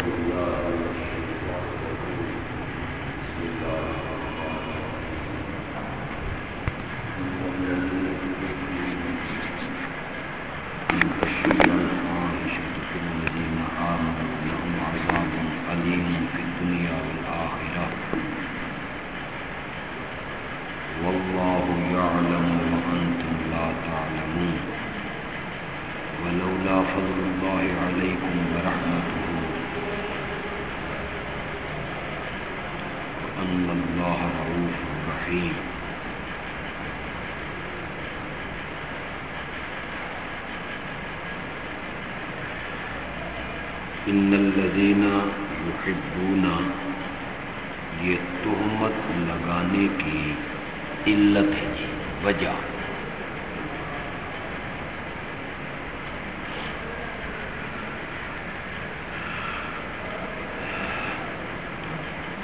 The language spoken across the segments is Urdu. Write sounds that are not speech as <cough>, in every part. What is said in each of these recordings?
بالله من الشيطان الرجيم بسم الله الرحمن الرحيم الفاحشة في الذين آمنوا لهم عذاب أليم في الدنيا والآخرة والله يعلم وأنتم لا تعلمون ولولا فضل الله عليكم ورحمته وأن الله رؤوف رحيم ان الذين يحبون یہ تہمت لگانے کی علت ہے جی وجہ۔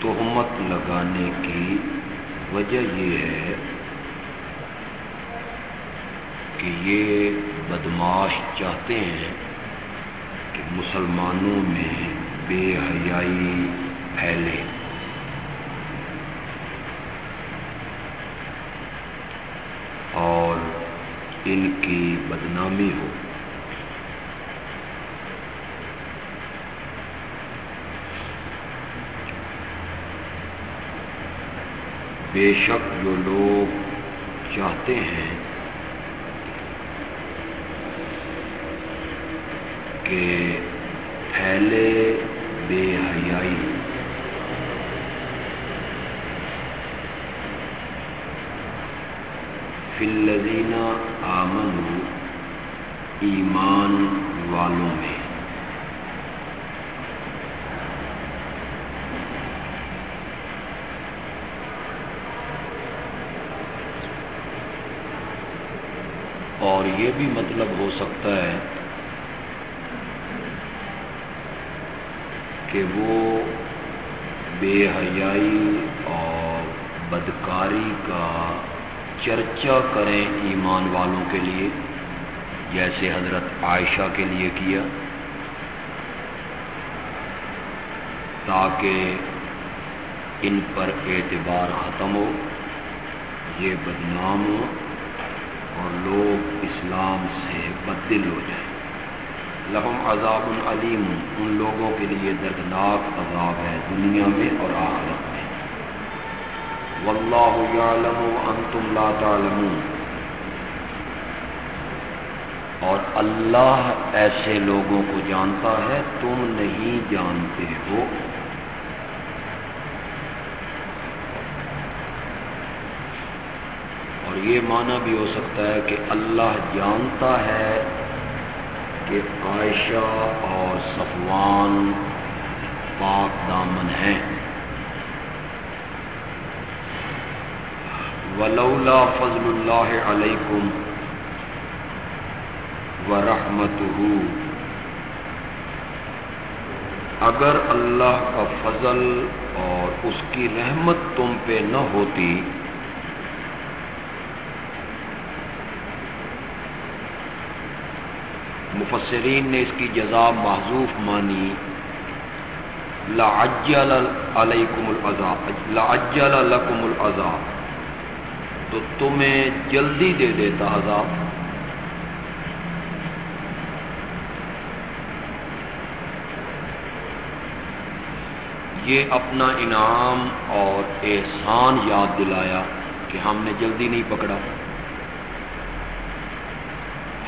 تہمت لگانے کی وجہ یہ ہے کہ یہ بدماش چاہتے ہیں کہ مسلمانوں میں بے حیائی پھیلے اور ان کی بدنامی ہو۔ بے شک جو لوگ چاہتے ہیں کہ پھیلے بے حیائی فلزین آمن ایمان والوں میں۔ اور یہ بھی مطلب ہو سکتا ہے کہ وہ بے حیائی اور بدکاری کا چرچا کریں ایمان والوں کے لیے، جیسے حضرت عائشہ کے لیے کیا، تاکہ ان پر اعتبار ختم ہو، یہ بدنام ہو اور لوگ اسلام سے بدل ہو جائیں۔ لہم عذاب العلیم ان لوگوں کے لیے دردناک عذاب ہے دنیا میں اور آخرت میں۔ واللہ یعلم انتم لا تعلمون۔ اور اللہ ایسے لوگوں کو جانتا ہے تم نہیں جانتے ہو۔ اور یہ معنی بھی ہو سکتا ہے کہ اللہ جانتا ہے کہ عائشہ اور صفوان پاک دامن ہیں۔ ولولا فضل اللہ علیکم ورحمت اگر اللہ کا فضل اور اس کی رحمت تم پہ نہ ہوتی، مفسرین نے اس کی جزا محضوف مانی، لعجل علیکم العذاب، لعجل لکم العذاب. تو تمہیں جلدی دے دیتا عذاب۔ یہ اپنا انعام اور احسان یاد دلایا کہ ہم نے جلدی نہیں پکڑا۔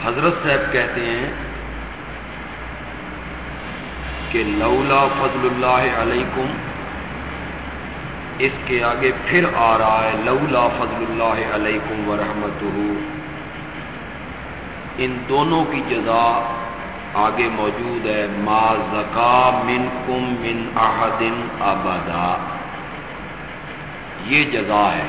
حضرت صاحب کہتے ہیں کہ لولا فضل اللہ علیکم اس کے آگے پھر آ رہا ہے، لولا فضل اللہ علیکم ورحمت ان دونوں کی جزا آگے موجود ہے۔ ما زکا من کم من احدن ابدا۔ یہ جزا ہے۔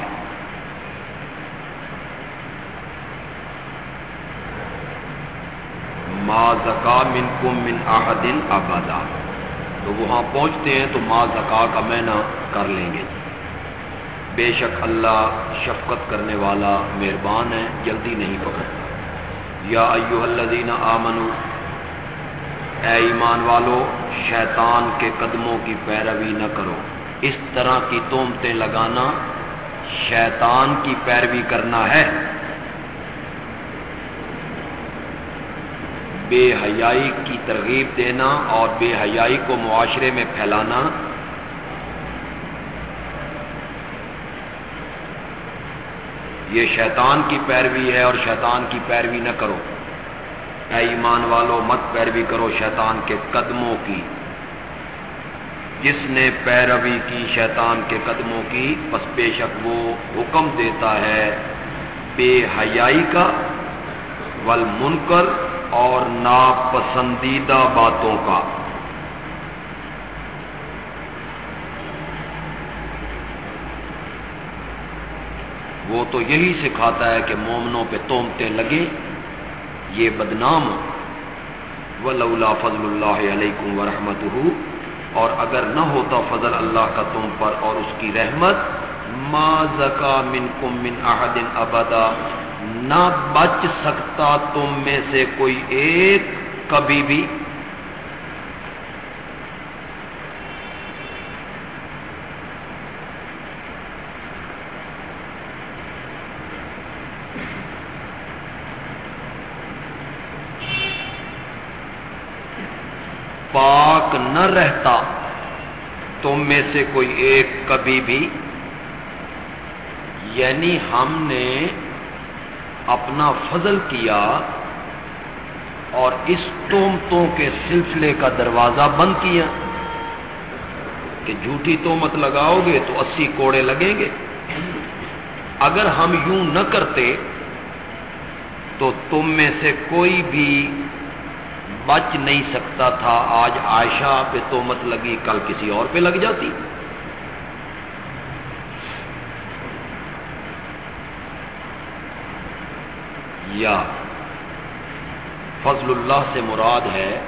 ما زکا من کم من احدن ابدا۔ تو وہاں پہنچتے ہیں تو ما زکا کا معنی کر لیں گے۔ بے شک اللہ شفقت کرنے والا مہربان ہے، جلدی نہیں پکڑتا۔ یا ایوہ الذین آمنو، اے ایمان والو، شیطان کے قدموں کی پیروی نہ کرو۔ اس طرح کی تومتیں لگانا شیطان کی پیروی کرنا ہے۔ بے حیائی کی ترغیب دینا اور بے حیائی کو معاشرے میں پھیلانا یہ شیطان کی پیروی ہے اور شیطان کی پیروی نہ کرو۔ اے ایمان والو، مت پیروی کرو شیطان کے قدموں کی۔ جس نے پیروی کی شیطان کے قدموں کی پس بے شک وہ حکم دیتا ہے بے حیائی کا ول منکر اور ناپسندیدہ باتوں کا۔ وہ تو یہی سکھاتا ہے کہ مومنوں پہ تومتے لگے، یہ بدنام ولولا فضل اللہ علیکم ورحمت اور اگر نہ ہوتا فضل اللہ کا تم پر اور اس کی رحمت، ما زکا من کم من احد ابدا نہ بچ سکتا تم میں سے کوئی ایک، کبھی بھی پاک نہ رہتا تم میں سے کوئی ایک کبھی بھی۔ یعنی ہم نے اپنا فضل کیا اور اس تومتوں کے سلسلے کا دروازہ بند کیا۔ کہ جھوٹی تومت لگاؤ گے تو اسی کوڑے لگیں گے۔ اگر ہم یوں نہ کرتے تو تم میں سے کوئی بھی بچ نہیں سکتا تھا، آج عائشہ پہ تو مت لگی، کل کسی اور پہ لگ جاتی۔ یا، فضل اللہ سے مراد ہے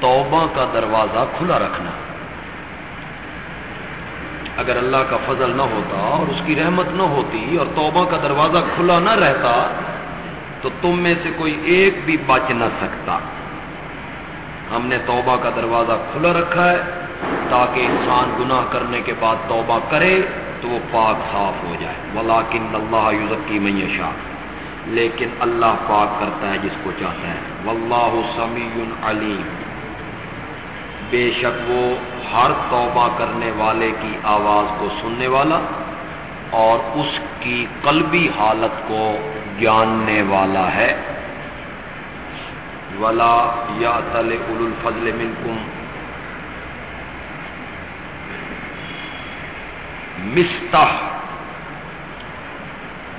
توبہ کا دروازہ کھلا رکھنا۔ اگر اللہ کا فضل نہ ہوتا اور اس کی رحمت نہ ہوتی اور توبہ کا دروازہ کھلا نہ رہتا، تو تم میں سے کوئی ایک بھی بچ نہ سکتا۔ ہم نے توبہ کا دروازہ کھلا رکھا ہے تاکہ انسان گناہ کرنے کے بعد توبہ کرے تو وہ پاک صاف ہو جائے۔ ولاکن اللہ یوزکی میشا لیکن اللہ پاک کرتا ہے جس کو چاہتا ہے۔ واللہ سمیع علیم بے شک وہ ہر توبہ کرنے والے کی آواز کو سننے والا اور اس کی قلبی حالت کو جاننے والا ہے۔ ولا یا تل اول الفضل منکم مستح،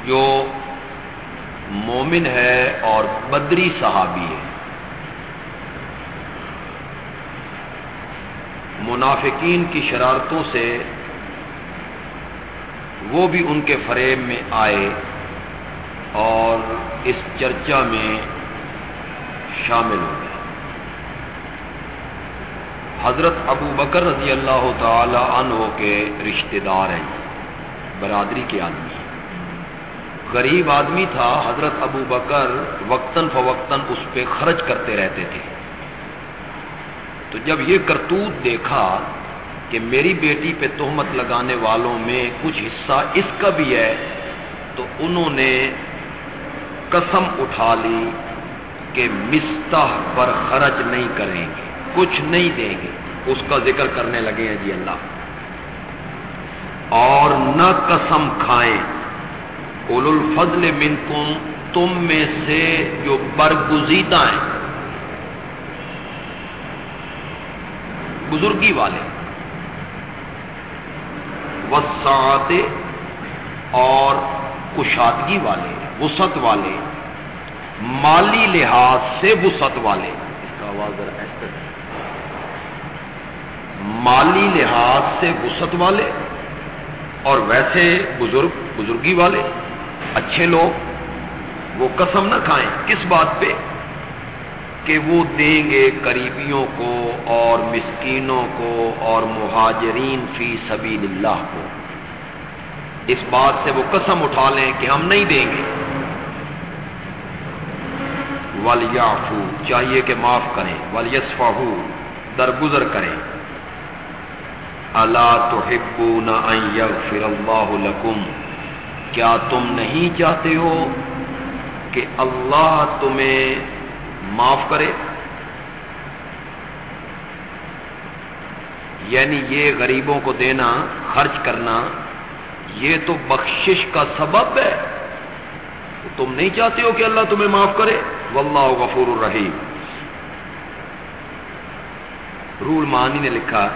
جو مومن ہے اور بدری صحابی ہے. منافقین کی شرارتوں سے وہ بھی ان کے فریب میں آئے اور اس چرچا میں شامل ہو گئے۔ حضرت ابو بکر رضی اللہ تعالی عنہ کے رشتہ دار ہیں، برادری کے آدمی۔ غریب آدمی تھا، حضرت ابو بکر وقتاً فوقتاً اس پہ خرچ کرتے رہتے تھے۔ تو جب یہ کرتوت دیکھا کہ میری بیٹی پہ تہمت لگانے والوں میں کچھ حصہ اس کا بھی ہے، تو انہوں نے قسم اٹھا لی کہ مستح پر خرچ نہیں کریں گے، کچھ نہیں دیں گے۔ اس کا ذکر کرنے لگے ہیں جی اللہ۔ اور نہ قسم کھائیں۔ اول الفضل منکم، تم میں سے جو برگزیدہ ہیں۔ بزرگی والے۔ وسعت اور کشادگی والے وسط والے۔ مالی لحاظ سے وسط والے۔ اس کا آواز ذرا مالی لحاظ سے وسط والے اور ویسے بزرگ، بزرگی والے، اچھے لوگ، وہ قسم نہ کھائیں۔ کس بات پہ؟ کہ وہ دیں گے قریبیوں کو اور مسکینوں کو اور مہاجرین فی سبیل اللہ کو۔ اس بات سے وہ قسم اٹھا لیں کہ ہم نہیں دیں گے۔ ولیافو چاہیے کہ معاف کریں ولیسفا درگزر کریں۔ اللہ تو یغفر اللہ لکم کیا تم نہیں چاہتے ہو کہ اللہ تمہیں معاف کرے؟ یعنی یہ غریبوں کو دینا، خرچ کرنا، یہ تو بخشش کا سبب ہے۔ تم نہیں چاہتے ہو کہ اللہ تمہیں معاف کرے؟ واللہ غفور الرحیم رول مانی نے لکھا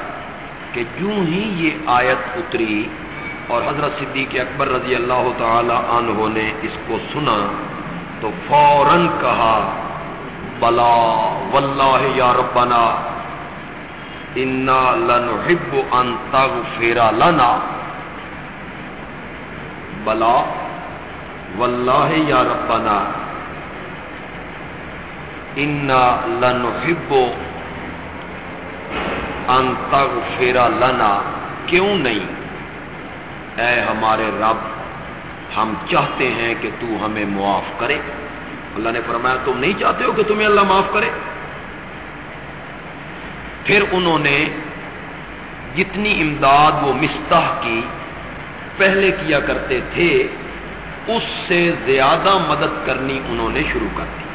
کہ جو ہی یہ آیت اتری اور حضرت صدیق اکبر رضی اللہ تعالی عنہ نے اس کو سنا تو فوراً کہا، بلا واللہ یا ربنا، انا لنحب ان تغفر لنا۔ بلا واللہ یا ربنا انا لنحب ان تغفر لنا کیوں نہیں? اے ہمارے رب، ہم چاہتے ہیں کہ تو ہمیں معاف کرے۔ اللہ نے فرمایا، تم نہیں چاہتے ہو کہ تمہیں اللہ معاف کرے؟ پھر انہوں نے جتنی امداد وہ مستح کی، پہلے کیا کرتے تھے، اس سے زیادہ مدد کرنی انہوں نے شروع کر دی۔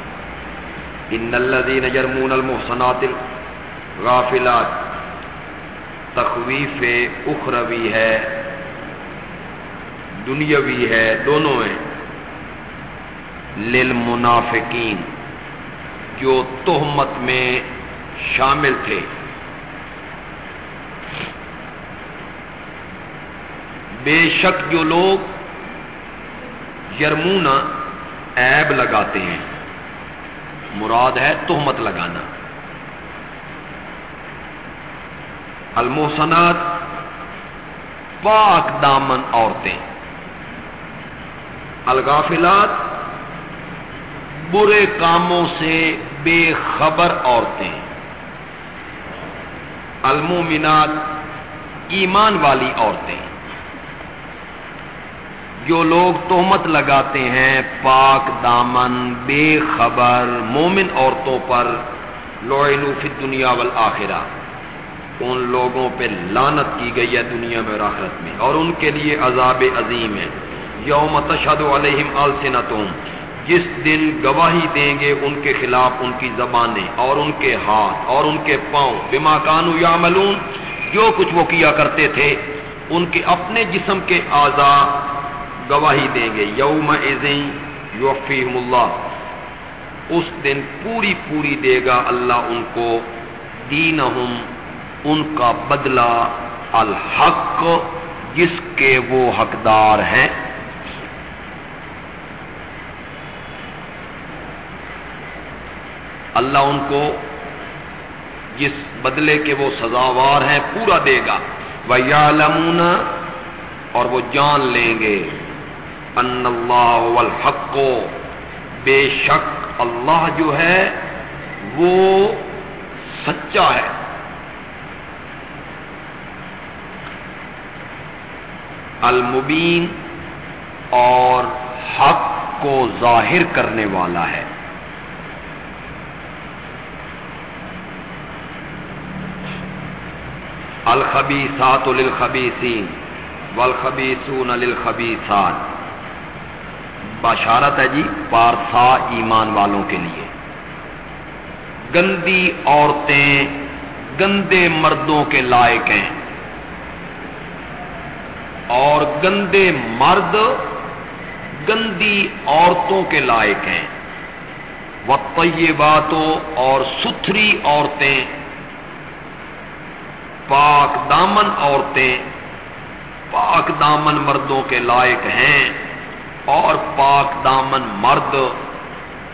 ان الذين يرمون المحصنات الغافلات تخویف اخروی ہے، دنیاوی ہے، دونوں ہیں۔ للمنافقین جو تہمت میں شامل تھے۔ بے شک جو لوگ یرمونا ایب لگاتے ہیں۔ مراد ہے تہمت لگانا۔ المحسنات پاک دامن عورتیں۔ الغافلات برے کاموں سے بے خبر عورتیں۔ المومنات ایمان والی عورتیں۔ جو لوگ تہمت لگاتے ہیں، پاک دامن، بے خبر، مومن عورتوں پر لوئنو فی دنیا والآخرہ۔ ان لوگوں پہ لانت کی گئی ہے دنیا میں اور آخرت میں، اور ان کے لیے عذاب عظیم ہے۔ یوم تشہد علیہم السنتم جس دن گواہی دیں گے ان کے خلاف ان کی زبانیں اور ان کے ہاتھ اور ان کے پاؤں۔ بما کانو یعملون، جو کچھ وہ کیا کرتے تھے، ان کے اپنے جسم کے اعضاء گواہی دیں گے۔ یوم یوفیم اللہ۔ اس دن پوری پوری دے گا اللہ ان کو۔ دین ان کا بدلہ الحق، جس کے وہ حقدار ہیں۔ اللہ ان کو جس بدلے کے وہ سزاوار ہیں، پورا دے گا۔ وہ اور وہ جان لیں گے۔ ان اللہ والحق بے شک اللہ جو ہے، وہ سچا ہے۔ المبین اور حق کو ظاہر کرنے والا ہے۔ الخبیسات للخبیسین والخبیسون للخبیسات بشارت ہے جی پارسا ایمان والوں کے لیے۔ گندی عورتیں گندے مردوں کے لائق ہیں۔ اور گندے مرد گندی عورتوں کے لائق ہیں۔ وہ طیباتوں اور ستھری عورتیں، پاک دامن عورتیں، پاک دامن مردوں کے لائق ہیں۔ اور پاک دامن مرد،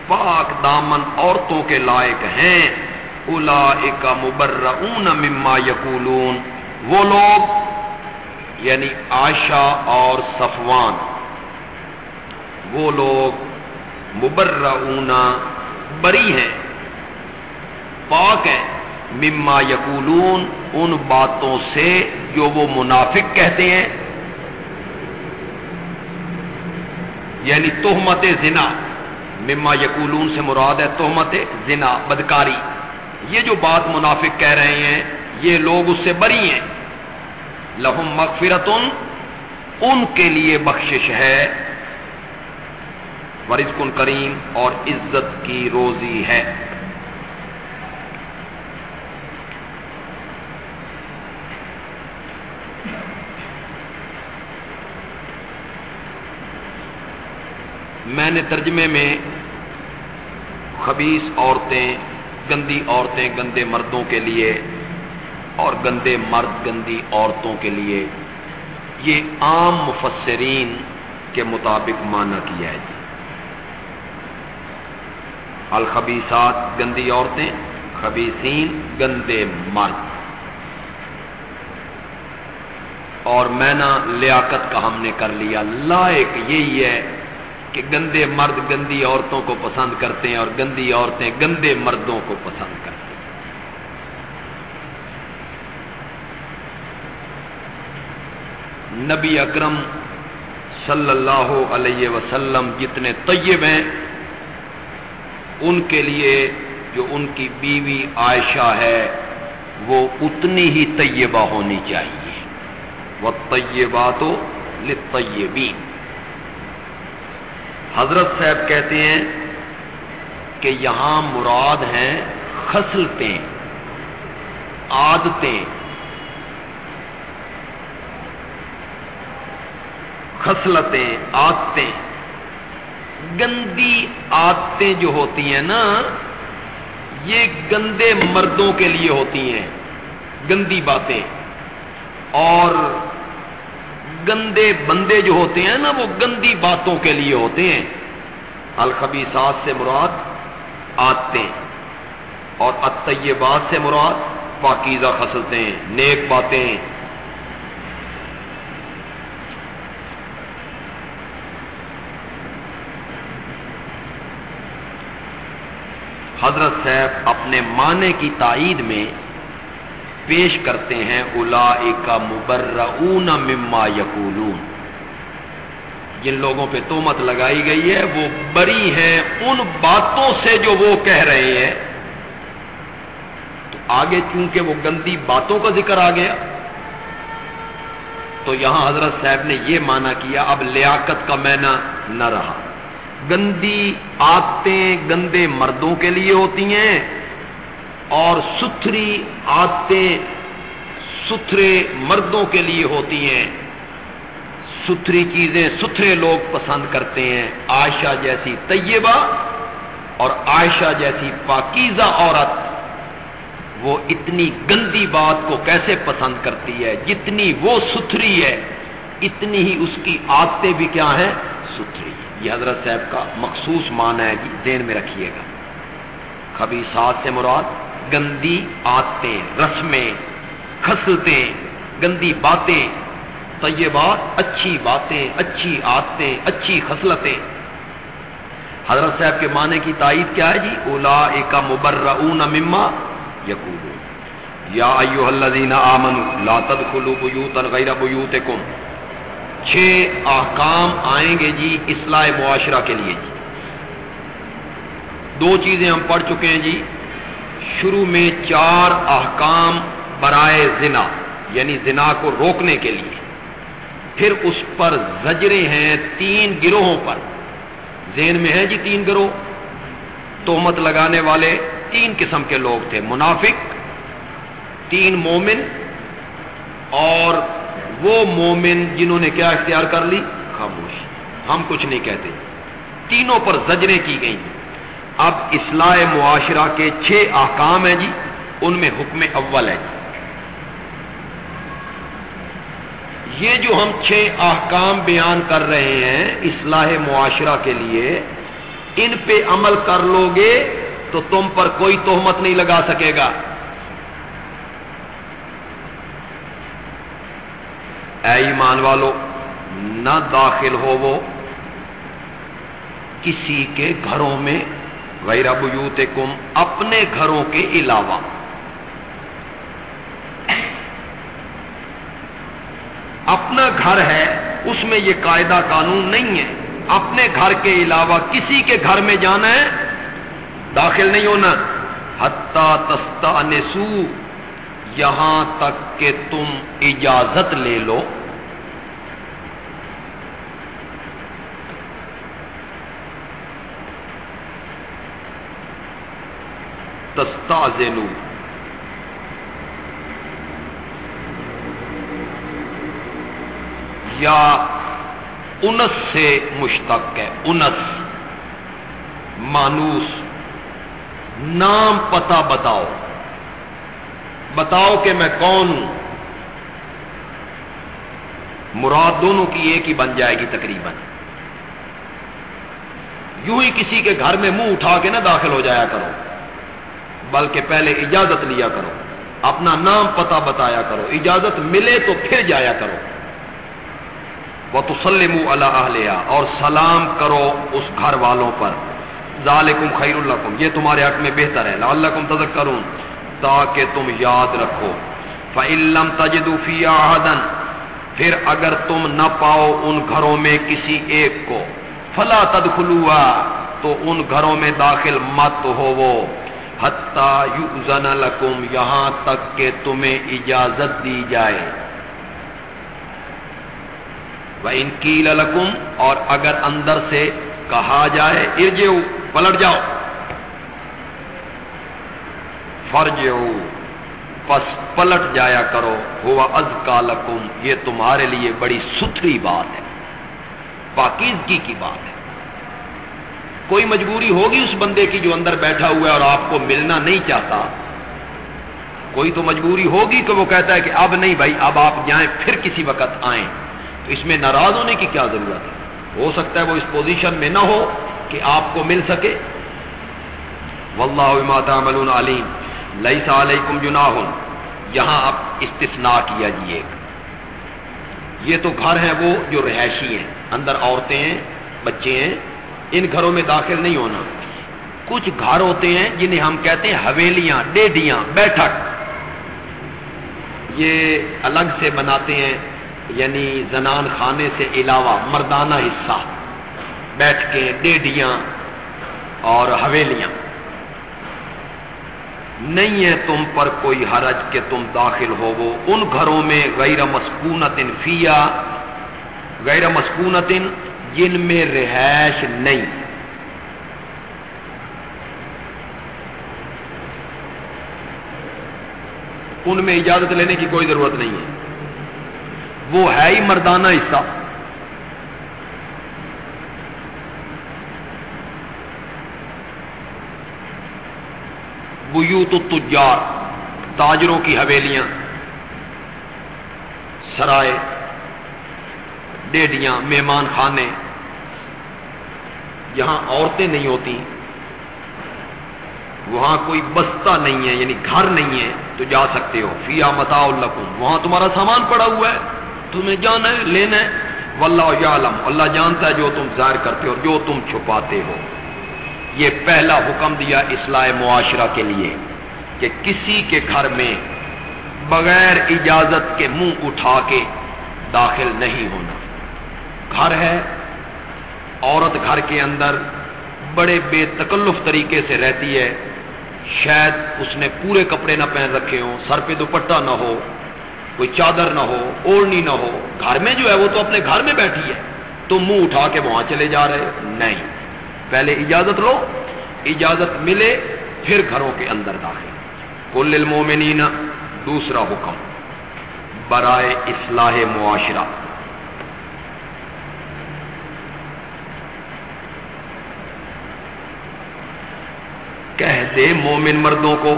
پاک دامن عورتوں کے لائق ہیں۔ الا مبرعون مما یقولون۔ وہ لوگ یعنی آشا اور صفوان، وہ لوگ مبرعون بری ہیں، پاک ہیں۔ مما یقولون ان باتوں سے جو وہ منافق کہتے ہیں۔ یعنی تہمت زنا، مما یقولون سے مراد ہے تہمت زنا، بدکاری۔ یہ جو بات منافق کہہ رہے ہیں، یہ لوگ اس سے بری ہیں۔ لہم مغفرتن، ان کے لیے بخشش ہے۔ ورزق کریم اور عزت کی روزی ہے۔ میں نے ترجمے میں خبیص عورتیں، گندی عورتیں، گندے مردوں کے لیے اور گندے مرد، گندی عورتوں کے لیے یہ عام مفسرین کے مطابق مانا کیا ہے۔ الخبیسات گندی عورتیں خبیسین گندے مرد۔ اور میں نہ لیاقت کا ہم نے کر لیا۔ لائق یہی ہے کہ گندے مرد گندی عورتوں کو پسند کرتے ہیں اور گندی عورتیں گندے مردوں کو پسند کرتے ہیں۔ نبی اکرم صلی اللہ علیہ وسلم جتنے طیب ہیں، ان کے لیے جو ان کی بیوی عائشہ ہے، وہ اتنی ہی طیبہ ہونی چاہیے۔ وہ طیبات لطیبین حضرت صاحب کہتے ہیں کہ یہاں مراد ہیں خصلتیں، عادتیں۔ خصلتیں آدتیں گندی عادتیں جو ہوتی ہیں نا، یہ گندے مردوں کے لیے ہوتی ہیں، گندی باتیں۔ اور گندے بندے جو ہوتے ہیں نا، وہ گندی باتوں کے لیے ہوتے ہیں۔ الخبیسات سے مراد آتے اور اطیبات سے مراد پاکیزہ خسلتے نیک باتیں۔ حضرت صاحب اپنے معنی کی تائید میں پیش کرتے ہیں الا کا مبرون مما یقولون۔ جن لوگوں پہ تومت لگائی گئی ہے، وہ بری ہیں ان باتوں سے جو وہ کہہ رہے ہیں۔ تو آگے چونکہ وہ گندی باتوں کا ذکر آ گیا، تو یہاں حضرت صاحب نے یہ مانا کیا، اب لیاقت کا مینا نہ رہا۔ گندی آتیں گندے مردوں کے لیے ہوتی ہیں اور ستھری عادتیں ستھرے مردوں کے لیے ہوتی ہیں۔ ستھری چیزیں ستھرے لوگ پسند کرتے ہیں۔ عائشہ جیسی طیبہ اور عائشہ جیسی پاکیزہ عورت وہ اتنی گندی بات کو کیسے پسند کرتی ہے؟ جتنی وہ ستھری ہے، اتنی ہی اس کی عادتیں بھی کیا ہیں؟ ستھری۔ یہ حضرت صاحب کا مخصوص معنی ہے جی ذہن میں رکھیے گا۔ کبھی ساتھ سے مراد گندی آتے رسمیں خسلتیں گندی باتیں، طیبات، اچھی باتیں، اچھی آتے اچھی خصلتیں۔ حضرت صاحب کے معنی کی تائید کیا ہے جی؟ اولا ایک مبرعون مما یقول یا ایو الذین آمنوا لا تدخلوا بیوتا غیر بیوتکم۔ چھ احکام آئیں گے جی اصلاح معاشرہ کے لیے جی۔ دو چیزیں ہم پڑھ چکے ہیں جی۔ شروع میں چار احکام برائے زنا یعنی زنا کو روکنے کے لیے۔ پھر اس پر زجرے ہیں تین گروہوں پر۔ ذہن میں ہے جی تین گروہ؟ تومت لگانے والے تین قسم کے لوگ تھے، منافق، تین مومن، اور وہ مومن جنہوں نے کیا اختیار کر لی؟ خاموش۔ ہم کچھ نہیں کہتے۔ تینوں پر زجریں کی گئی اب اصلاح معاشرہ کے چھ احکام ہیں جی ان میں حکم اول ہے جی۔ یہ جو ہم چھ احکام بیان کر رہے ہیں اصلاح معاشرہ کے لیے، ان پہ عمل کر لو گے تو تم پر کوئی تہمت نہیں لگا سکے گا۔ اے ایمان والو، نہ داخل ہو وہ کسی کے گھروں میں غیر بیوتکم، اپنے گھروں کے علاوہ۔ اپنا گھر ہے، اس میں یہ قاعدہ قانون نہیں ہے۔ اپنے گھر کے علاوہ کسی کے گھر میں جانا ہے، داخل نہیں ہونا۔ حتہ تستا یہاں تک کہ تم اجازت لے لو۔ تستا یا انس سے مشتق ہے، انس۔ مانوس۔ نام پتا بتاؤ۔ بتاؤ کہ میں کون ہوں۔ مراد دونوں کی ایک ہی بن جائے گی تقریباً۔ یوں ہی کسی کے گھر میں منہ اٹھا کے نہ داخل ہو جایا کرو۔ بلکہ پہلے اجازت لیا کرو۔ اپنا نام پتا بتایا کرو۔ اجازت ملے تو پھر جایا کرو۔ وہ تسلم اللہ اور سلام کرو اس گھر والوں پر۔ ذالکم خیر الکم یہ تمہارے حق میں بہتر ہے۔ اللہ تذک کروں تاکہ تم یاد رکھو۔ فعلم تجدفی آدن پھر اگر تم نہ پاؤ ان گھروں میں کسی ایک کو۔ فلا تد تو ان گھروں میں داخل مت ہو وہ لکم یہاں تک کہ تمہیں اجازت دی جائے۔ وہ انکیل لکم اور اگر اندر سے کہا جائے ارجو پلٹ جاؤ۔ فرج پس پلٹ جایا کرو۔ ہوا از کالکم یہ تمہارے لیے بڑی ستھری بات ہے، پاکیزگی کی بات ہے۔ کوئی مجبوری ہوگی اس بندے کی جو اندر بیٹھا ہوا ہے اور آپ کو ملنا نہیں چاہتا؟ کوئی تو مجبوری ہوگی کہ وہ کہتا ہے کہ اب نہیں بھائی، اب آپ جائیں، پھر کسی وقت آئیں۔ تو اس میں ناراض ہونے کی کیا ضرورت ہے؟ ہو سکتا ہے وہ اس پوزیشن میں نہ ہو کہ آپ کو مل سکے۔ واللہ بما تعملون علیم۔ لیس علیکم جناح۔ یہاں اب استثناء کیا جی ایک۔ یہ تو گھر ہیں وہ جو رہائشی ہیں۔ اندر عورتیں ہیں، بچے ہیں۔ ان گھروں میں داخل نہیں ہونا۔ کچھ گھر ہوتے ہیں جنہیں ہم کہتے ہیں حویلیاں، ڈیڈیاں، بیٹھک۔ یہ الگ سے بناتے ہیں یعنی زنان خانے سے علاوہ مردانہ حصہ۔ بیٹھ کے ڈیڈیاں اور حویلیاں۔ نہیں ہے تم پر کوئی حرج کہ تم داخل ہو وہ ان گھروں میں غیر مسکونت فیا غیر مسکونت جن میں رہائش نہیں۔ ان میں اجازت لینے کی کوئی ضرورت نہیں ہے۔ وہ ہے ہی مردانہ حصہ۔ بیوت التجار، تاجروں کی حویلیاں، سرائے، ڈیڈیاں، مہمان خانے۔ یہاں عورتیں نہیں ہوتی۔ وہاں کوئی بستہ نہیں ہے یعنی گھر نہیں ہے، تو جا سکتے ہو۔ فیا متا الکم وہاں تمہارا سامان پڑا ہوا ہے۔ تمہیں جانا ہے، لینا ہے۔ واللہ عالم اللہ جانتا ہے جو تم ظاہر کرتے ہو جو تم چھپاتے ہو۔ یہ پہلا حکم دیا اصلاح معاشرہ کے لیے کہ کسی کے گھر میں بغیر اجازت کے منہ اٹھا کے داخل نہیں ہونا۔ گھر ہے عورت گھر کے اندر بڑے بے تکلف طریقے سے رہتی ہے۔ شاید اس نے پورے کپڑے نہ پہن رکھے ہوں، سر پہ دوپٹہ نہ ہو، کوئی چادر نہ ہو اوڑھنی نہ ہو۔ گھر میں جو ہے وہ تو اپنے گھر میں بیٹھی ہے۔ تو منہ اٹھا کے وہاں چلے جا رہے نہیں، پہلے اجازت لو، اجازت ملے، پھر گھروں کے اندر داخل۔ کل المومنین دوسرا حکم، برائے اصلاح معاشرہ۔ کہہ دے مومن مردوں کو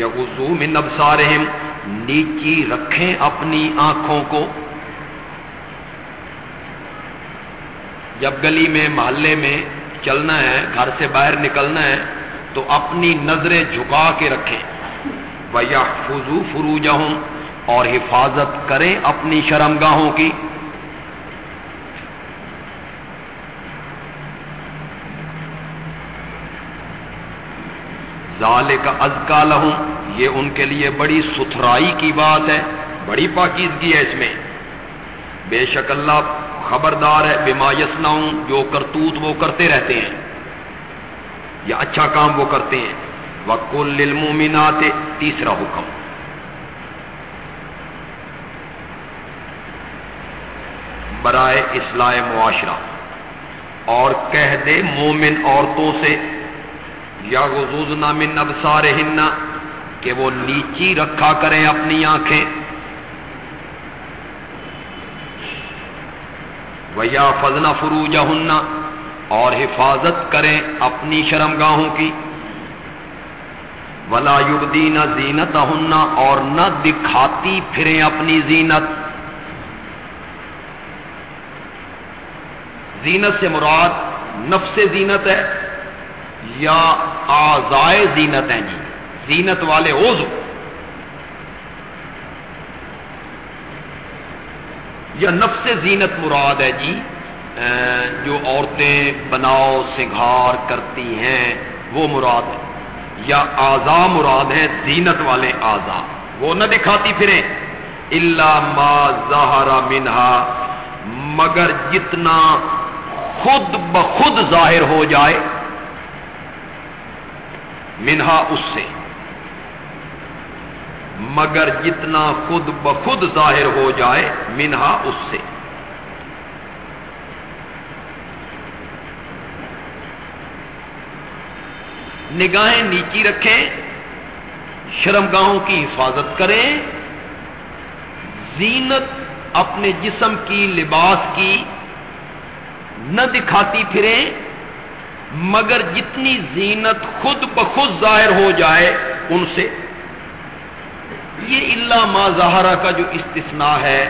یغزو من ابصارہم نیچی رکھیں اپنی آنکھوں کو۔ جب گلی میں، محلے میں چلنا ہے، گھر سے باہر نکلنا ہے، تو اپنی نظریں جھکا کے رکھیں۔ بھیا فضو فروج اور حفاظت کریں اپنی شرمگاہوں کی۔ ظال کا ازکا لہوں یہ ان کے لیے بڑی ستھرائی کی بات ہے، بڑی پاکیزگی ہے اس میں۔ بے شک اللہ خبردار ہے، بما یسناؤں جو کرتوت وہ کرتے رہتے ہیں، یا اچھا کام وہ کرتے ہیں۔ وکل المومنات تیسرا حکم۔ برائے اصلاح معاشرہ۔ اور کہہ دے مومن عورتوں سے یا غزوز من ابسار کہ وہ نیچی رکھا کریں اپنی آنکھیں۔ ویا فضنا فروجہ اور حفاظت کریں اپنی شرم گاہوں کی۔ ولا یبدین زینت اور نہ دکھاتی پھریں اپنی زینت۔ زینت سے مراد نفس زینت ہے۔ یا آزائے زینت ہیں جی۔ زینت والے اوزو یا نفس زینت مراد ہے جی جو عورتیں بناؤ، سنگھار کرتی ہیں، وہ مراد ہے۔ یا آزا مراد ہے زینت والے آزا۔ وہ نہ دکھاتی پھریں۔ اللہ ما ظاہرہ منہا۔ مگر جتنا خود بخود ظاہر ہو جائے منہا اس سے۔ مگر جتنا خود بخود ظاہر ہو جائے، منہا اس سے۔ نگاہیں نیچی رکھیں شرمگاہوں کی حفاظت کریں۔ زینت اپنے جسم کی لباس کی نہ دکھاتی پھریں۔ مگر جتنی زینت خود بخود ظاہر ہو جائے ان سے۔ یہ اللہ ما زہرا کا جو استثناء ہے۔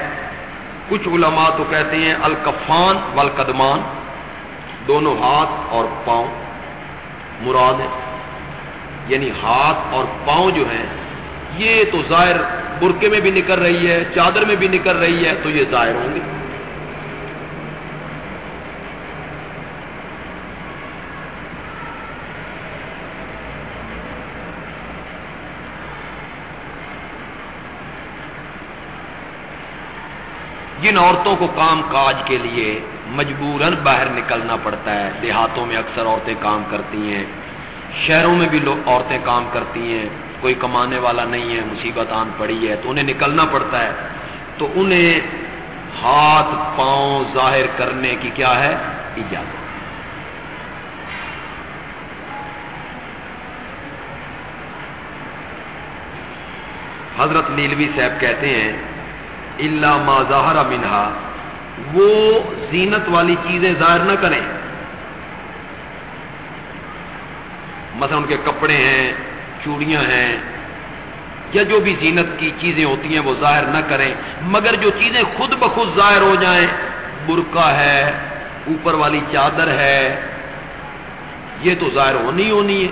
کچھ علماء تو کہتے ہیں الکفان والقدمان۔ دونوں ہاتھ اور پاؤں مراد ہے یعنی ہاتھ اور پاؤں جو ہیں، یہ تو ظاہر برقے میں بھی نکل رہی ہے، چادر میں بھی نکل رہی ہے، تو یہ ظاہر ہوں گے۔ جن عورتوں کو کام کاج کے لیے مجبوراً باہر نکلنا پڑتا ہے، دیہاتوں میں اکثر عورتیں کام کرتی ہیں، شہروں میں بھی لوگ عورتیں کام کرتی ہیں، کوئی کمانے والا نہیں ہے، مصیبت آن پڑی ہے، تو انہیں نکلنا پڑتا ہے۔ تو انہیں ہاتھ پاؤں ظاہر کرنے کی کیا ہے؟ اجازت۔ حضرت نیلوی صاحب کہتے ہیں اللہ ما ظاہر منہا۔ وہ زینت والی چیزیں ظاہر نہ کریں۔ مثلا ان کے کپڑے ہیں، چوڑیاں ہیں، یا جو بھی زینت کی چیزیں ہوتی ہیں وہ ظاہر نہ کریں۔ مگر جو چیزیں خود بخود ظاہر ہو جائیں، برقع ہے، اوپر والی چادر ہے، یہ تو ظاہر ہونی ہونی ہے،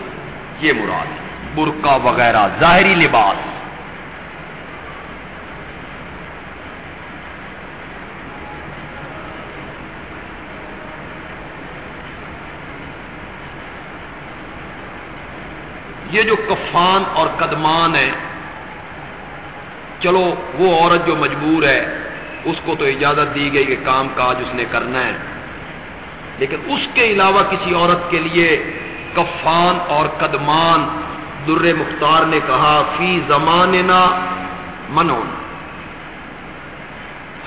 یہ مراد ہے۔ برقع وغیرہ، ظاہری لباس۔ یہ جو کفان اور قدمان ہے چلو وہ عورت جو مجبور ہے، اس کو تو اجازت دی گئی کہ کام کاج اس نے کرنا ہے۔ لیکن اس کے علاوہ کسی عورت کے لیے کفان اور قدمان در مختار نے کہا، فی زماننا منون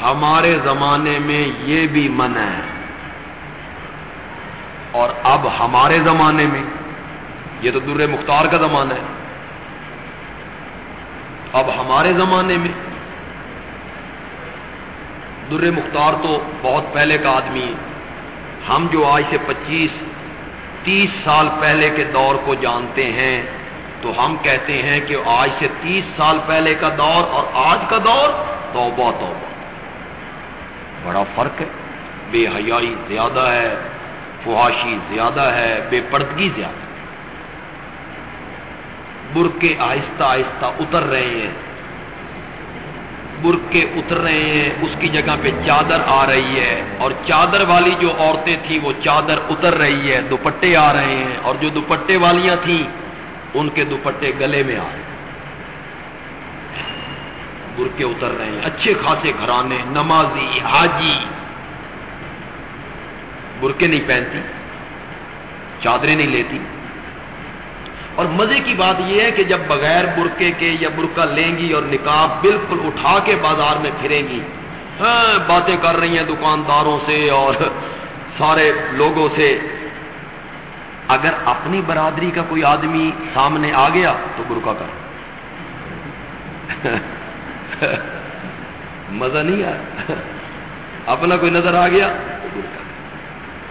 ہمارے زمانے میں یہ بھی من ہے۔ اور اب ہمارے زمانے میں یہ تو در مختار کا زمانہ ہے۔ اب ہمارے زمانے میں در مختار تو بہت پہلے کا آدمی ہے۔ ہم جو آج سے پچیس، تیس سال پہلے کے دور کو جانتے ہیں، تو ہم کہتے ہیں کہ آج سے تیس سال پہلے کا دور اور آج کا دور توبہ توبہ۔ بڑا فرق ہے۔ بے حیائی زیادہ ہے، فحاشی زیادہ ہے، بے پردگی زیادہ برقے آہستہ آہستہ اتر رہے ہیں۔ برقے اتر رہے ہیں، اس کی جگہ پہ چادر آ رہی ہے۔ اور چادر والی جو عورتیں تھیں، وہ چادر اتر رہی ہے، دوپٹے آ رہے ہیں۔ اور جو دوپٹے والیاں تھیں، ان کے دوپٹے گلے میں آ رہے ہیں۔ برقے اتر رہے ہیں۔ اچھے خاصے گھرانے، نمازی، حاجی۔ برقے نہیں پہنتی، چادریں نہیں لیتی۔ اور مزے کی بات یہ ہے کہ جب بغیر برقے کے یا برقع لیں گی اور نکاب بالکل اٹھا کے بازار میں پھریں گی ہاں باتیں کر رہی ہیں دکانداروں سے اور سارے لوگوں سے۔ اگر اپنی برادری کا کوئی آدمی سامنے آ گیا تو برقع کر۔ مزہ نہیں آیا۔ اپنا کوئی نظر آ گیا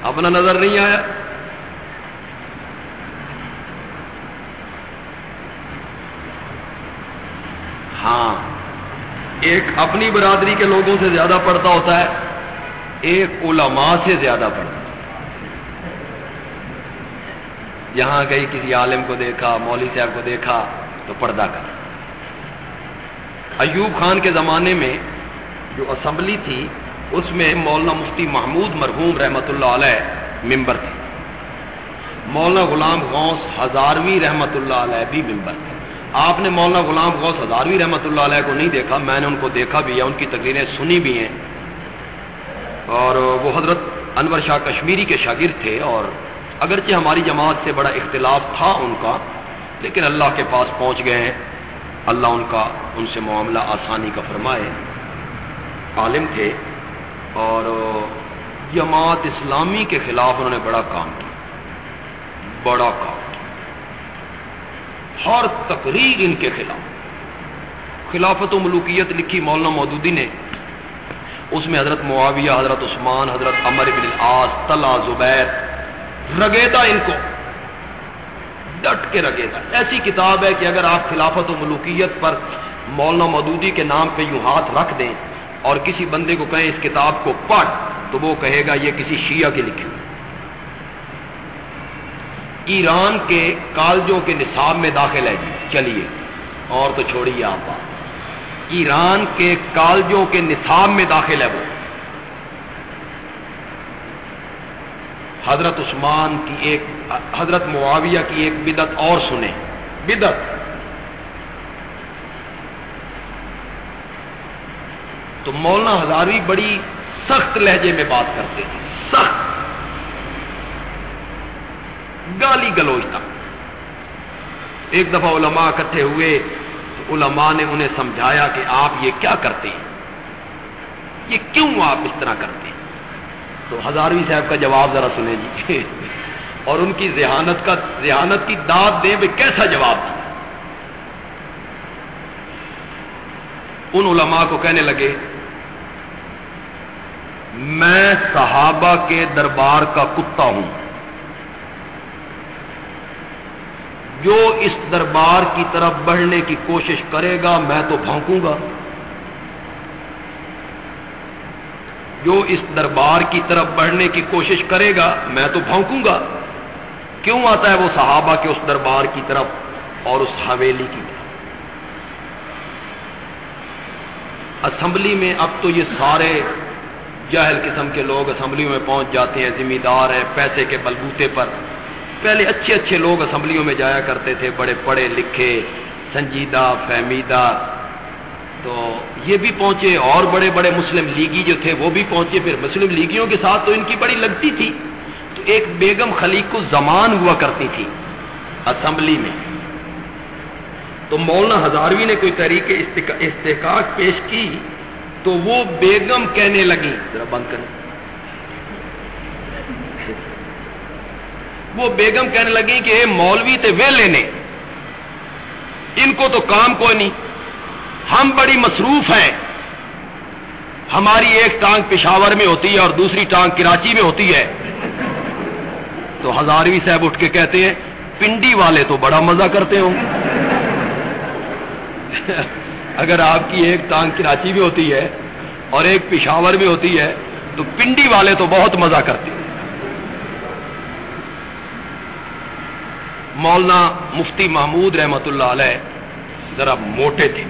اپنا نظر نہیں آیا ہاں۔ ایک اپنی برادری کے لوگوں سے زیادہ پڑھتا ہوتا ہے، ایک علماء سے زیادہ پڑھتا یہاں گئی کسی عالم کو دیکھا، مولوی صاحب کو دیکھا، تو پردہ کر۔ ایوب خان کے زمانے میں جو اسمبلی تھی، اس میں مولانا مفتی محمود مرحوم رحمت اللہ علیہ ممبر تھے۔ مولانا غلام غوث ہزاروی رحمت اللہ علیہ بھی ممبر تھے۔ آپ نے مولانا غلام غوث ہزاروی رحمت اللہ علیہ کو نہیں دیکھا، میں نے ان کو دیکھا بھی ہے، ان کی تقریریں سنی بھی ہیں۔ اور وہ حضرت انور شاہ کشمیری کے شاگرد تھے اور اگرچہ ہماری جماعت سے بڑا اختلاف تھا ان کا، لیکن اللہ کے پاس پہنچ گئے ہیں۔ اللہ ان کا، ان سے معاملہ آسانی کا فرمائے۔ عالم تھے اور جماعت اسلامی کے خلاف انہوں نے بڑا کام کیا۔ بڑا کام۔ ہر تقریر ان کے خلاف۔ خلافت و ملوکیت لکھی مولانا مودودی نے۔ اس میں حضرت معاویہ، حضرت عثمان، حضرت عمر بن العاص طلع زبیر، رگیتا ان کو۔ ڈٹ کے رگیتا۔ ایسی کتاب ہے کہ اگر آپ خلافت و ملوکیت پر مولانا مودودی کے نام پہ یوں ہاتھ رکھ دیں اور کسی بندے کو کہیں اس کتاب کو پڑھ تو وہ کہے گا یہ کسی شیعہ کے لکھے ایران کے کالجوں کے نصاب میں داخل ہے جی۔ چلیے، اور تو چھوڑیے آپ بات۔ ایران کے کالجوں کے نصاب میں داخل ہے وہ۔ حضرت عثمان کی ایک، حضرت معاویہ کی ایک بدت اور سنیں۔ بدت تو مولانا ہزاروی بڑی سخت لہجے میں بات کرتے ہیں۔ سخت۔ گالی گلوچ تھا۔ ایک دفعہ علماء اکٹھے ہوئے تو علماء نے انہیں سمجھایا کہ آپ یہ کیا کرتے ہیں؟ یہ کیوں آپ اس طرح کرتے ہیں؟ تو ہزاروی صاحب کا جواب ذرا سنیں جی۔ <laughs> اور ان کی ذہانت کا ذہانت کی داد دیں بھائی کیسا جواب تھا۔ ان علماء کو کہنے لگے، میں صحابہ کے دربار کا کتا ہوں۔ جو اس دربار کی طرف بڑھنے کی کوشش کرے گا، میں تو بھونکوں گا۔ جو اس دربار کی طرف بڑھنے کی کوشش کرے گا، میں تو بھونکوں گا۔ کیوں آتا ہے وہ صحابہ کے اس دربار کی طرف اور اس حویلی کی طرف؟ اسمبلی میں اب تو یہ سارے جہل قسم کے لوگ اسمبلیوں میں پہنچ جاتے ہیں ذمہ دار ہیں، پیسے کے بلبوتے پر۔ پہلے اچھے اچھے لوگ اسمبلیوں میں جایا کرتے تھے، بڑے پڑھے لکھے، سنجیدہ، فہمیدہ۔ تو یہ بھی پہنچے، اور بڑے بڑے مسلم لیگی جو تھے وہ بھی پہنچے۔ پھر مسلم لیگیوں کے ساتھ تو ان کی بڑی لگتی تھی۔ تو ایک بیگم خلیق کو زمان ہوا کرتی تھی اسمبلی میں۔ تو مولانا ہزاروی نے کوئی طریقے استحقاق پیش کی تو وہ بیگم کہنے لگی ذرا بند کریں۔ وہ بیگم کہنے لگی کہ اے مولوی تے وے لینے ان کو تو کام کوئی نہیں، ہم بڑی مصروف ہیں۔ ہماری ایک ٹانگ پشاور میں ہوتی ہے اور دوسری ٹانگ کراچی میں ہوتی ہے۔ تو ہزاروی صاحب اٹھ کے کہتے ہیں، پنڈی والے تو بڑا مزہ کرتے ہوں۔ اگر آپ کی ایک ٹانگ کراچی میں ہوتی ہے اور ایک پشاور میں ہوتی ہے، تو پنڈی والے تو بہت مزہ کرتے ہیں۔ مولانا مفتی محمود رحمت اللہ علیہ ذرا موٹے تھے۔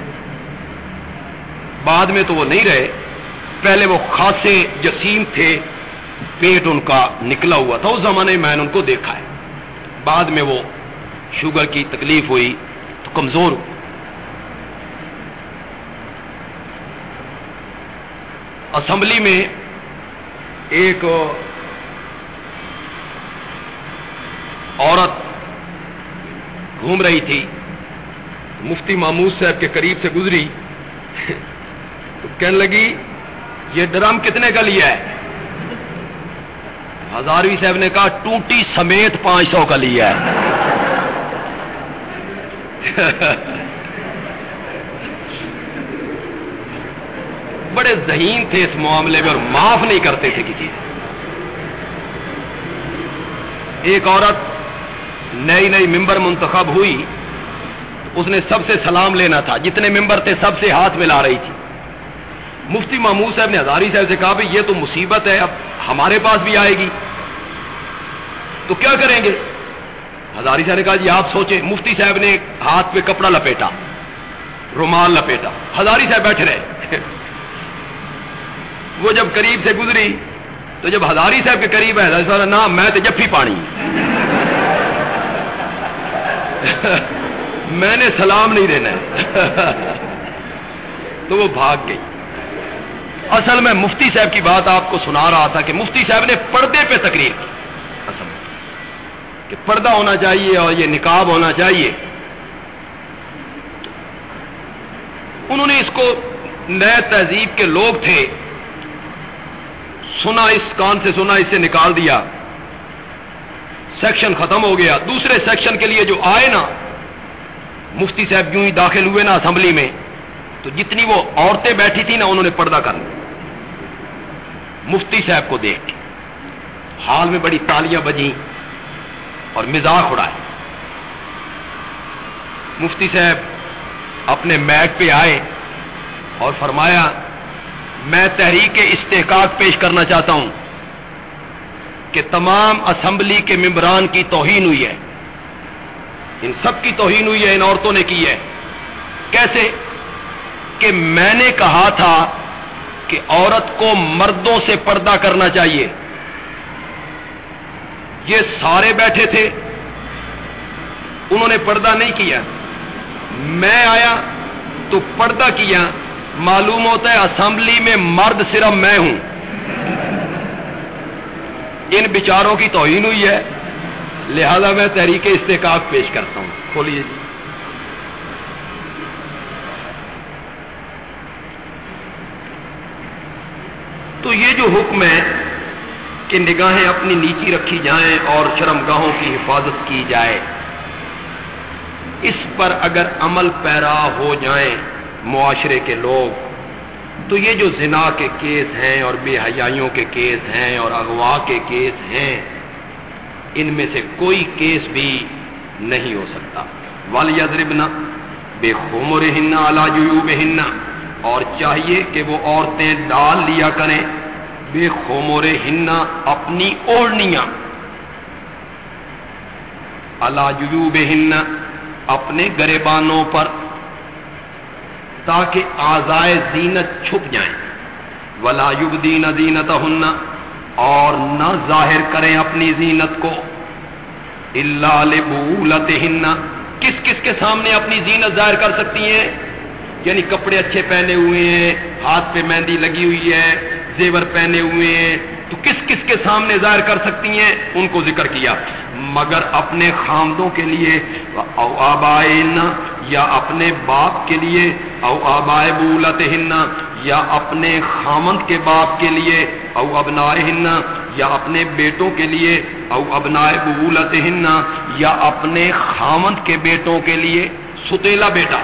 بعد میں تو وہ نہیں رہے۔ پہلے وہ خاصے جسیم تھے۔ پیٹ ان کا نکلا ہوا تھا۔ اس زمانے میں نے ان کو دیکھا ہے۔ بعد میں وہ شوگر کی تکلیف ہوئی تو کمزور اسمبلی میں ایک عورت گھوم رہی تھی۔ مفتی ماموس صاحب کے قریب سے گزری۔ تو کہنے لگی، یہ ڈرم کتنے کا لیا ہے؟ ہزاروی صاحب نے کہا، ٹوٹی سمیت پانچ سو کا لیا ہے۔ <laughs> بڑے ذہین تھے اس معاملے میں اور معاف نہیں کرتے تھے کسی سے۔ ایک عورت نئی نئی ممبر منتخب ہوئی، اس نے سب سے سلام لینا تھا، جتنے ممبر تھے سب سے ہاتھ ملا رہی تھی۔ مفتی محمود صاحب نے ہزاری صاحب سے کہا بھائی یہ تو مصیبت ہے، اب ہمارے پاس بھی آئے گی۔ تو کیا کریں گے؟ ہزاری صاحب نے کہا جی آپ سوچیں، مفتی صاحب نے ہاتھ پہ کپڑا لپیٹا، رومال لپیٹا۔ ہزاری صاحب بیٹھے رہے۔ <laughs> وہ جب قریب سے گزری، تو جب ہزاری صاحب کے قریب ہے ہزاری صاحب نہ، میں تو جفی پانی <laughs> میں نے سلام نہیں دینا <laughs> تو وہ بھاگ گئی. اصل میں مفتی صاحب کی بات آپ کو سنا رہا تھا کہ مفتی صاحب نے پردے پہ تقریر کی. اصل میں. کہ پردہ ہونا چاہیے اور یہ نکاب ہونا چاہیے. انہوں نے اس کو نئے تہذیب کے لوگ تھے. سنا اس کان سے سنا اس سے نکال دیا. سیکشن ختم ہو گیا۔ دوسرے سیکشن کے لیے جو آئے نا، مفتی صاحب یوں ہی داخل ہوئے نا اسمبلی میں، تو جتنی وہ عورتیں بیٹھی تھی نا، انہوں نے پردہ کر مفتی صاحب کو دیکھ کے۔ حال میں بڑی تالیاں بجی اور مزاق اڑائے۔ مفتی صاحب اپنے میٹ پہ آئے اور فرمایا، میں تحریک استحقاق پیش کرنا چاہتا ہوں۔ کہ تمام اسمبلی کے ممبران کی توہین ہوئی ہے۔ ان سب کی توہین ہوئی ہے، ان عورتوں نے کی ہے۔ کیسے؟ کہ میں نے کہا تھا کہ عورت کو مردوں سے پردہ کرنا چاہیے۔ یہ سارے بیٹھے تھے۔ انہوں نے پردہ نہیں کیا۔ میں آیا تو پردہ کیا۔ معلوم ہوتا ہے اسمبلی میں مرد صرف میں ہوں۔ ان بچاروں کی توہین ہوئی ہے۔ لہذا میں تحریک استحقاق پیش کرتا ہوں۔ کھولیے جی۔ تو یہ جو حکم ہے کہ نگاہیں اپنی نیچی رکھی جائیں اور شرم گاہوں کی حفاظت کی جائے، اس پر اگر عمل پیرا ہو جائیں معاشرے کے لوگ تو یہ جو زنا کے کیس ہیں اور بے حیائیوں کے کیس ہیں اور اغوا کے کیس ہیں، ان میں سے کوئی کیس بھی نہیں ہو سکتا۔ والی ادربنا بے خومر ہننا اللہ ہننا اور چاہیے کہ وہ عورتیں ڈال لیا کریں بے خومور ہننا اپنی اوڑنیاں اللہ جیوب ہننا اپنے گریبانوں پر تاکہ آزائے زینت چھپ جائیں۔ ولا یوگ دین دینت ہننا اور نہ ظاہر کریں اپنی زینت کو۔ اللہ لبولت ہننا کس کس کے سامنے اپنی زینت ظاہر کر سکتی ہیں؟ یعنی کپڑے اچھے پہنے ہوئے ہیں، ہاتھ پہ مہندی لگی ہوئی ہے، زیور پہنے ہوئے ہیں تو کس کس کے سامنے ظاہر کر سکتی ہیں؟ ان کو ذکر کیا۔ مگر اپنے خامدوں کے لیے، او آبائے یا اپنے باپ کے لیے، او آبائے بولت یا اپنے خامند کے باپ کے لیے، او ابنائے یا اپنے بیٹوں کے لیے، او ابنائے بولت یا اپنے خامند کے بیٹوں کے لیے۔ ستیلا بیٹا۔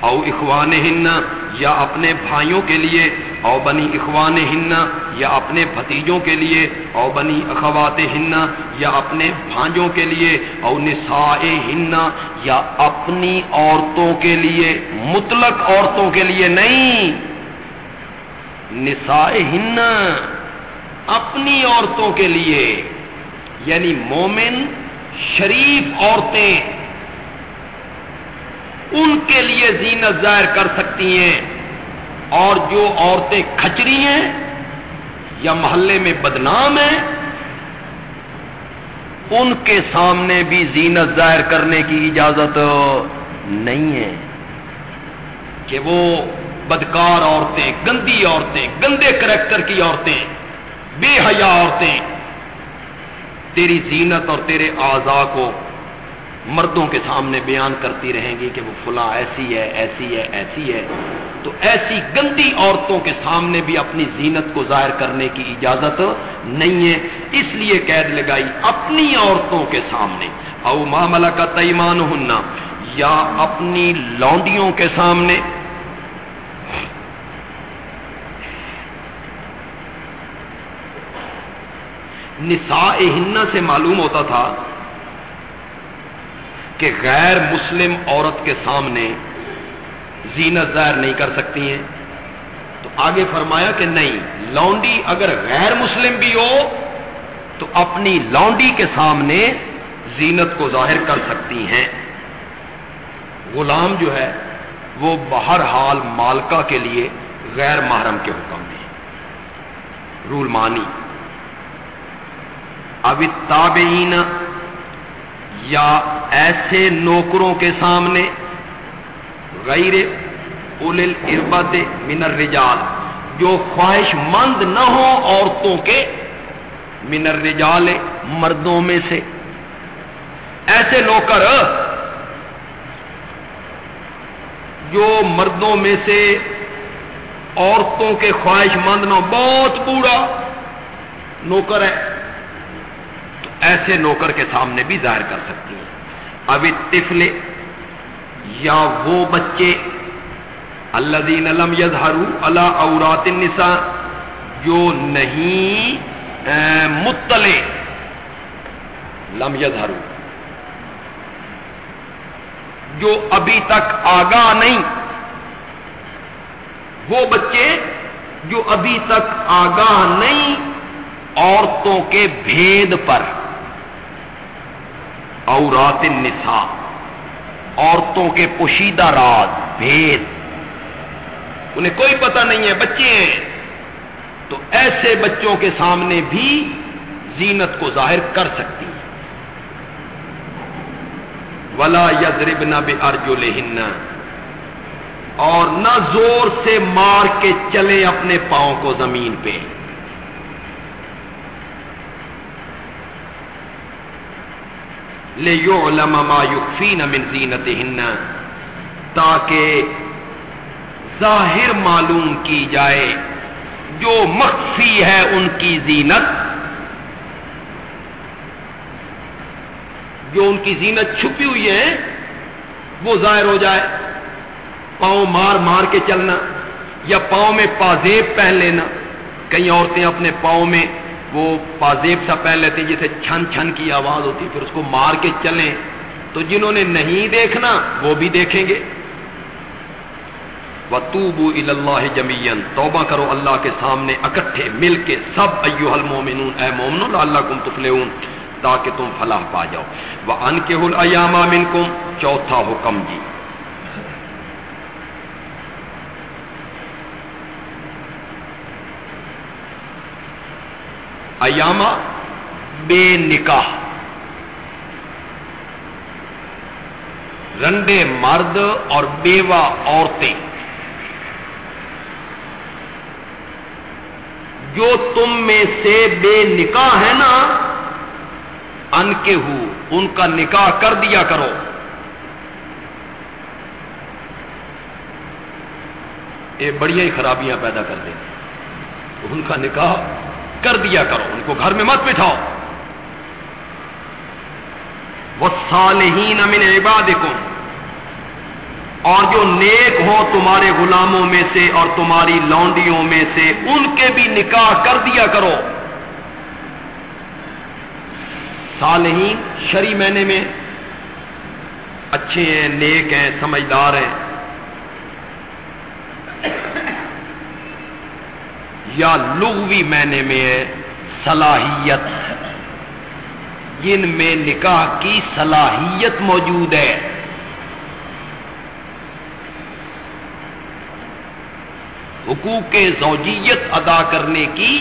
او اخوان ہننا یا اپنے بھائیوں کے لیے، او بنی اخوان ہننا یا اپنے بھتیجوں کے لیے، او بنی اخوات ہننا یا اپنے بھانجوں کے لیے، او نساء ہننا یا اپنی عورتوں کے لیے، مطلق عورتوں کے لیے نہیں۔ نساء ہننا اپنی عورتوں کے لیے یعنی مومن، شریف عورتیں۔ ان کے لیے زینت ظاہر کر سکتی ہیں اور جو عورتیں کھچری ہیں یا محلے میں بدنام ہیں، ان کے سامنے بھی زینت ظاہر کرنے کی اجازت نہیں ہے کہ وہ بدکار عورتیں، گندی عورتیں، گندے کریکٹر کی عورتیں، بے حیا عورتیں تیری زینت اور تیرے اعضاء کو مردوں کے سامنے بیان کرتی رہیں گی کہ وہ فلاں ایسی ہے ایسی ہے ایسی ہے۔ تو ایسی گندی عورتوں کے سامنے بھی اپنی زینت کو ظاہر کرنے کی اجازت نہیں ہے۔ اس لیے قید لگائی اپنی عورتوں کے سامنے۔ او معاملہ کا تیمان ہننا یا اپنی لونڈیوں کے سامنے۔ نساء ہننا سے معلوم ہوتا تھا کہ غیر مسلم عورت کے سامنے زینت ظاہر نہیں کر سکتی ہیں۔ تو آگے فرمایا کہ نہیں، لونڈی اگر غیر مسلم بھی ہو، تو اپنی لونڈی کے سامنے زینت کو ظاہر کر سکتی ہیں۔ غلام جو ہے، وہ بہر حال مالکہ کے لیے غیر محرم کے حکم میں رول مانی۔ اب تابعین یا ایسے نوکروں کے سامنے غیر اول اربت من الرجال، جو خواہش مند نہ ہو عورتوں کے من الرجال مردوں میں سے۔ ایسے نوکر جو مردوں میں سے عورتوں کے خواہش مند نہ بہت بوڑھا نوکر ہے۔ ایسے نوکر کے سامنے بھی ظاہر کر سکتی ہیں۔ ابھی تفلے یا وہ بچے اللہ دین علم یزہرو اللہ اورات النساء جو نہیں مطلع، لم یزہرو جو ابھی تک آگاہ نہیں، وہ بچے جو ابھی تک آگاہ نہیں، عورتوں کے بھید پر۔ اورات النساء، عورتوں کے پوشیدہ راز بھید۔ انہیں کوئی پتہ نہیں ہے، بچے ہیں۔ تو ایسے بچوں کے سامنے بھی زینت کو ظاہر کر سکتی ہیں ولا یزرب نہ بے ارجو اور نہ زور سے مار کے چلے اپنے پاؤں کو زمین پہ۔ لے یو ما یقفین من زینت تاکہ ظاہر معلوم کی جائے جو مخفی ہے ان کی زینت، جو ان کی زینت چھپی ہوئی ہے وہ ظاہر ہو جائے۔ پاؤں مار مار کے چلنا یا پاؤں میں پازیب پہن لینا۔ کئی عورتیں اپنے پاؤں میں وہ پازیب سا پہن لیتی جیسے چھن چھن کی آواز ہوتی پھر اس کو مار کے چلیں۔ تو جنہوں نے نہیں دیکھنا، وہ بھی دیکھیں گے۔ وتوبو اللہ جمین توبہ کرو اللہ کے سامنے اکٹھے مل کے سب ایو المومنون۔ اے مومن اللہ کم تاکہ تم فلاح پا جاؤ۔ وہ ان کے ہل ایاما چوتھا حکم جی۔ ایاما بے نکاح۔ رنڈے مرد اور بیوہ عورتیں۔ جو تم میں سے بے نکاح ہے نا، ان کے ہو، ان کا نکاح کر دیا کرو۔ یہ بڑی ہی خرابیاں پیدا کر دیں۔ ان کا نکاح کر دیا کرو، ان کو گھر میں مت بٹھاؤ۔ وہ صالحین من عبادکم اور جو نیک ہو تمہارے غلاموں میں سے اور تمہاری لونڈیوں میں سے، ان کے بھی نکاح کر دیا کرو۔ صالحین شری مہینے میں اچھے ہیں، نیک ہیں، سمجھدار ہیں۔ یا لغوی مہینے میں ہے صلاحیت۔ جن میں نکاح کی صلاحیت موجود ہے۔ حقوق زوجیت ادا کرنے کی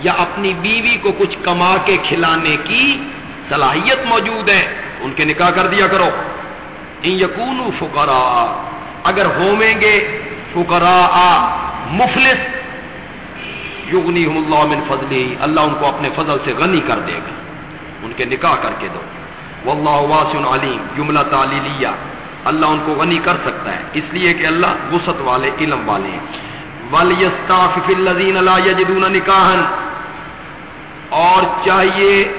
یا اپنی بیوی کو کچھ کما کے کھلانے کی صلاحیت موجود ہے۔ ان کے نکاح کر دیا کرو۔ ان یقون فکرا اگر ہویں گے فکرا مفلس. یغنی اللہ من فضلی، اللہ ان کو اپنے فضل سے غنی کر دے گا۔ ان کے نکاح کر کے دو۔ واللہ واسع علیم، جملہ تعلیلیہ۔ اللہ ان کو غنی کر سکتا ہے۔ اس لیے کہ اللہ وسط والے، علم والے ہیں۔ وَلْيَسْتَعْفِفِ الَّذِينَ لَا يَجِدُونَ نِكَاحًا۔ اور چاہیے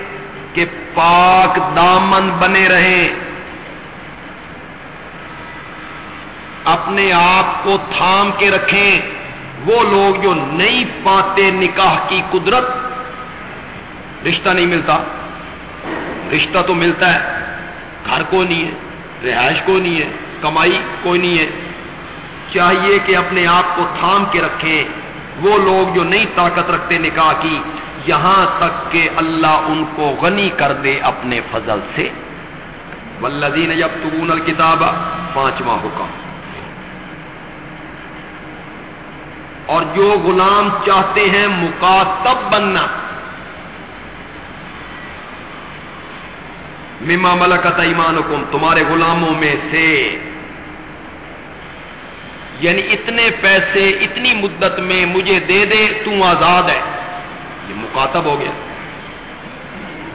کہ پاک دامن بنے رہیں۔ اپنے آپ کو تھام کے رکھیں۔ وہ لوگ جو نہیں پاتے نکاح کی قدرت، رشتہ نہیں ملتا۔ رشتہ تو ملتا ہے۔ گھر کو نہیں ہے، رہائش کو نہیں ہے، کمائی کوئی نہیں ہے۔ چاہیے کہ اپنے آپ کو تھام کے رکھیں۔ وہ لوگ جو نہیں طاقت رکھتے نکاح کی، یہاں تک کہ اللہ ان کو غنی کر دے اپنے فضل سے۔ ولدین جب تبون الکتاب پانچواں حکم۔ اور جو غلام چاہتے ہیں مکاتب بننا۔ مما ملکت ایمانکم، تمہارے غلاموں میں سے۔ یعنی اتنے پیسے، اتنی مدت میں مجھے دے دے، تو آزاد ہے۔ یہ مکاتب ہو گیا۔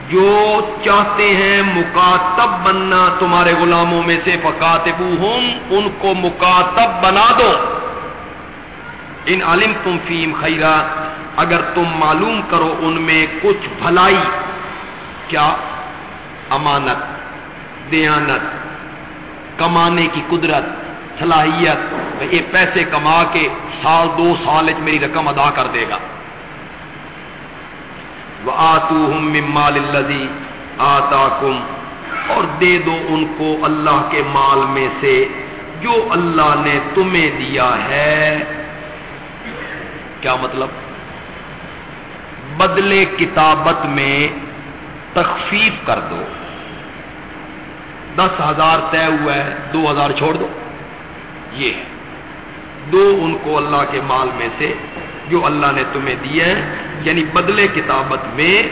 جو چاہتے ہیں مکاتب بننا، تمہارے غلاموں میں سے فکاتبو ان کو مکاتب بنا دو۔ ان علم تم فیم خیرا، اگر تم معلوم کرو ان میں کچھ بھلائی، کیا؟ امانت، دیانت، کمانے کی قدرت، صلاحیت یہ پیسے کما کے سال دو سال میری رقم ادا کر دے گا۔ وہ آتو ہم مال الزی آتا اور دے دو ان کو اللہ کے مال میں سے جو اللہ نے تمہیں دیا ہے۔ کیا مطلب؟ بدلے کتابت میں تخفیف کر دو۔ دس ہزار طے ہوا ہے دو ہزار چھوڑ دو۔ یہ ہے۔ دو ان کو اللہ کے مال میں سے جو اللہ نے تمہیں دیے ہیں یعنی بدلے کتابت میں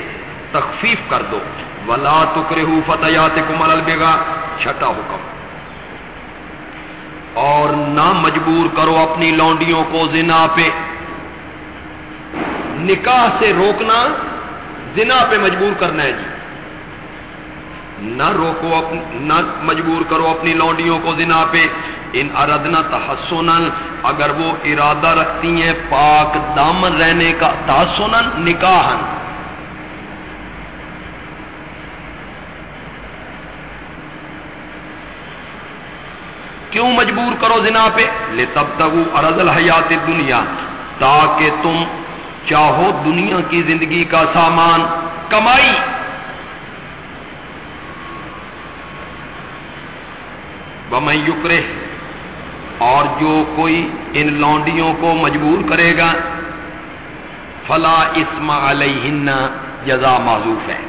تخفیف کر دو۔ ولا تکرے فتحت کمل البیگا چھٹا حکم۔ اور نہ مجبور کرو اپنی لونڈیوں کو زنا پہ۔ نکاح سے روکنا زنا پہ مجبور کرنا ہے جی۔ نہ روکو اپنی نہ مجبور کرو اپنی لونڈیوں کو زنا پہ۔ ان اردنا تحسن اگر وہ ارادہ رکھتی ہیں پاک دامن رہنے کا تحسن نکاح کیوں مجبور کرو زنا پہ؟ لے تب تک وہ ارد الحیات دنیا تاکہ تم چاہو دنیا کی زندگی کا سامان، کمائی۔ بمیں یکرے اور جو کوئی ان لونڈیوں کو مجبور کرے گا، فلا اسم علیہن جزا معذوف ہے۔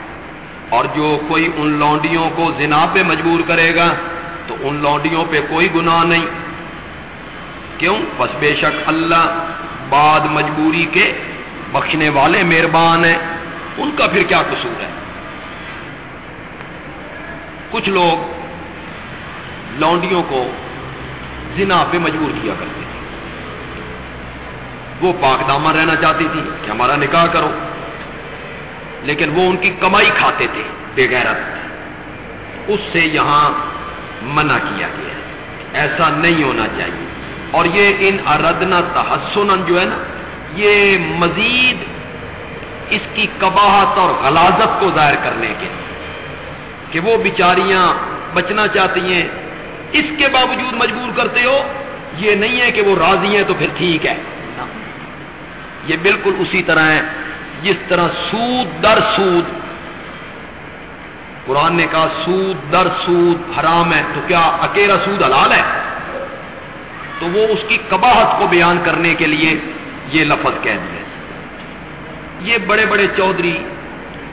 اور جو کوئی ان لونڈیوں کو زنا پہ مجبور کرے گا، تو ان لونڈیوں پہ کوئی گناہ نہیں۔ کیوں؟ بس بے شک اللہ بعد مجبوری کے بخشنے والے مہربان ہیں۔ ان کا پھر کیا قصور ہے؟ کچھ لوگ لونڈیوں کو زنا پہ مجبور کیا کرتے تھے۔ وہ پاک دامہ رہنا چاہتی تھی کہ ہمارا نکاح کرو، لیکن وہ ان کی کمائی کھاتے تھے بے غیرت اس سے یہاں منع کیا گیا۔ ایسا نہیں ہونا چاہیے۔ اور یہ ان اردنا تحسن جو ہے نا یہ مزید اس کی کباہت اور غلازت کو ظاہر کرنے کے کہ وہ بیچاریاں بچنا چاہتی ہیں، اس کے باوجود مجبور کرتے ہو، یہ نہیں ہے کہ وہ راضی ہیں تو پھر ٹھیک ہے۔ یہ بالکل اسی طرح ہے، جس طرح سود در سود، قرآن نے کہا سود در سود حرام ہے، تو کیا اکیلا سود حلال ہے؟ تو وہ اس کی کباہت کو بیان کرنے کے لیے یہ لفظ کہہ دیا یہ بڑے بڑے چودھری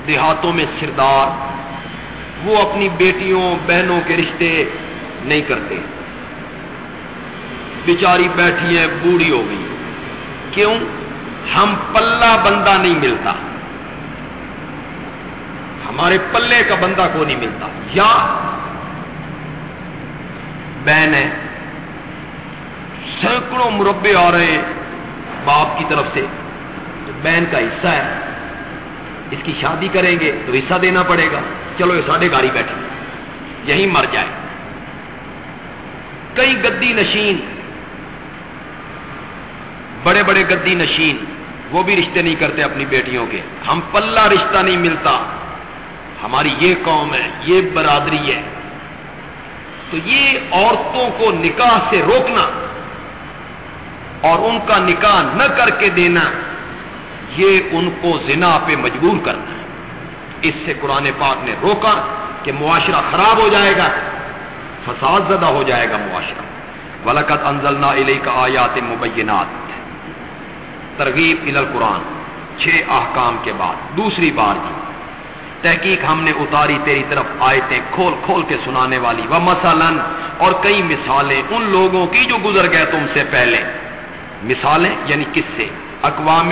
دیہاتوں میں سردار وہ اپنی بیٹیوں، بہنوں کے رشتے نہیں کرتے۔ بیچاری بیٹھی ہے بوڑھی ہو گئی۔ کیوں؟ ہم پلہ بندہ نہیں ملتا۔ ہمارے پلے کا بندہ کو نہیں ملتا؟ یا بہن ہے سینکڑوں مربے آ رہے ہیں۔ باپ کی طرف سے بہن کا حصہ ہے، اس کی شادی کریں گے تو حصہ دینا پڑے گا۔ چلو، یہ ساڑھے گاڑی بیٹھے۔ یہیں مر جائے۔ کئی گدی نشین، بڑے بڑے گدی نشین، وہ بھی رشتے نہیں کرتے اپنی بیٹیوں کے۔ ہم پلہ رشتہ نہیں ملتا۔ ہماری یہ قوم ہے، یہ برادری ہے۔ تو یہ عورتوں کو نکاح سے روکنا اور ان کا نکاح نہ کر کے دینا، یہ ان کو زنا پہ مجبور کرنا ہے۔ اس سے قرآن پاک نے روکا کہ معاشرہ خراب ہو جائے گا، فساد زدہ ہو جائے گا معاشرہ۔ ولکت انزلنا علیہ کا آیات مبینات ترغیب ال قرآن چھ احکام کے بعد۔ دوسری بار جی تحقیق ہم نے اتاری تیری طرف آیتیں کھول کھول کے سنانے والی۔ وہ مثلاً اور کئی مثالیں ان لوگوں کی جو گزر گئے تم سے پہلے۔ مثالیں یعنی کس سے اقوام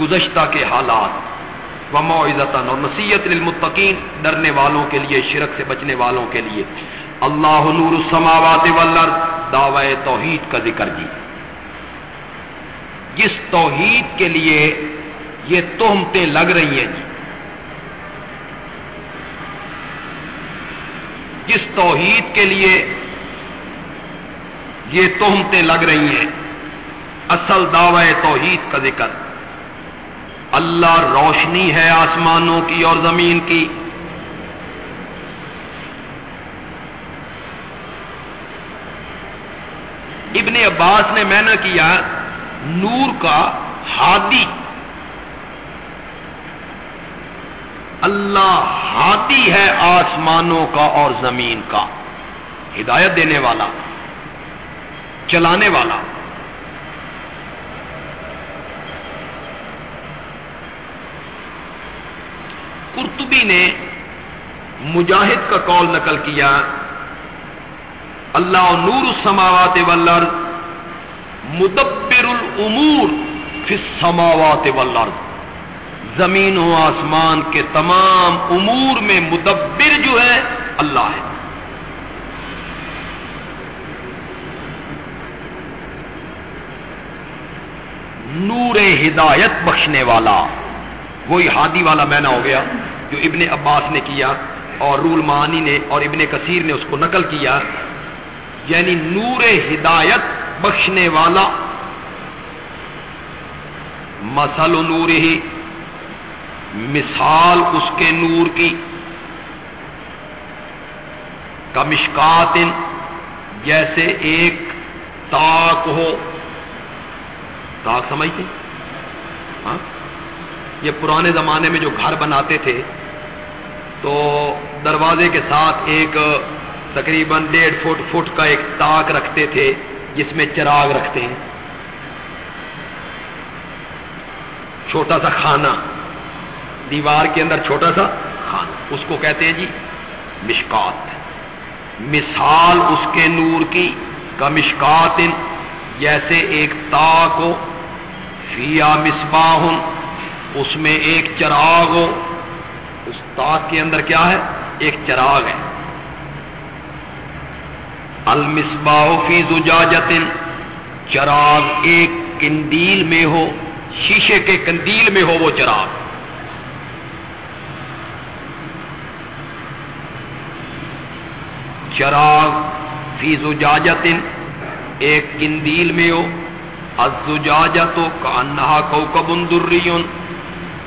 گزشتہ کے حالات۔ و معزت اور نصیحت للمتقین، ڈرنے والوں کے لیے، شرک سے بچنے والوں کے لیے۔ اللہ نور السماوات والارض، دعوی توحید کا ذکر جی۔ جس توحید کے لیے یہ تہمتیں لگ رہی ہیں جی۔ جس توحید کے لیے یہ تہمتیں لگ رہی ہیں۔ اصل دعوی توحید کا ذکر۔ اللہ روشنی ہے آسمانوں کی اور زمین کی۔ ابن عباس نے میں نے کیا نور کا ہادی۔ اللہ ہاتھی ہے آسمانوں کا اور زمین کا۔ ہدایت دینے والا، چلانے والا۔ کرتبی نے مجاہد کا کال نقل کیا، اللہ نور السماوات والارض مدبر الامور فی السماوات والارض۔ زمین و آسمان کے تمام امور میں مدبر جو ہے، اللہ ہے۔ نور ہدایت بخشنے والا۔ وہی ہادی والا مینا ہو گیا جو ابن عباس نے کیا اور رول مانی نے اور ابن کثیر نے اس کو نقل کیا یعنی نور ہدایت بخشنے والا۔ مسل نور ہی، مثال اس کے نور کی۔ کمشکات جیسے ایک تاک ہو۔ تاک سمجھتے ہاں؟ یہ پرانے زمانے میں جو گھر بناتے تھے، تو دروازے کے ساتھ ایک تقریباً ڈیڑھ فٹ فٹ کا ایک تاک رکھتے تھے، جس میں چراغ رکھتے ہیں۔ چھوٹا سا کھانا۔ دیوار کے اندر چھوٹا سا خان اس کو کہتے ہیں جی مشکات۔ مثال اس کے نور کی کا مشکات جیسے ایک تاک ہو فیا مصباح اس میں ایک چراغ ہو۔ اس تاک کے اندر کیا ہے؟ ایک چراغ ہے۔ المصباح فی زجاجت چراغ ایک کندیل میں ہو، شیشے کے کندیل میں ہو وہ چراغ۔ چراغ فی زجاجت ایک کندیل میں ہو۔ الزجاجت کا انہا کوکب دریون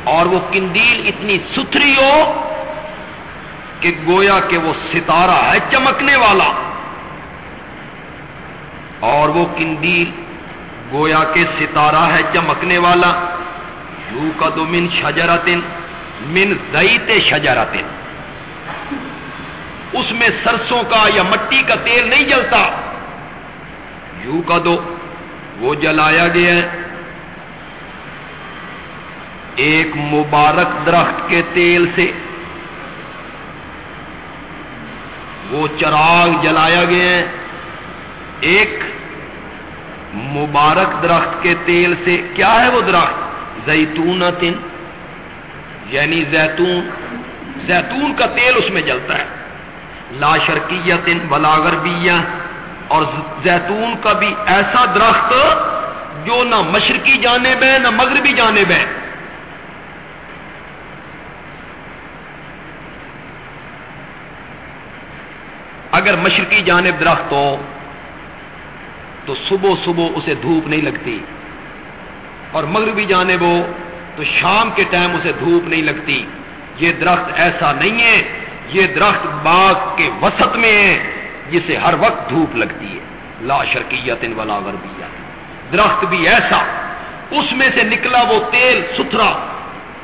اور وہ کندیل اتنی ستھری ہو کہ گویا کہ وہ ستارہ ہے چمکنے والا۔ اور وہ کندیل گویا کے ستارہ ہے چمکنے والا۔ یو کا دو من شجرتن، من زیت شجرتن۔ اس میں سرسوں کا یا مٹی کا تیل نہیں جلتا۔ یوں کا دو وہ جلایا گیا ہے۔ ایک مبارک درخت کے تیل سے وہ چراغ جلایا گیا ہے۔ ایک مبارک درخت کے تیل سے کیا ہے وہ درخت؟ زیتون یعنی زیتون۔ زیتون کا تیل اس میں جلتا ہے۔ لا شرکیت ولا غربیہ۔ اور زیتون کا بھی ایسا درخت جو نہ مشرقی جانب ہے، نہ مغربی جانب ہے۔ اگر مشرقی جانب درخت ہو، تو صبح صبح اسے دھوپ نہیں لگتی۔ اور مغربی جانب ہو، تو شام کے ٹائم اسے دھوپ نہیں لگتی۔ یہ درخت ایسا نہیں ہے، یہ درخت باغ کے وسط میں ہے، جسے ہر وقت دھوپ لگتی ہے۔ لا شرکیت ولا غربیت۔ درخت بھی ایسا، اس میں سے نکلا وہ تیل ستھرا۔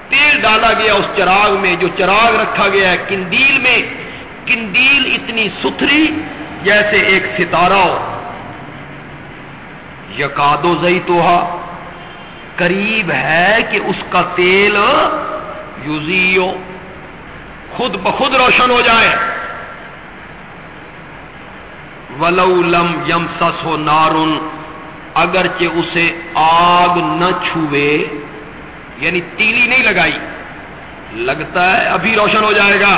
تیل ڈالا گیا اس چراغ میں، جو چراغ رکھا گیا ہے کندیل میں۔ کندیل اتنی ستھری جیسے ایک ستارہ ہو۔ یقادو زئی توہا قریب ہے کہ اس کا تیل یوزیو، خود بخود روشن ہو جائے۔ ولو لم یم سس ہو نارن اگرچہ اسے آگ نہ چھوے یعنی تیلی نہیں لگائی، لگتا ہے ابھی روشن ہو جائے گا۔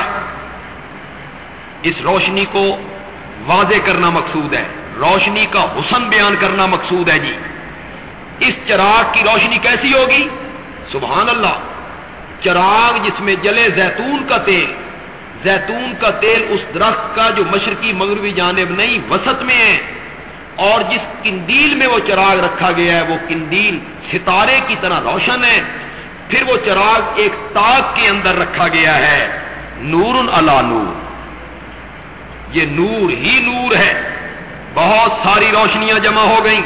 اس روشنی کو واضح کرنا مقصود ہے۔ روشنی کا حسن بیان کرنا مقصود ہے جی۔ اس چراغ کی روشنی کیسی ہوگی؟ سبحان اللہ چراغ جس میں جلے زیتون کا تیل۔ زیتون کا تیل اس درخت کا جو مشرقی مغربی جانب نہیں، وسط میں ہے۔ اور جس کندیل میں وہ چراغ رکھا گیا ہے، وہ کندیل ستارے کی طرح روشن ہے۔ پھر وہ چراغ ایک تاک کے اندر رکھا گیا ہے۔ نور اللہ نور۔ یہ نور ہی نور ہے۔ بہت ساری روشنیاں جمع ہو گئیں۔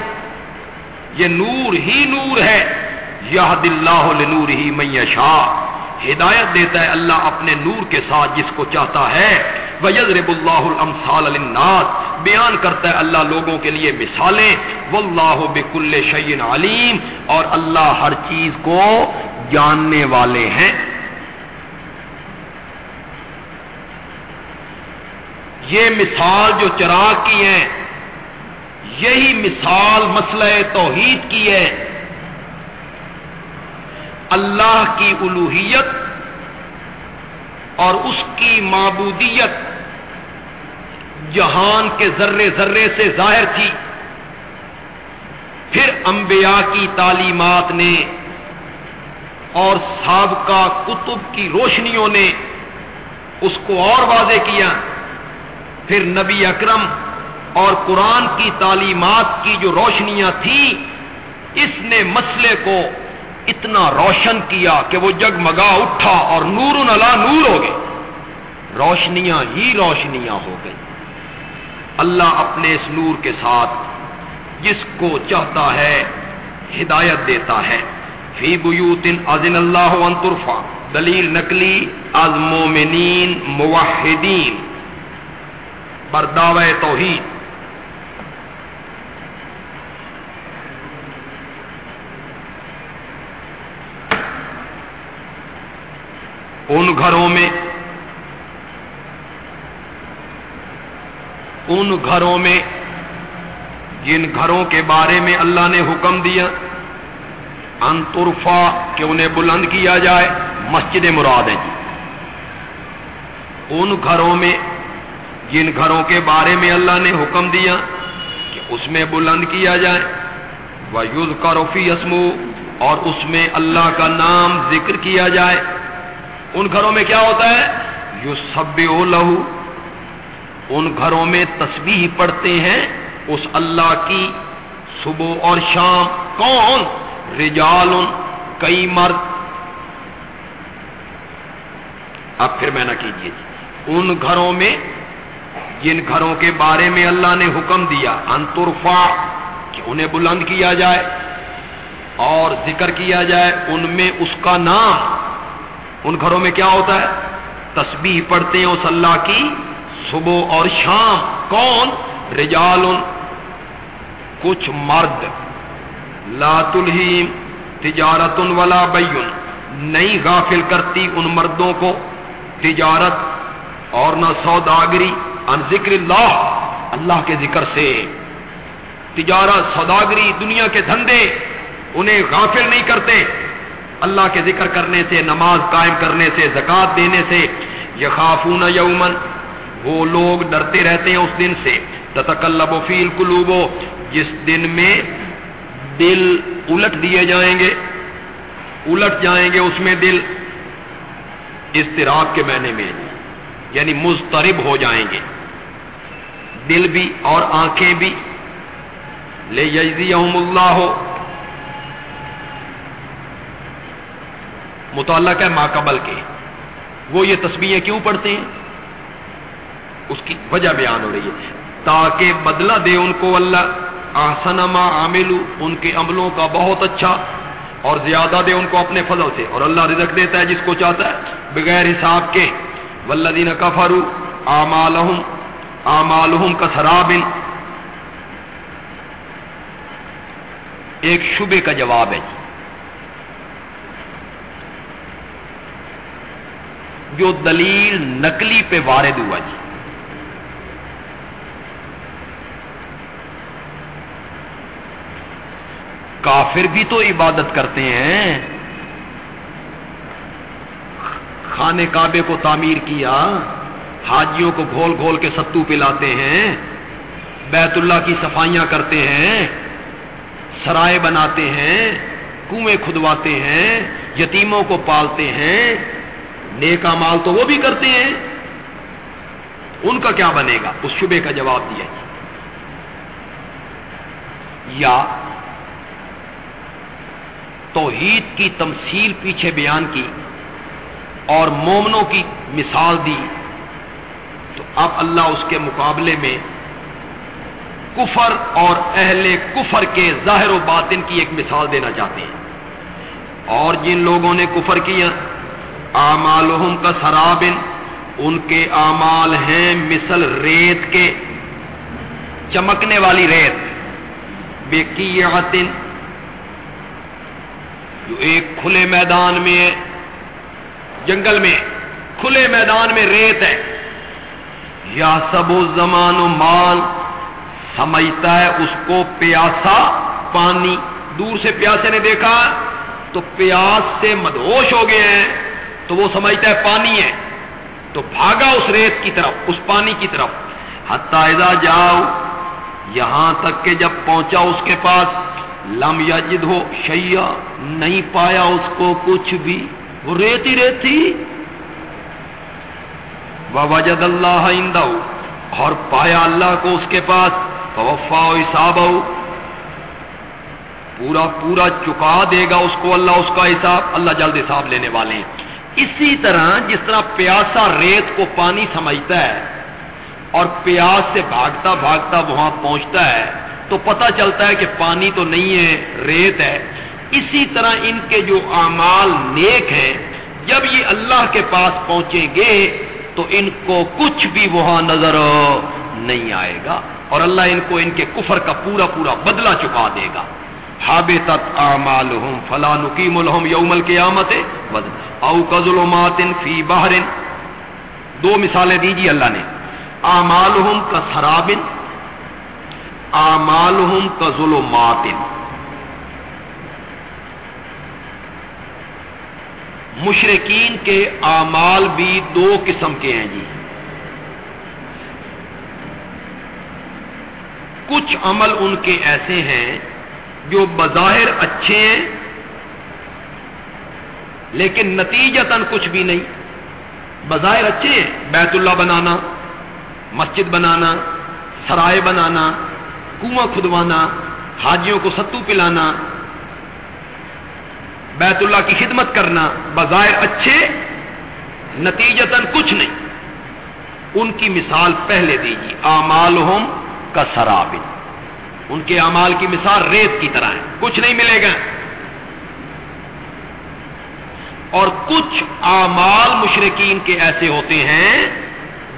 یہ نور ہی نور ہے۔ یہ دل نور ہی میشا ہدایت دیتا ہے اللہ اپنے نور کے ساتھ جس کو چاہتا ہے۔ وَيَضْرِبُ اللَّهُ الْأَمْثَالَ لِلنَّاسِ۔ بیان کرتا ہے اللہ لوگوں کے لیے مثالیں۔ وَاللَّهُ بِكُلِّ شَيْءٍ عَلِيمٍ اور اللہ ہر چیز کو جاننے والے ہیں۔ یہ مثال جو چراغ کی ہے یہی مثال مسئلہ توحید کی ہے۔ اللہ کی الوحیت اور اس کی معبودیت جہان کے ذرے ذرے سے ظاہر تھی۔ پھر انبیاء کی تعلیمات نے اور سابقہ کتب کی روشنیوں نے اس کو اور واضح کیا۔ پھر نبی اکرم اور قرآن کی تعلیمات کی جو روشنیاں تھیں، اس نے مسئلے کو اتنا روشن کیا کہ وہ جگمگا اٹھا اور نور نلا نور ہو گئے۔ روشنیاں ہی روشنیاں ہو گئی اللہ اپنے اس نور کے ساتھ جس کو چاہتا ہے ہدایت دیتا ہے۔ فی بیوت ازن اللہ انترفا دلیل نقلی، از مومنین موحدین۔ برداوے توحید۔ ان گھروں میں، ان گھروں میں، جن گھروں کے بارے میں اللہ نے حکم دیا انترفا کہ انہیں بلند کیا جائے مسجد مراد ہے جی۔ ان گھروں میں جن گھروں کے بارے میں اللہ نے حکم دیا کہ اس میں بلند کیا جائے۔ وہ یوز کروفی اسمو اور اس میں اللہ کا نام ذکر کیا جائے۔ ان گھروں میں کیا ہوتا ہے؟ یو سب لہو ان گھروں میں تسبیح پڑھتے ہیں۔ اس اللہ کی صبح اور شام کون؟ رجال، کئی مرد۔ اب پھر میں نہ کیجیے جی۔ ان گھروں میں جن گھروں کے بارے میں اللہ نے حکم دیا انترفا کہ انہیں بلند کیا جائے اور ذکر کیا جائے ان میں اس کا نام۔ ان گھروں میں کیا ہوتا ہے؟ تسبیح پڑھتے ہیں اس اللہ کی، صبح اور شام۔ کون؟ رجال، کچھ مرد۔ لا تلہیم تجارت ولا بین نہیں غافل کرتی ان مردوں کو تجارت اور نہ سوداگری۔ ان ذکر اللہ اللہ کے ذکر سے۔ تجارت، سوداگری، دنیا کے دھندے، انہیں غافل نہیں کرتے۔ اللہ کے ذکر کرنے سے، نماز قائم کرنے سے زکات دینے سے، یخافون یومن وہ لوگ ڈرتے رہتے ہیں اس دن سے۔ تتکلب فیل قلوبو جس دن میں دل الٹ دیے جائیں گے۔ الٹ جائیں گے اس میں دل۔ استراب کے معنی میں یعنی مسترب ہو جائیں گے۔ دل بھی اور آنکھیں بھی۔ لے یزی اللہ ہو متعلق ہے ماقبل کے۔ وہ یہ تصویریں کیوں پڑھتے ہیں؟ اس کی وجہ بیان ہو رہی ہے۔ تاکہ بدلہ دے ان کو اللہ۔ آسن ما عاملو ان کے عملوں کا بہت اچھا۔ اور زیادہ دے ان کو اپنے فضل سے۔ اور اللہ رزق دیتا ہے جس کو چاہتا ہے، بغیر حساب کے۔ ولدین کفرو آمالہم آمالہم کا سرابن ایک شبے کا جواب ہے جی۔ جو دلیل نقلی پہ وارد ہوا جی۔ کافر بھی تو عبادت کرتے ہیں۔ خانے کعبے کو تعمیر کیا۔ حاجیوں کو گھول گھول کے ستو پلاتے ہیں، بیت اللہ کی صفائیاں کرتے ہیں، سرائے بناتے ہیں، کنویں کھدواتے ہیں، یتیموں کو پالتے ہیں نیکا مال تو وہ بھی کرتے ہیں۔ ان کا کیا بنے گا؟ اس شبے کا جواب دیا یا توحید کی تمثیل پیچھے بیان کی اور مومنوں کی مثال دی۔ اب اللہ اس کے مقابلے میں کفر اور اہل کفر کے ظاہر و باطن کی ایک مثال دینا چاہتے ہیں۔ اور جن لوگوں نے کفر کیا آمالحم کا سرابن ان کے اعمال ہیں مثل ریت کے، چمکنے والی ریت۔ بے کی جو ایک کھلے میدان میں جنگل میں، کھلے میدان میں ریت ہے۔ یا سب و زمان و مال سمجھتا ہے اس کو پیاسا پانی۔ دور سے پیاسے نے دیکھا تو پیاس سے مدوش ہو گئے ہیں تو وہ سمجھتا ہے پانی ہے۔ تو بھاگا اس ریت کی طرف، اس پانی کی طرف۔ حتائزہ جاؤ، یہاں تک کہ جب پہنچا اس کے پاس، لم یجد ہو شیا نہیں پایا اس کو کچھ بھی۔ وہ ریتی ریتی وجد اللہ اور پایا اللہ کو اس کے پاس وفا حساب پورا پورا چکا دے گا اس کو اللہ، اس کا حساب، اللہ جلد حساب لینے والے ہیں۔ اسی طرح جس طرح پیاسا ریت کو پانی سمجھتا ہے اور پیاس سے بھاگتا بھاگتا وہاں پہنچتا ہے، تو پتہ چلتا ہے کہ پانی تو نہیں ہے، ریت ہے۔ اسی طرح ان کے جو اعمال نیک ہیں، جب یہ اللہ کے پاس پہنچیں گے تو ان کو کچھ بھی وہاں نظر نہیں آئے گا اور اللہ ان کو ان کے کفر کا پورا پورا بدلہ چکا دے گا۔ ہاب تت آمال فلاں نقیم الحم یومل کے آمت او کزلومات فی بہرن دو مثالیں دیجیے اللہ نے۔ آمال کا سرابن۔ آمالہم کا ظلمات۔ مشرقین کے اعمال بھی دو قسم کے ہیں جی۔ کچھ عمل ان کے ایسے ہیں جو بظاہر اچھے ہیں، لیکن نتیجتاً کچھ بھی نہیں۔ بظاہر اچھے ہیں، بیت اللہ بنانا، مسجد بنانا، سرائے بنانا، کنواں کھدوانا، حاجیوں کو ستو پلانا بیت اللہ کی خدمت کرنا بظاہر اچھے نتیجتاً کچھ نہیں۔ ان کی مثال پہلے دیجیے۔ امال ہوم کا سراب ان کے امال کی مثال ریت کی طرح ہے کچھ نہیں ملے گا۔ اور کچھ امال مشرقین کے ایسے ہوتے ہیں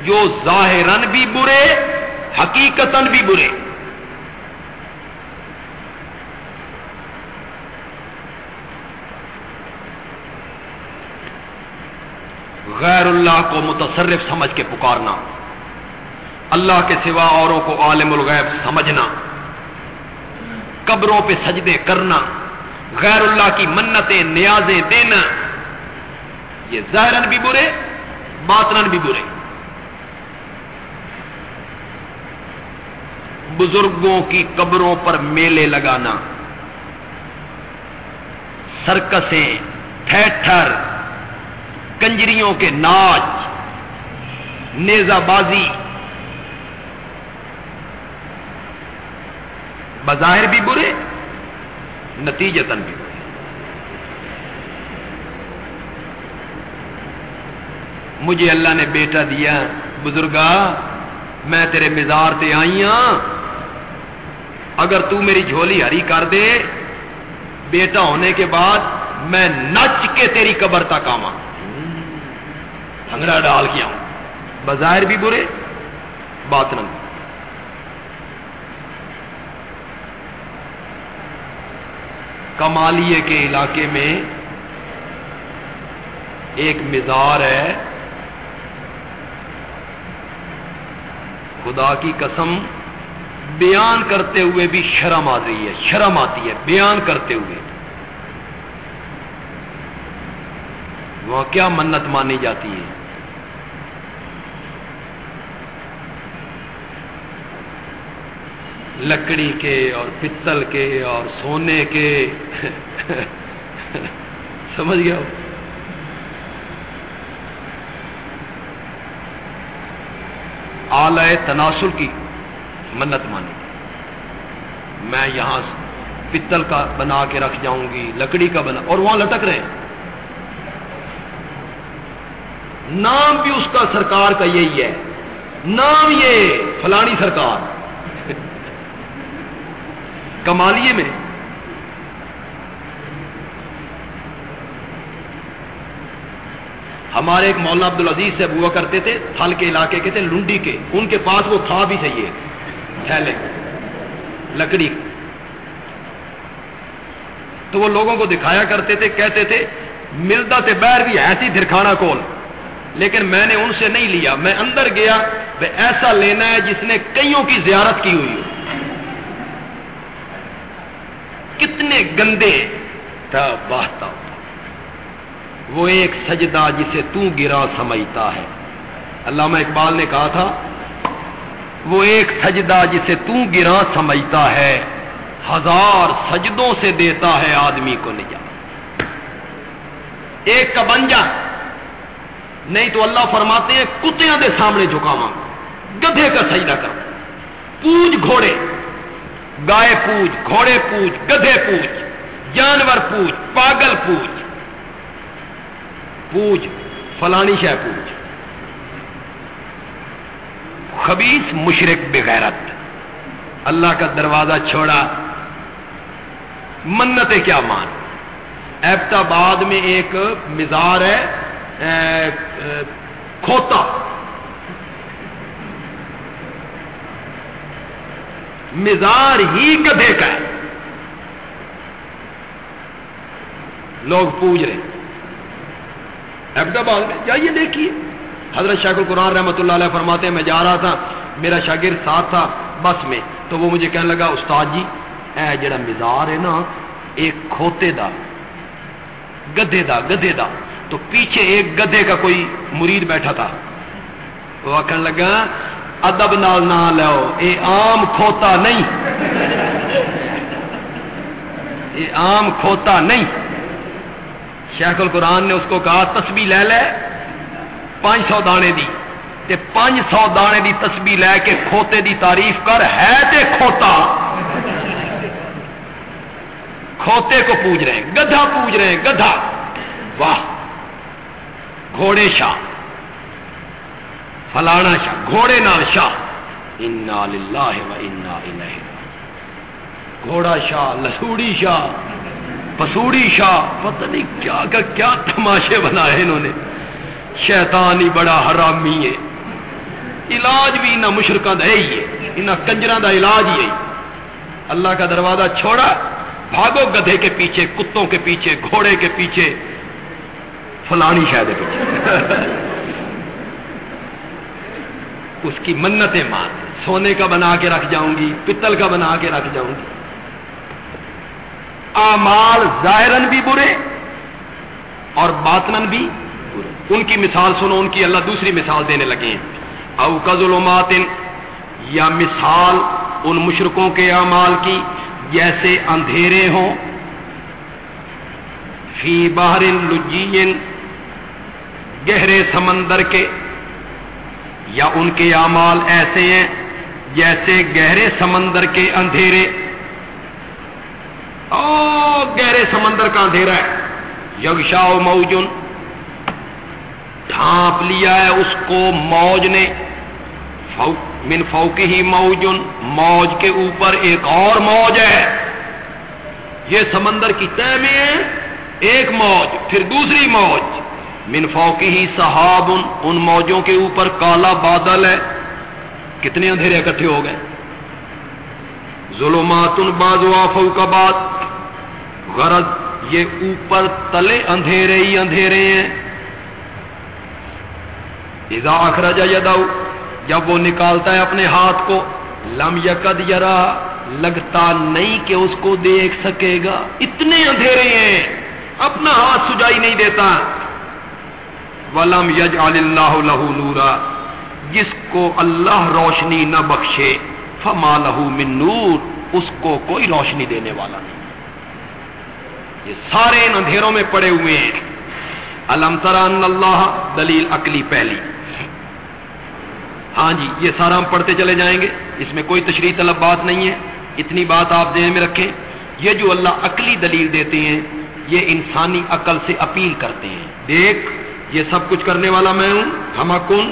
جو ظاہراً بھی برے، حقیقتاً بھی برے۔ غیر اللہ کو متصرف سمجھ کے پکارنا۔ اللہ کے سوا اوروں کو عالم الغیب سمجھنا۔ قبروں پہ سجدے کرنا۔ غیر اللہ کی منتیں، نیازیں دینا۔ یہ ظاہر بھی برے باطن بھی برے۔ بزرگوں کی قبروں پر میلے لگانا۔ سرکسیں تھیٹر کنجریوں کے ناچ نیزہ بازی بظاہر بھی برے نتیجتن بھی برے۔ مجھے اللہ نے بیٹا دیا، بزرگا، میں تیرے مزار تے آئی ہاں۔ اگر تو میری جھولی ہری کر دے، بیٹا ہونے کے بعد میں نچ کے تیری قبر تک آوا انگڑا ڈال کے آؤں۔ بظاہر بھی برے، بات کمالیے کے علاقے میں ایک مزار ہے۔ خدا کی قسم، بیان کرتے ہوئے بھی شرم آ رہی ہے، شرم آتی ہے، بیان کرتے ہوئے۔ وہاں کیا منت مانی جاتی ہے؟ لکڑی کے اور پتل کے اور سونے کے <laughs> سمجھ گیا آلائے تناسل کی منت مانی۔ میں یہاں پتل کا بنا کے رکھ جاؤں گی، لکڑی کا بنا، اور وہاں لٹک رہے ہیں۔ نام بھی اس کا سرکار کا یہی ہے۔ نام یہ فلانی سرکار۔ کمالیے میں۔ ہمارے ایک مولانا عبد العزیز سے ہوا کرتے تھے تھل کے علاقے کے تھے، لنڈی کے۔ ان کے پاس وہ تھا بھی صحیح ہے۔ تھیلے، لکڑی۔ تو وہ لوگوں کو دکھایا کرتے تھے، کہتے تھے ملتا تے بیر بھی ایسی دھرکھانا کول۔ لیکن میں نے ان سے نہیں لیا، میں اندر گیا ایسا لینا ہے جس نے کئیوں کی زیارت کی ہوئی ہو۔ کتنے گندے بہتا وہ ایک سجدہ جسے تو گرا سمجھتا ہے۔ علامہ اقبال نے کہا تھا، وہ ایک سجدہ جسے تو گرا سمجھتا ہے، ہزار سجدوں سے دیتا ہے آدمی کو نجات۔ ایک کا بن جا۔ نہیں تو اللہ فرماتے ہیں کتوں دے سامنے جھکاوا گدھے کا سجدہ کر۔ پوج گھوڑے۔ گائے پوج، گھوڑے پوج، گدھے پوج، جانور پوج، پاگل پوج۔ پوج، فلانی شہ پوج۔ خبیص مشرق بغیرت اللہ کا دروازہ چھوڑا۔ منت کیا مان؟ ایبٹ آباد میں ایک مزار ہے کھوتا۔ مزار ہی گدھے کا ہے؟ لوگ پوج رہے احمد آباد میں جائیے دیکھیے۔ حضرت شاہ القرآن رحمۃ اللہ علیہ فرماتے ہیں، میں جا رہا تھا، میرا شاگرد ساتھ تھا بس میں، تو وہ مجھے کہنے لگا، استاد جی اے جڑا مزار ہے نا، ایک کھوتے دا گدے دا گدے دا۔ تو پیچھے ایک گدے کا کوئی مرید بیٹھا تھا۔ وہ آخر لگا ادب نال نہ لو اے عام کھوتا نہیں۔ یہ عام کھوتا نہیں۔ شیخ القرآن نے اس کو کہا، تسبیح لے لے۔ پانچ سو دانے دی۔ تے پانچ سو دانے دی تسبیح لے کے کھوتے دی تعریف کر، ہے تے کھوتا۔ کھوتے کو پوج رہے ہیں، گدھا پوج رہے ہیں، گدھا۔ واہ۔ گھوڑے شاہ۔ فلانا شاہ، گھوڑے نال شاہ۔ انا للہ و انا الیہ گھوڑا شاہ، لسوڑی شاہ، پسوڑی شاہ۔ پتہ نہیں کیا کا کیا تماشے بنائے انہوں نے۔ شیطان ہی بڑا حرامی ہے۔ علاج بھی انہیں مشرقہ دا ہی ہے۔ انہیں کنجرہ دا علاج ہی ہے اللہ کا دروازہ چھوڑا، بھاگو گدھے کے پیچھے، کتوں کے پیچھے، گھوڑے کے پیچھے۔ فلانی شاید پیچھے۔ <laughs> اس کی منتیں مان سونے کا بنا کے رکھ جاؤں گی، پتل کا بنا کے رکھ جاؤں گی۔ آمال ظاہرن بھی برے اور باطنن بھی برے۔ ان کی مثال سنو، ان کی اللہ دوسری مثال دینے لگے او کظلمات یا مثال ان مشرکوں کے اعمال کی، جیسے اندھیرے ہوں۔ فی باہر لجین، گہرے سمندر کے یا ان کے اعمال ایسے ہیں جیسے گہرے سمندر کے اندھیرے۔ او گہرے سمندر کا اندھیرا ہے۔ یگشا موجن۔ ڈھانپ لیا ہے اس کو موج نے۔ من فوکی ہی موجن۔ موج کے اوپر ایک اور موج ہے۔ یہ سمندر کی تہ میں ہے۔ ایک موج، پھر دوسری موج۔ من فوکی ہی صحاب ان موجوں کے اوپر کالا بادل ہے۔ کتنے اندھیرے اکٹھے ہو گئے۔ ظلمات باز وافو کا بات غرض، یہ اوپر تلے اندھیرے ہی اندھیرے ہیں۔ اذا اخرج یدو جب وہ نکالتا ہے اپنے ہاتھ کو، لم یقد یرا، لگتا نہیں کہ اس کو دیکھ سکے گا۔ اتنے اندھیرے ہیں۔ اپنا ہاتھ سجائی نہیں دیتا۔ ولم یج اللہ لہو نورا، جس کو اللہ روشنی نہ بخشے، فما لہو من نور، اس کو کوئی روشنی دینے والا نہیں۔ یہ سارے ان اندھیروں میں پڑے ہوئے ہیں۔ الم تران اللہ دلیل عقلی پہلی۔ ہاں جی یہ سارا ہم پڑھتے چلے جائیں گے۔ اس میں کوئی تشریح طلب بات نہیں ہے۔ اتنی بات آپ ذہن میں رکھیں۔ یہ جو اللہ عقلی دلیل دیتے ہیں، یہ انسانی عقل سے اپیل کرتے ہیں۔ دیکھ یہ سب کچھ کرنے والا میں ہوں ہما کن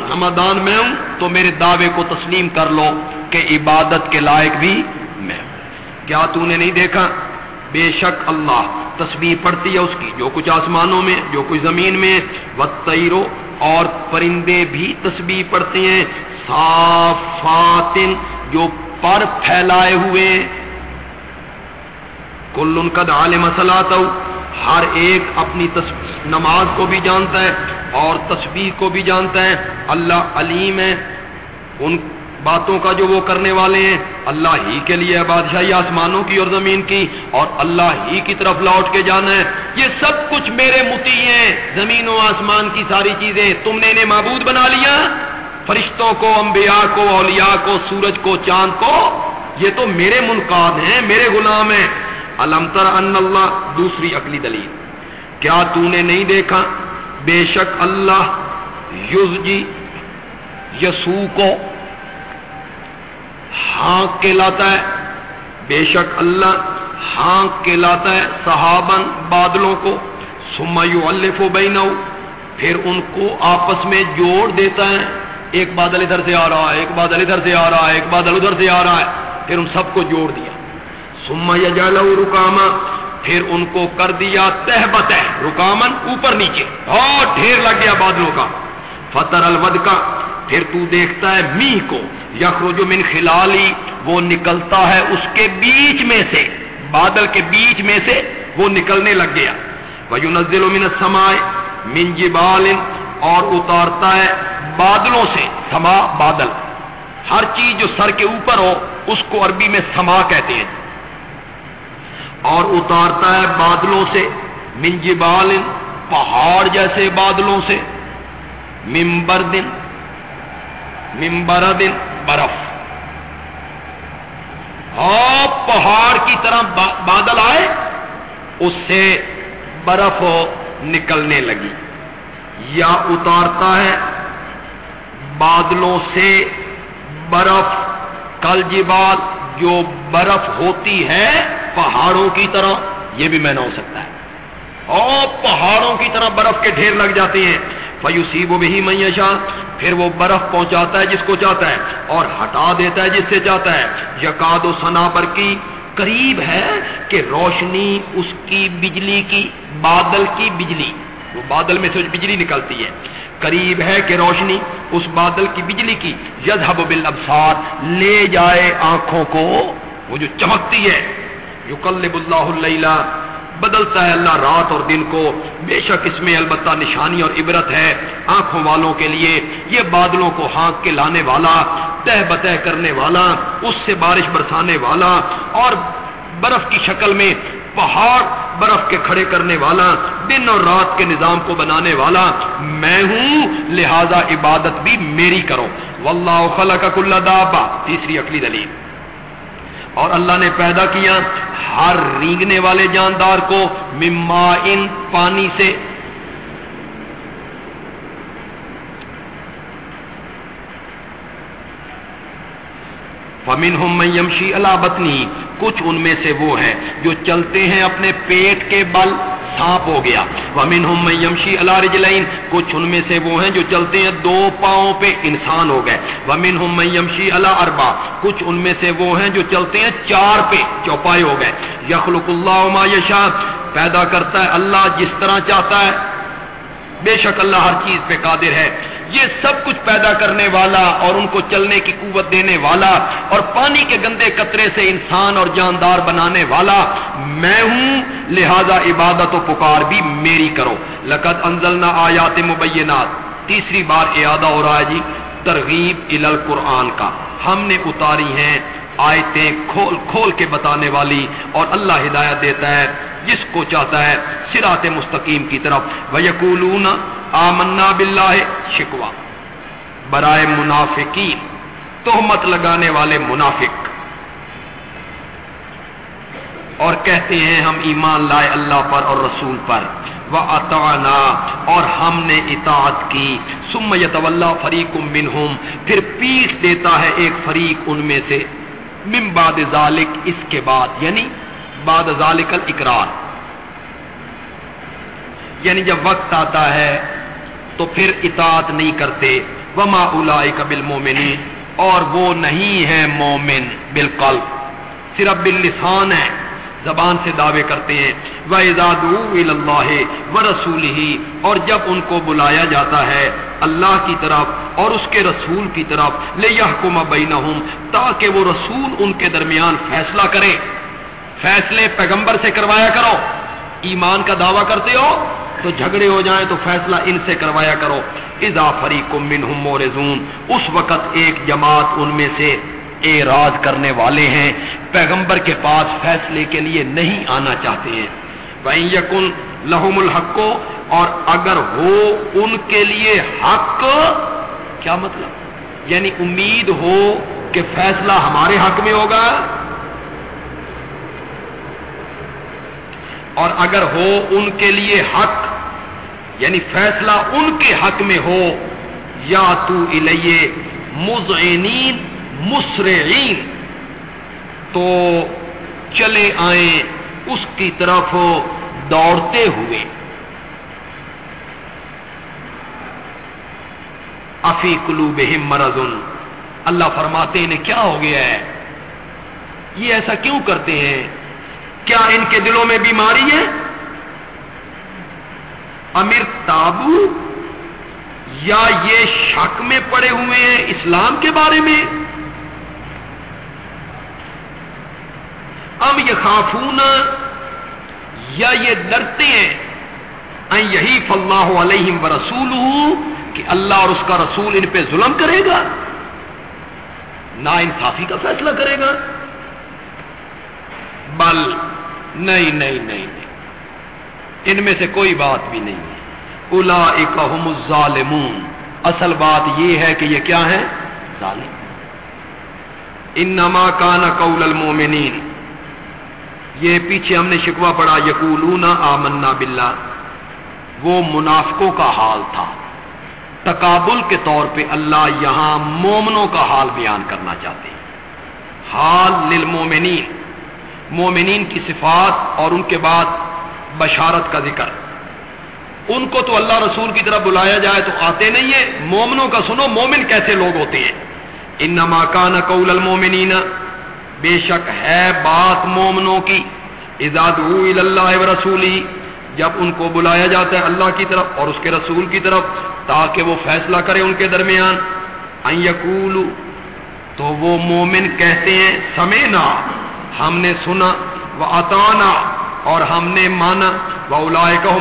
میں ہوں، تو میرے دعوے کو تسلیم کر لو کہ عبادت کے لائق بھی میں ہوں۔ کیا تو نے نہیں دیکھا؟ بے شک اللہ تصویر پڑتی ہے اس کی، جو کچھ آسمانوں میں، جو کچھ زمین میں و تیرو اور پرندے بھی تصویر پڑتے ہیں۔ صافاتن جو پر پھیلائے ہوئے کل ان کا عالم مسلاتا ہر ایک اپنی نماز کو بھی جانتا ہے اور تصویر کو بھی جانتا ہے۔ اللہ علیم ہے۔ ان باتوں کا جو وہ کرنے والے ہیں، اللہ ہی کے لیے بادشاہی آسمانوں کی اور زمین کی، اور اللہ ہی کی طرف لوٹ کے جانا ہے۔ یہ سب کچھ میرے متی ہیں۔ زمین و آسمان کی ساری چیزیں۔ تم نے انہیں معبود بنا لیا۔ فرشتوں کو، انبیاء کو، اولیاء کو، سورج کو، چاند کو۔ یہ تو میرے منقاد ہیں، میرے غلام ہیں۔ المتر ان اللہ دوسری عقلی دلیل۔ کیا تو نے نہیں دیکھا؟ بے شک اللہ یوز جی یسو کو ہانک کے لاتا ہے۔ بے شک اللہ ہانک کے لاتا ہے صحابن بادلوں کو۔ سمیو الف و پھر ان کو آپس میں جوڑ دیتا ہے۔ ایک بادل ادھر سے آ رہا ہے، ایک بادل ادھر سے آ رہا ہے، ایک بادل ادھر سے آ رہا ہے۔ پھر ان سب کو جوڑ دیا۔ سما یا رکاما، پھر ان کو کر دیا تہ بتہ رکامن اوپر نیچے، بہت ڈھیر لگ گیا بادلوں کا۔ فتر الود کا پھر تو دیکھتا ہے می کو یخرج من خلالی، وہ نکلتا ہے اس کے بیچ میں سے، بادل کے بیچ میں سے، وہ نکلنے لگ گیا۔ وَيُنَزِّلُ مِنَ السَّمَاءِ، مِن جِبَالٍ، اور اتارتا ہے بادلوں سے، سما بادل۔ ہر چیز جو سر کے اوپر ہو، اس کو عربی میں سما کہتے ہیں۔ اور اتارتا ہے بادلوں سے، من جبال، پہاڑ جیسے بادلوں سے۔ ممبر دن ممبر دن، برف۔ ہاں پہاڑ کی طرح بادل آئے، اس سے برف نکلنے لگی۔ یا اتارتا ہے بادلوں سے برف، کل جبال جو برف ہوتی ہے پہاڑوں کی طرح، یہ بھی میں نہ ہو سکتا ہے۔ اور پہاڑوں کی طرح برف کے ڈھیر لگ جاتے ہیں۔ فیوسیب بھی میشا پھر وہ برف پہنچاتا ہے جس کو چاہتا ہے، اور ہٹا دیتا ہے جس سے چاہتا ہے۔ یقاد و سنا پر کی قریب ہے کہ روشنی اس کی بجلی کی، بادل کی بجلی۔ وہ بادل میں سے بجلی نکلتی ہے۔ قریب ہے کہ روشنی اس بادل کی بجلی کی۔ یذهب بالابصار، لے جائے آنکھوں کو۔ وہ جو چمکتی ہے یقلب اللہ اللیلہ بدلتا ہے اللہ رات اور دن کو۔ بے شک اس میں البتہ نشانی اور عبرت ہے۔ آنکھوں والوں کے لیے یہ بادلوں کو ہانک کے لانے والا، تہ بتہ کرنے والا، اس سے بارش برسانے والا اور برف کی شکل میں پہاڑ برف کے کھڑے کرنے والا، دن اور رات کے نظام کو بنانے والا۔ میں ہوں، لہذا عبادت بھی میری کرو۔ واللہ خلق کل دابا تیسری اکلی دلیل۔ اور اللہ نے پیدا کیا ہر رینگنے والے جاندار کو مما ان پانی سے فمن ہم میں یمشی اللہ بتنی کچھ ان میں سے وہ ہے جو چلتے ہیں اپنے پیٹ کے بل سانپ ہو گیا۔ ومن ہم میں یمشی اللہ رجلین کچھ ان میں سے وہ ہیں جو چلتے ہیں دو پاؤں پہ انسان ہو گئے۔ ومن ہم میں یمشی اللہ اربا کچھ ان میں سے وہ ہیں جو چلتے ہیں چار پہ چوپائے ہو گئے۔ یخلق اللہ ما یشاء پیدا کرتا ہے اللہ جس طرح چاہتا ہے بے شک اللہ ہر چیز پہ قادر ہے۔ یہ سب کچھ پیدا کرنے والا اور ان کو چلنے کی قوت دینے والا اور پانی کے گندے قطرے سے انسان اور جاندار بنانے والا میں ہوں، لہذا عبادت و پکار بھی میری کرو۔ لقد انزلنا آیات مبینات۔ تیسری بار ارادہ ہو رہا ہے جی ترغیب ال قرآن کا۔ ہم نے اتاری ہیں آیتیں کھول کھول کے بتانے والی اور اللہ ہدایت دیتا ہے، جس کو چاہتا ہے سرات مستقیم کی طرف۔ ویقولون آمنا باللہ شکوا برائے منافقین، تہمت لگانے والے منافق۔ اور کہتے ہیں، ہم ایمان لائے اللہ پر اور رسول پر۔ وہ اطانا اور ہم نے اطاعت کی۔ سم یتولا فریق منہم پھر پیس دیتا ہے ایک فریق ان میں سے۔ من بعد ذالک اس کے بعد یعنی بعد ذالک الاقرار۔ یعنی جب وقت آتا ہے تو پھر اطاعت نہیں کرتے۔ وما اولئک بالمومنین اور وہ نہیں ہے مومن بالقلب۔ صرف باللسان ہے زبان سے دعوے کرتے ہیں۔ وہ اللہ و رسول ہی اور جب ان کو بلایا جاتا ہے اللہ کی طرف اور اس کے رسول کی طرف لے یہ بینہم تاکہ وہ رسول ان کے درمیان فیصلہ کرے فیصلے پیغمبر سے کروایا کرو۔ ایمان کا دعویٰ کرتے ہو تو جھگڑے ہو جائیں تو فیصلہ ان سے کروایا کرو۔ اذا فریق منہم مورزون اس وقت ایک جماعت ان میں سے اعراض کرنے والے ہیں، پیغمبر کے پاس فیصلے کے لیے نہیں آنا چاہتے ہیں۔ وہیں یقن لہم الحق، اور اگر ہو ان کے لیے حق، کیا مطلب؟ یعنی امید ہو کہ فیصلہ ہمارے حق میں ہوگا۔ اور اگر ہو ان کے لیے حق یعنی فیصلہ ان کے حق میں ہو، یا تو الیہ مزعنین مسرعین۔ تو چلے آئیں اس کی طرف دوڑتے ہوئے۔ افی کلو بہم مرضن اللہ فرماتے انہیں کیا ہو گیا ہے؟ یہ ایسا کیوں کرتے ہیں؟ کیا ان کے دلوں میں بیماری ہے؟ امیر تابو، یا یہ شک میں پڑے ہوئے ہیں اسلام کے بارے میں؟ ام یہ خافون یا یہ ڈرتے ہیں یہی فلاح علیہم و رسول کہ اللہ اور اس کا رسول ان پہ ظلم کرے گا، نا انصافی کا فیصلہ کرے گا۔ بل، نہیں نہیں نہیں ان میں سے کوئی بات بھی نہیں ہے۔ الا الظالمون۔ اصل بات یہ ہے کہ یہ کیا ہے ظالم۔ انما کان قول المومنین یہ پیچھے ہم نے شکوا پڑا یقولون آمنا باللہ۔ وہ منافقوں کا حال تھا۔ تقابل کے طور پہ اللہ یہاں مومنوں کا حال بیان کرنا چاہتے ہیں۔ حال للمومنین مومنین کی صفات اور ان کے بعد بشارت کا ذکر۔ ان کو تو اللہ رسول کی طرف بلایا جائے تو آتے نہیں ہے مومنوں کا سنو، مومن کیسے لوگ ہوتے ہیں؟ ان نماکان قول المومنین بے شک ہے بات مومنوں کی۔ ازاد اللہ و رسولی، جب ان کو بلایا جاتا ہے اللہ کی طرف اور اس کے رسول کی طرف، تاکہ وہ فیصلہ کرے ان کے درمیان۔ یقول تو وہ مومن کہتے ہیں، سمینا، ہم نے سنا وہ اتانا اور ہم نے مانا وہ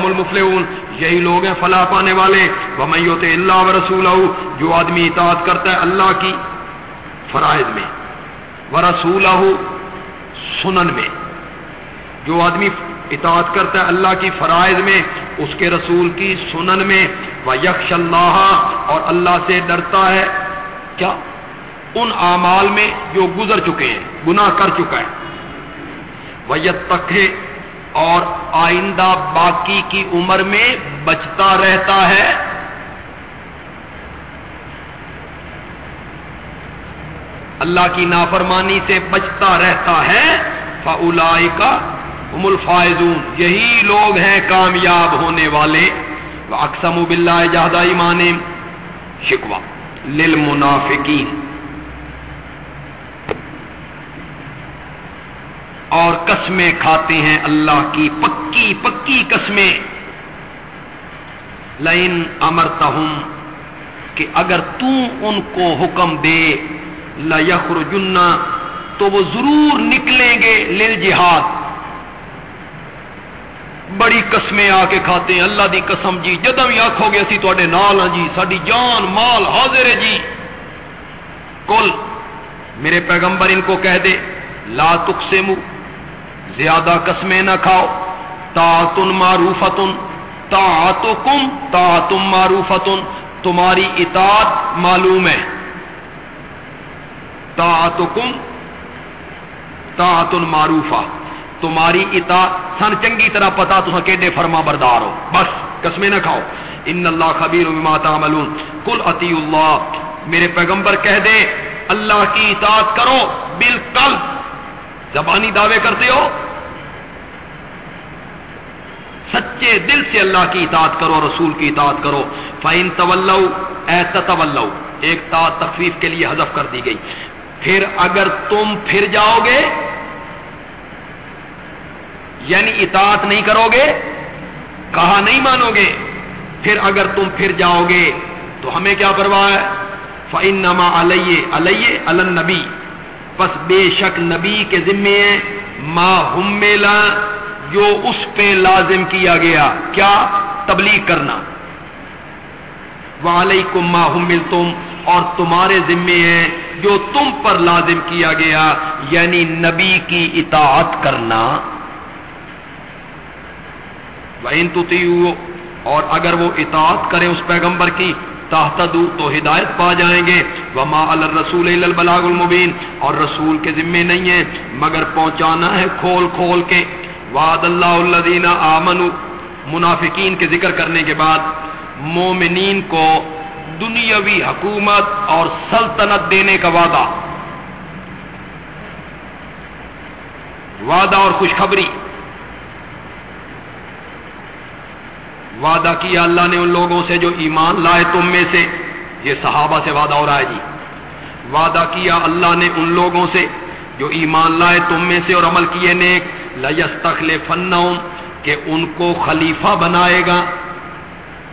المفلحون، یہی لوگ ہیں فلاح پانے والے۔ وہ میوت اللہ و رسول جو آدمی اطاعت کرتا ہے اللہ کی فرائض میں۔ وہ رسول سنن میں۔ جو آدمی اطاعت کرتا ہے اللہ کی فرائض میں، اس کے رسول کی سنن میں۔ وہ یکش اللہ اور اللہ سے ڈرتا ہے۔ کیا؟ ان اعمال میں جو گزر چکے ہیں، گناہ کر چکا ہے۔ ویت تک اور آئندہ باقی کی عمر میں بچتا رہتا ہے۔ اللہ کی نافرمانی سے بچتا رہتا ہے فلا کا ام الفائزون، یہی لوگ ہیں کامیاب ہونے والے۔ اقسم بلّہ جہدا ایمان شکوا للمنافقین۔ اور قسمیں کھاتے ہیں اللہ کی، پکی پکی قسمیں۔ لائن امرتا ہوں کہ اگر تو ان کو حکم دے لخر تو وہ ضرور نکلیں گے لل جہاد۔ بڑی قسمیں آ کے کھاتے ہیں۔ اللہ دی قسم جی جدو بھی آخو گے، اسی تے نال ہاں جی ساری جان، مال حاضر ہے جی۔ کل میرے پیغمبر ان کو کہہ دے، لا تک سے منہ زیادہ قسمیں نہ کھاؤ۔ تا تن معروفتن تا تو تا تم معروفتن، تمہاری اطاعت معلوم ہے۔ تا تو معروفہ۔ تمہاری اطاعت سن چنگی طرح پتا تو کیڈے فرما بردار ہو۔ بس، قسمیں نہ کھاؤ۔ ان اللہ خبیر بما تعملون۔ کل اتی اللہ۔ میرے پیغمبر کہہ دے، اللہ کی اطاعت کرو بالکل زبانی دعوے کرتے ہو۔ سچے دل سے اللہ کی اطاعت کرو، رسول کی اطاعت کرو۔ فائن طول اے تطول ایک تا تخفیف کے لیے حذف کر دی گئی۔ پھر اگر تم پھر جاؤ گے یعنی اطاعت نہیں کرو گے، کہا نہیں مانو گے، پھر اگر تم پھر جاؤ گے تو ہمیں کیا پرواہ ہے؟ فائن نما علیہ علیہ النبی بس بے شک نبی کے ذمے ما ہم جو اس پہ لازم کیا گیا۔ کیا؟ تبلیغ کرنا۔ وعلیکم ما حمل تم اور تمہارے ذمے ہیں جو تم پر لازم کیا گیا یعنی نبی کی اطاعت کرنا۔ وہ اور اگر وہ اطاعت کرے اس پیغمبر کی تحتدو تو ہدایت پا جائیں گے۔ وما الرسول البلاغ المبین اور رسول کے ذمے نہیں ہے مگر پہنچانا ہے کھول کھول کے۔ وعد اللہ الذین آمنوا، منافقین کے ذکر کرنے کے بعد۔ مومنین کو دنیاوی حکومت اور سلطنت دینے کا وعدہ۔ وعدہ اور خوشخبری۔ وعدہ کیا اللہ نے ان لوگوں سے جو ایمان لائے تم میں سے؟ یہ صحابہ سے وعدہ ہو رہا ہے جی۔ وعدہ کیا اللہ نے ان لوگوں سے جو ایمان لائے تم میں سے اور عمل کیے نیک؟ لستخل فن کہ ان کو خلیفہ بنائے گا۔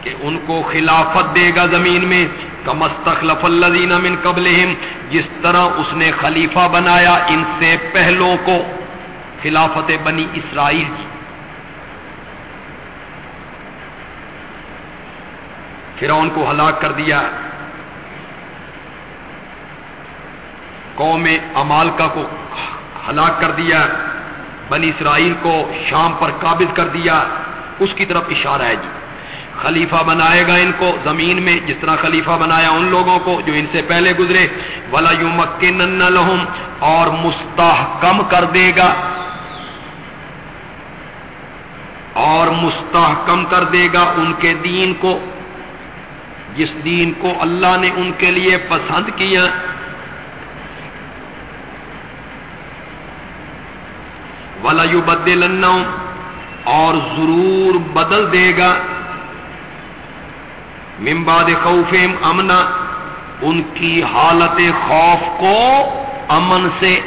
کہ ان کو خلافت دے گا زمین میں کمستخلف الذین من قبلہم، جس طرح اس نے خلیفہ بنایا ان سے پہلوں کو، خلافت بنی اسرائیل کی۔ فرعون کو ہلاک کر دیا۔ قوم امالکا کو ہلاک کر دیا۔ بنی اسرائیل کو شام پر قابض کر دیا۔ اس کی طرف اشارہ ہے جی۔ خلیفہ بنائے گا ان کو زمین میں، جس طرح خلیفہ بنایا ان لوگوں کو جو ان سے پہلے گزرے۔ ولا یو مکن اور مستحکم کر دے گا۔ اور مستحکم کر دے گا ان کے دین کو، جس دین کو اللہ نے ان کے لیے پسند کیا۔ ولا یو اور ضرور بدل دے گا۔ ممباد خوفیم امنا ان کی حالت خوف کو امن سے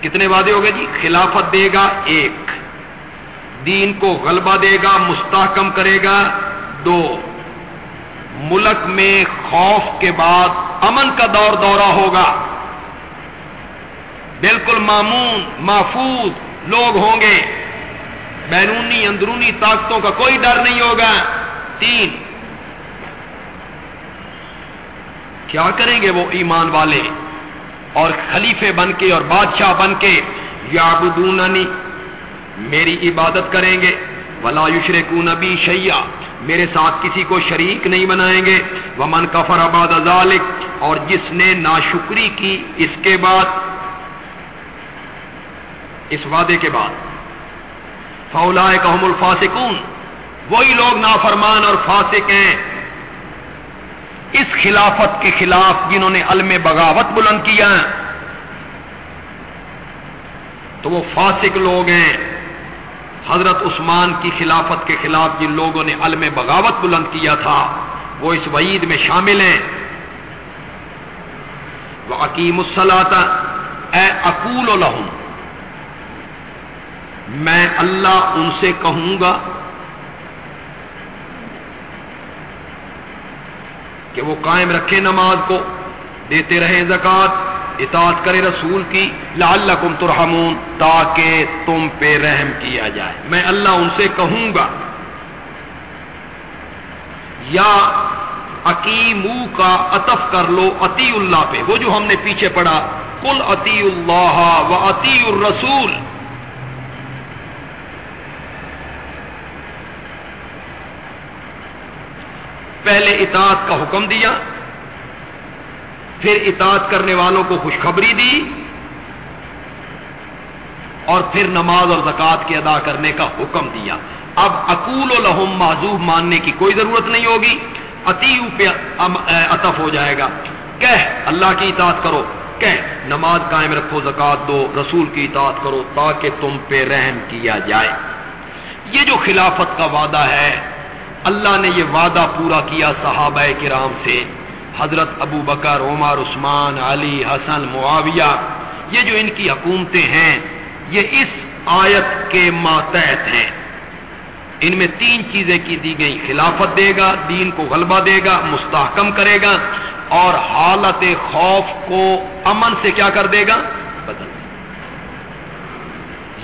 کتنے وعدے ہو گئے جی؟ خلافت دے گا ایک، دین کو غلبہ دے گا، مستحکم کرے گا، دو، ملک میں خوف کے بعد امن کا دور دورہ ہوگا۔ بالکل معمون محفوظ لوگ ہوں گے۔ بیرونی اندرونی طاقتوں کا کوئی ڈر نہیں ہوگا۔ تین۔ کیا کریں گے وہ ایمان والے؟ اور خلیفے بن کے اور بادشاہ بن کے یا میری عبادت کریں گے۔ ولا یشرے کو نبی شیا میرے ساتھ کسی کو شریک نہیں بنائیں گے۔ ومن کفر آباد ذالک، اور جس نے ناشکری کی اس کے بعد، اس وعدے کے بعد۔ فولا کام الفاسکون وہی لوگ نافرمان اور فاسق ہیں۔ اس خلافت کے خلاف جنہوں نے علم بغاوت بلند کیا، تو وہ فاسق لوگ ہیں۔ حضرت عثمان کی خلافت کے خلاف جن لوگوں نے علم بغاوت بلند کیا تھا، وہ اس وعید میں شامل ہیں۔ وہ عقیم الصلاط اے اقول الحم میں اللہ ان سے کہوں گا کہ وہ قائم رکھے نماز کو، دیتے رہے زکات اطاعت کرے رسول کی، لعلکم ترحمون، تاکہ تم پہ رحم کیا جائے۔ میں اللہ ان سے کہوں گا، یا عقیمو کا عطف کر لو عطی اللہ پہ۔ وہ جو ہم نے پیچھے پڑھا کل عطی اللہ و عطی الرسول۔ پہلے اطاعت کا حکم دیا، پھر اطاعت کرنے والوں کو خوشخبری دی، اور پھر نماز اور زکوٰۃ کے ادا کرنے کا حکم دیا۔ اب اقول و لہم معذوب ماننے کی کوئی ضرورت نہیں ہوگی۔ عطیو پہ اطف ہو جائے گا۔ کہہ، اللہ کی اطاعت کرو۔ کہہ، نماز قائم رکھو زکات دو، رسول کی اطاعت کرو تاکہ تم پہ رحم کیا جائے۔ یہ جو خلافت کا وعدہ ہے اللہ نے یہ وعدہ پورا کیا صحابہ کرام سے۔ حضرت ابو بکر، عمر، عثمان، علی، حسن، معاویہ، یہ جو ان کی حکومتیں ہیں، یہ اس آیت کے ماتحت ہیں۔ ان میں تین چیزیں کی دی گئی خلافت دے گا، دین کو غلبہ دے گا، مستحکم کرے گا، اور حالت خوف کو امن سے کیا کر دے گا؟ بدل۔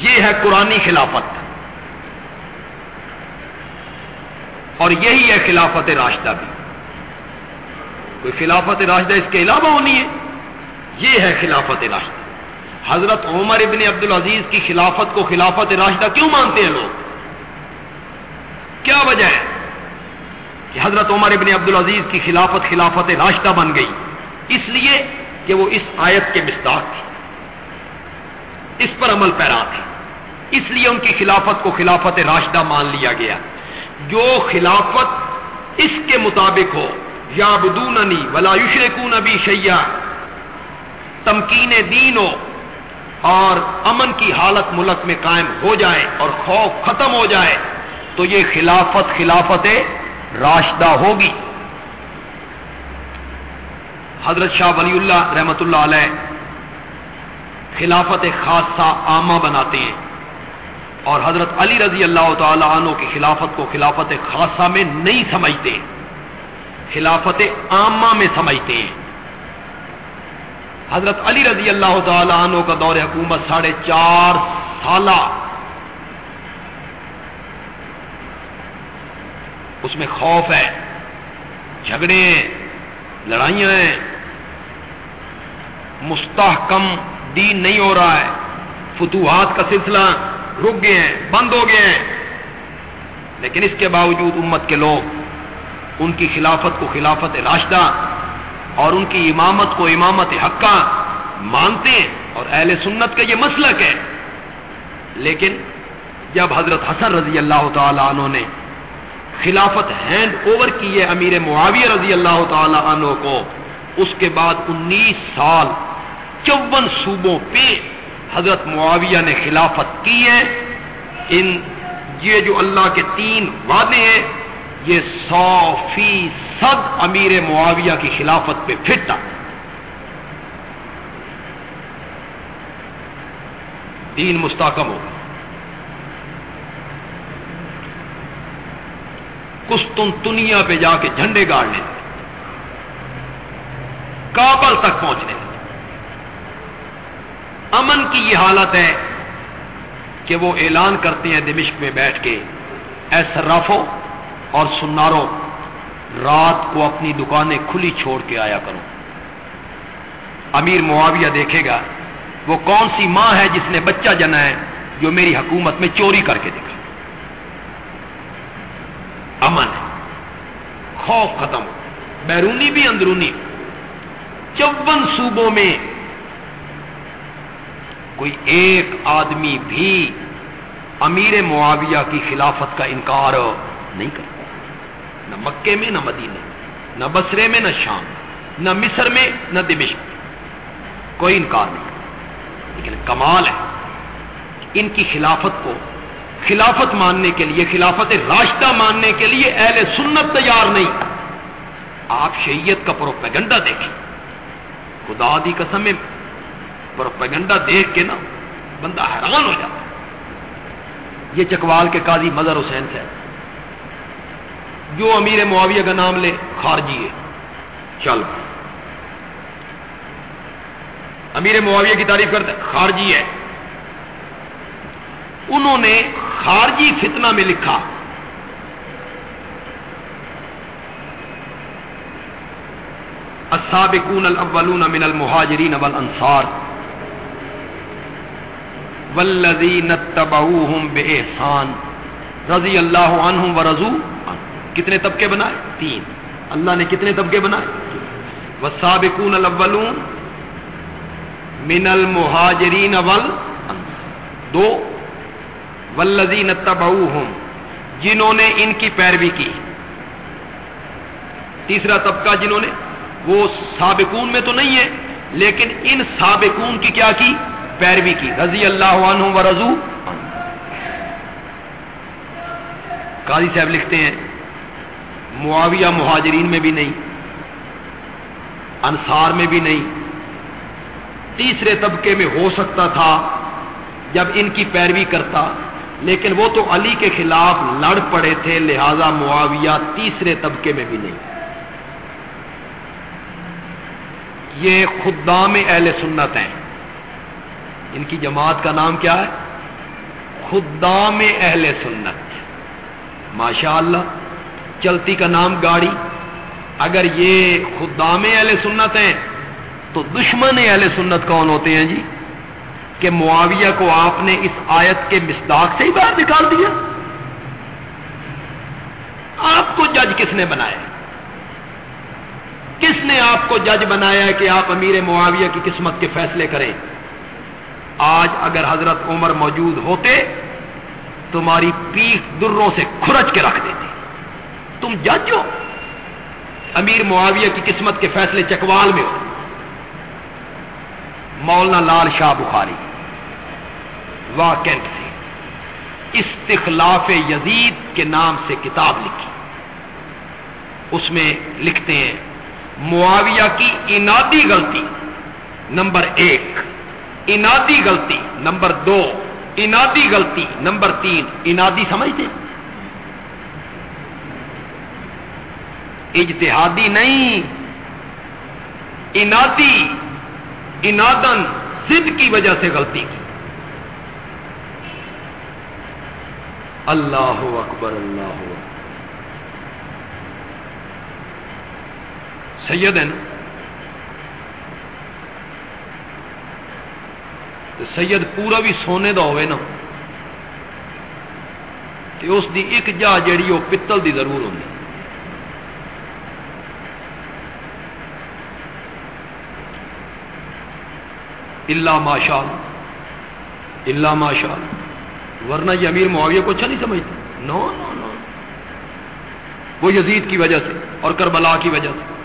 یہ ہے قرآن خلافت۔ اور یہی ہے خلافت راشدہ بھی۔ کوئی خلافت راشدہ اس کے علاوہ ہونی ہے۔ یہ ہے خلافت راشدہ۔ حضرت عمر ابن عبد العزیز کی خلافت کو خلافت راشدہ کیوں مانتے ہیں لوگ؟ کیا وجہ ہے کہ حضرت عمر ابن عبد العزیز کی خلافت خلافت راشدہ بن گئی؟ اس لیے کہ وہ اس آیت کے مستاق تھی۔ اس پر عمل پیرا تھی۔ اس لیے ان کی خلافت کو خلافت راشدہ مان لیا گیا۔ جو خلافت اس کے مطابق ہو. یا بدوننی ولا یشرکون ابھی شیا تمکین دین ہو اور امن کی حالت ملک میں قائم ہو جائے اور خوف ختم ہو جائے تو یہ خلافت خلافت راشدہ ہوگی. حضرت شاہ ولی اللہ رحمت اللہ علیہ خلافت خاصہ عامہ بناتے ہیں. اور حضرت علی رضی اللہ تعالی عنہ کی خلافت کو خلافت خاصہ میں نہیں سمجھتے، خلافت عامہ میں سمجھتے ہیں۔ حضرت علی رضی اللہ تعالی عنہ کا دور حکومت ساڑھے چار سالہ۔ اس میں خوف ہے، جھگڑے ہیں، لڑائیاں ہیں۔ مستحکم دین نہیں ہو رہا ہے، فتوحات کا سلسلہ رک گئے ہیں، بند ہو گئے ہیں۔ لیکن اس کے باوجود امت کے لوگ، ان کی خلافت کو خلافت راشدہ اور ان کی امامت کو امامت حقہ مانتے ہیں اور اہل سنت کا یہ مسلک ہے۔ لیکن جب حضرت حسن رضی اللہ تعالی عنہ نے خلافت ہینڈ اوور کی ہے امیر معاویہ رضی اللہ تعالی عنہ کو، اس کے بعد انیس سال، چون صوبوں پہ حضرت معاویہ نے خلافت کی ہے۔ ان یہ جو اللہ کے تین وعدے ہیں، یہ سو فیصد امیر معاویہ کی خلافت پہ پھرتا۔ دین مستحکم ہوگا کستن دنیا پہ جا کے جھنڈے گاڑنے کابل تک پہنچنے۔ امن کی یہ حالت ہے کہ وہ اعلان کرتے ہیں دمشق میں بیٹھ کے اے سرافو اور سنارو رات کو اپنی دکانیں کھلی چھوڑ کے آیا کرو امیر معاویہ دیکھے گا، وہ کون سی ماں ہے جس نے بچہ جنا ہے جو میری حکومت میں چوری کر کے دکھا۔ امن، خوف ختم، بیرونی بھی اندرونی۔ چون صوبوں میں کوئی ایک آدمی بھی امیر معاویہ کی خلافت کا انکار نہیں کرتا۔ نہ مکے میں، نہ مدینے نہ بسرے میں، نہ شام نہ مصر میں، نہ دمشق کوئی انکار نہیں۔ لیکن کمال ہے۔ ان کی خلافت کو خلافت ماننے کے لیے، خلافت راشدہ ماننے کے لیے اہل سنت تیار نہیں۔ آپ شہیت کا پروپیگنڈا دیکھیں۔ خدا دی قسم میں پروپیگنڈا دیکھ کے نا بندہ حیران ہو جاتا یہ چکوال کے قاضی مظہر حسین سے جو امیر معاویہ کا نام لے، خارجی ہے۔ چل۔ امیر معاویہ کی تعریف کرتے خارجی ہے۔ انہوں نے خارجی فتنہ میں لکھا۔ السابقون الاولون من المہاجرین والانصار۔ والذین اتبعوہم بے احسان رضی اللہ عنہم ورضو، کتنے طبقے بنائے؟ تین۔ اللہ نے کتنے طبقے بنائے؟ والسابقون الاولون من المہاجرین وال دو۔ والذین اتبعوہم، جنہوں نے ان کی پیروی کی۔ تیسرا طبقہ جنہوں نے، وہ سابقون میں تو نہیں ہے، لیکن ان سابقون کی کیا کی؟ پیروی کی، رضی اللہ عنہ و رضو قاضی صاحب لکھتے ہیں، معاویہ مہاجرین میں بھی نہیں، انصار میں بھی نہیں۔ تیسرے طبقے میں ہو سکتا تھا جب ان کی پیروی کرتا، لیکن وہ تو علی کے خلاف لڑ پڑے تھے، لہذا معاویہ تیسرے طبقے میں بھی نہیں۔ یہ خدام اہل سنت ہیں۔ ان کی جماعت کا نام کیا ہے؟ خدام اہل سنت. ماشاء اللہ چلتی کا نام گاڑی. اگر یہ خدام اہل سنت ہیں، تو دشمن اہل سنت کون ہوتے ہیں جی؟ کہ معاویہ کو آپ نے اس آیت کے مصداق سے ہی باہر نکال دیا؟ آپ کو جج کس نے بنایا؟ کس نے آپ کو جج بنایا کہ آپ امیر معاویہ کی قسمت کے فیصلے کریں؟ آج اگر حضرت عمر موجود ہوتے، تمہاری پیٹ دروں سے کھرچ کے رکھ دیتے۔ تم جج ہو۔ امیر معاویہ کی قسمت کے فیصلے چکوال میں ہو۔ مولانا لال شاہ بخاری۔ واکنٹ سے استخلاف یزید کے نام سے کتاب لکھی۔ اس میں لکھتے ہیں، معاویہ کی انادی غلطی نمبر ایک۔ انادی غلطی نمبر دو، انادی غلطی نمبر تین، انادی سمجھتے اجتہادی نہیں، انادی انادن ضد کی وجہ سے غلطی کی۔ اللہ اکبر، اللہ سید ہے نا سید پورا بھی سونے کا ہوئے نا۔ تو اس دی ایک جا جیڑی وہ پتل دی ضرور ہوتی اللہ۔ ماشاء اللہ۔ ماشاء ورنہ یہ امیر معاویہ کو اچھا نہیں سمجھتے۔ نو نو نو۔ وہ یزید کی وجہ سے اور کربلا کی وجہ سے۔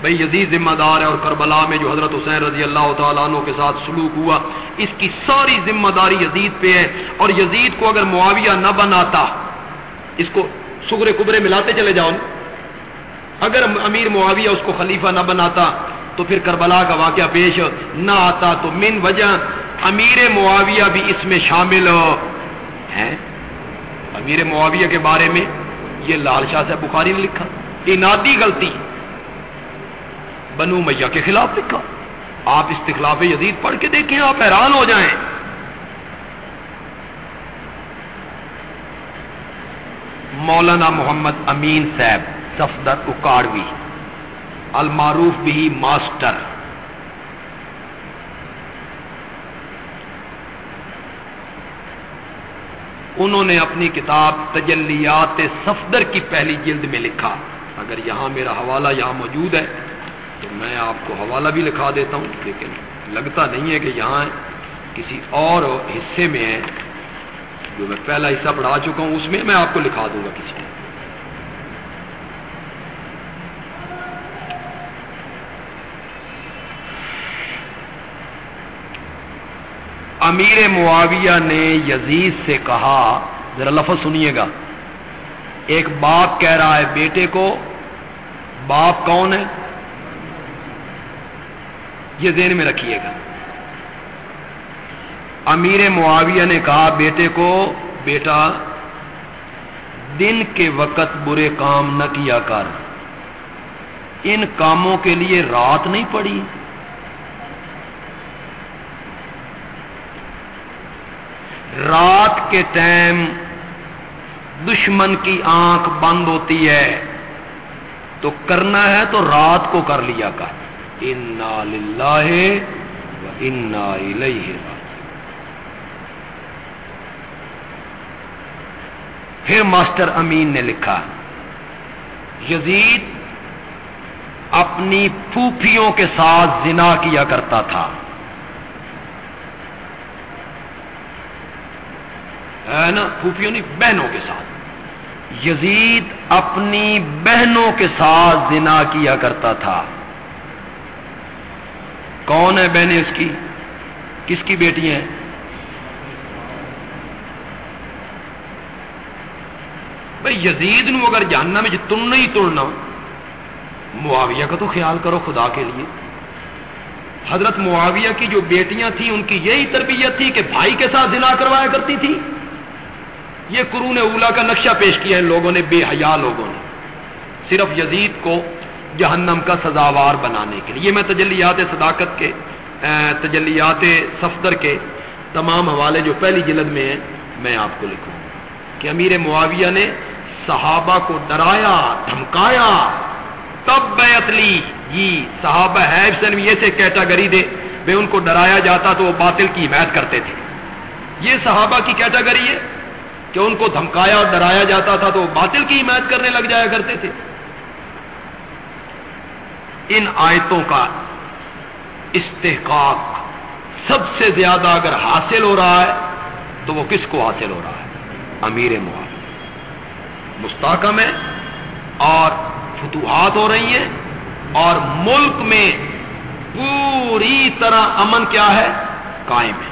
بھائی یزید ذمہ دار ہے اور کربلا میں جو حضرت حسین رضی اللہ تعالیٰ عنہ کے ساتھ سلوک ہوا، اس کی ساری ذمہ داری یزید پہ ہے۔ اور یزید کو اگر معاویہ نہ بناتا، اس کو سگرے کبرے ملاتے چلے جاؤ۔ اگر امیر معاویہ اس کو خلیفہ نہ بناتا، تو پھر کربلا کا واقعہ پیش نہ آتا۔ تو من وجہ امیر معاویہ بھی اس میں شامل ہے امیر معاویہ کے بارے میں یہ لال شاہ صاحب بخاری نے لکھا۔ انادی غلطی۔ بنو میاں کے خلاف لکھا۔ آپ استخلاف یزید پڑھ کے دیکھیں، آپ حیران ہو جائیں۔ مولانا محمد امین صاحب سفدر اکاڑوی، المعروف بھی ماسٹر۔ انہوں نے اپنی کتاب تجلیات صفدر کی پہلی جلد میں لکھا۔ اگر یہاں میرا حوالہ یہاں موجود ہے تو میں آپ کو حوالہ بھی لکھا دیتا ہوں، لیکن لگتا نہیں ہے کہ یہاں کسی اور حصے میں ہے جو میں پہلا حصہ پڑھا چکا ہوں، اس میں میں آپ کو لکھا دوں گا کسی امیر معاویہ نے یزید سے کہا، ذرا لفظ سنیے گا۔ ایک باپ کہہ رہا ہے، بیٹے کو باپ کون ہے؟ یہ ذہن میں رکھیے گا۔ امیر معاویہ نے کہا، بیٹے کو، بیٹا، دن کے وقت برے کام نہ کیا کر۔ ان کاموں کے لیے رات نہیں پڑی۔ رات کے ٹائم دشمن کی آنکھ بند ہوتی ہے۔ تو کرنا ہے تو رات کو کر لیا کر۔ انا انا الیہ پھر ماسٹر امین نے لکھا، یزید اپنی پھوپھیوں کے ساتھ زنا کیا کرتا تھا۔ ہے نا؟ پھوپھیوں نہیں، بہنوں کے ساتھ۔ یزید اپنی بہنوں کے ساتھ زنا کیا کرتا تھا۔ کون ہے بہنیں اس کی؟ کس کی بیٹی ہیں؟ بھائی یزید نو اگر جاننا میں تم نہیں توڑنا معاویہ کا تو خیال کرو خدا کے لیے۔ حضرت معاویہ کی جو بیٹیاں تھیں، ان کی یہی تربیت تھی کہ بھائی کے ساتھ زنا کروایا کرتی تھی۔ یہ قرون اولا کا نقشہ پیش کیا ہے لوگوں نے، بے حیا لوگوں نے۔ صرف یزید کو جہنم کا سزاوار بنانے کے لیے۔ یہ میں تجلیات صداقت کے تجلیات صفدر کے تمام حوالے جو پہلی جلد میں ہیں، میں آپ کو لکھوں۔ کہ امیر معاویہ نے صحابہ کو ڈرایا، دھمکایا۔ تب بیعت لی جی صحابہ ہے سے کیٹاگری دے۔ بے ان کو ڈرایا جاتا تو وہ باطل کی حمایت کرتے تھے۔ یہ صحابہ کی کیٹاگری ہے کہ ان کو دھمکایا اور ڈرایا جاتا تھا تو وہ باطل کی حمایت کرنے لگ جایا کرتے تھے۔ ان آیتوں کا استحقاق سب سے زیادہ اگر حاصل ہو رہا ہے، تو وہ کس کو حاصل ہو رہا ہے؟ امیر معاویہ مستحکم ہے اور فتوحات ہو رہی ہیں اور ملک میں پوری طرح امن کیا ہے؟ قائم ہے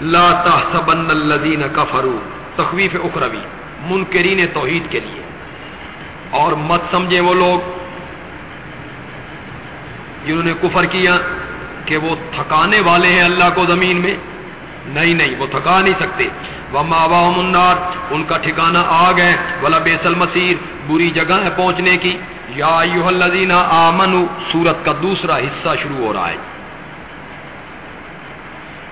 لا تحسبن الذین کفروا تخویف اخروی، منکرین توحید کے لیے۔ اور مت سمجھے وہ لوگ جنہوں نے کفر کیا کہ وہ تھکانے والے ہیں اللہ کو زمین میں۔ نہیں نہیں، وہ تھکا نہیں سکتے۔ وہ ماوا منار ان کا ٹھکانا آگ ہے ولا بیسل مسیر بری جگہ ہے پہنچنے کی۔ یا آمنو، سورت کا دوسرا حصہ شروع ہو رہا ہے۔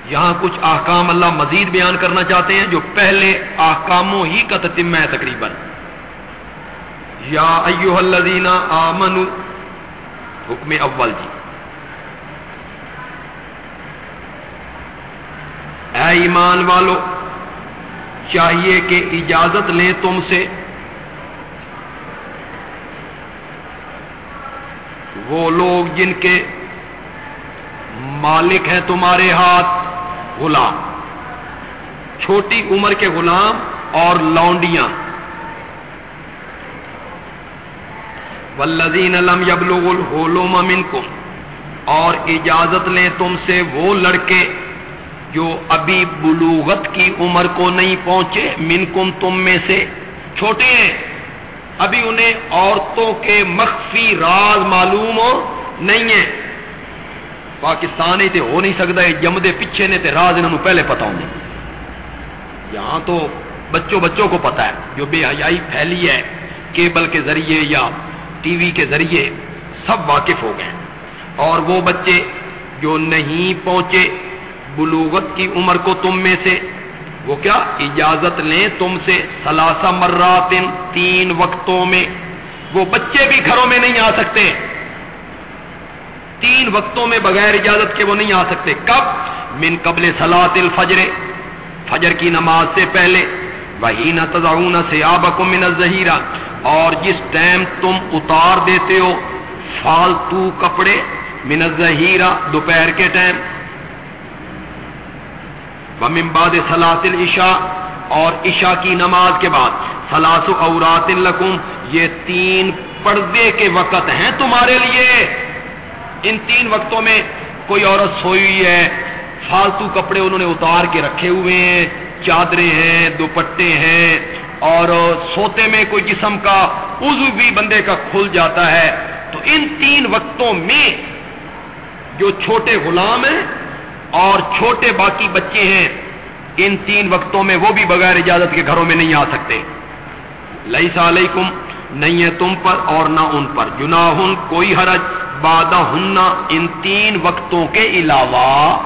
یہاں کچھ احکام اللہ مزید بیان کرنا چاہتے ہیں جو پہلے احکاموں ہی کا تتم ہے تقریباً۔ یا ایوہ الذین آمنو حکم اول جی۔ اے ایمان والو، چاہیے کہ اجازت لیں تم سے۔ وہ لوگ جن کے مالک ہیں تمہارے ہاتھ، غلام۔ چھوٹی عمر کے غلام اور لونڈیاں۔ ولدین علم یبلغ الحلوم منکم، اور اجازت لیں تم سے وہ لڑکے جو ابھی بلوغت کی عمر کو نہیں پہنچے، منکم تم میں سے چھوٹے ہیں۔ ابھی انہیں عورتوں کے مخفی راز معلوم ہو نہیں ہے پاکستان ہی ہو نہیں سکتا، یہ جمدے پیچھے نے تے راز انہوں پہلے پتا ہونے یہاں تو بچوں بچوں کو پتا ہے، جو بے حیائی پھیلی ہے، کیبل کے ذریعے یا ٹی وی کے ذریعے سب واقف ہو گئے اور وہ بچے جو نہیں پہنچے بلوغت کی عمر کو تم میں سے، وہ کیا اجازت لیں تم سے سلاسا مرات تین وقتوں میں؟ وہ بچے بھی گھروں میں نہیں آ سکتے۔ تین وقتوں میں بغیر اجازت کے وہ نہیں آ سکتے۔ کب؟ من قبل سلاط الفجر۔ فجر کی نماز سے پہلے۔ وہی نہ تضاؤن سے آب من الظہیرہ اور جس ٹائم تم اتار دیتے ہو فالتو کپڑے من الظہیرہ دوپہر کے ٹائم۔ ومن بعد صلاة العشاء اور عشاء کی نماز کے بعد۔ سلاس اورات لکم، یہ تین پردے کے وقت ہیں تمہارے لیے۔ ان تین وقتوں میں کوئی عورت سوئی ہوئی ہے، فالتو کپڑے انہوں نے اتار کے رکھے ہوئے ہیں، چادریں ہیں، دوپٹے ہیں اور سوتے میں کوئی جسم کا عضو بھی بندے کا کھل جاتا ہے، تو ان تین وقتوں میں جو چھوٹے غلام ہیں اور چھوٹے باقی بچے ہیں، ان تین وقتوں میں وہ بھی بغیر اجازت کے گھروں میں نہیں آ سکتے۔ لئی علیکم، نہیں ہے تم پر اور نہ ان پر۔ جناحن کوئی حرج بادہ ہننا ان تین وقتوں کے علاوہ۔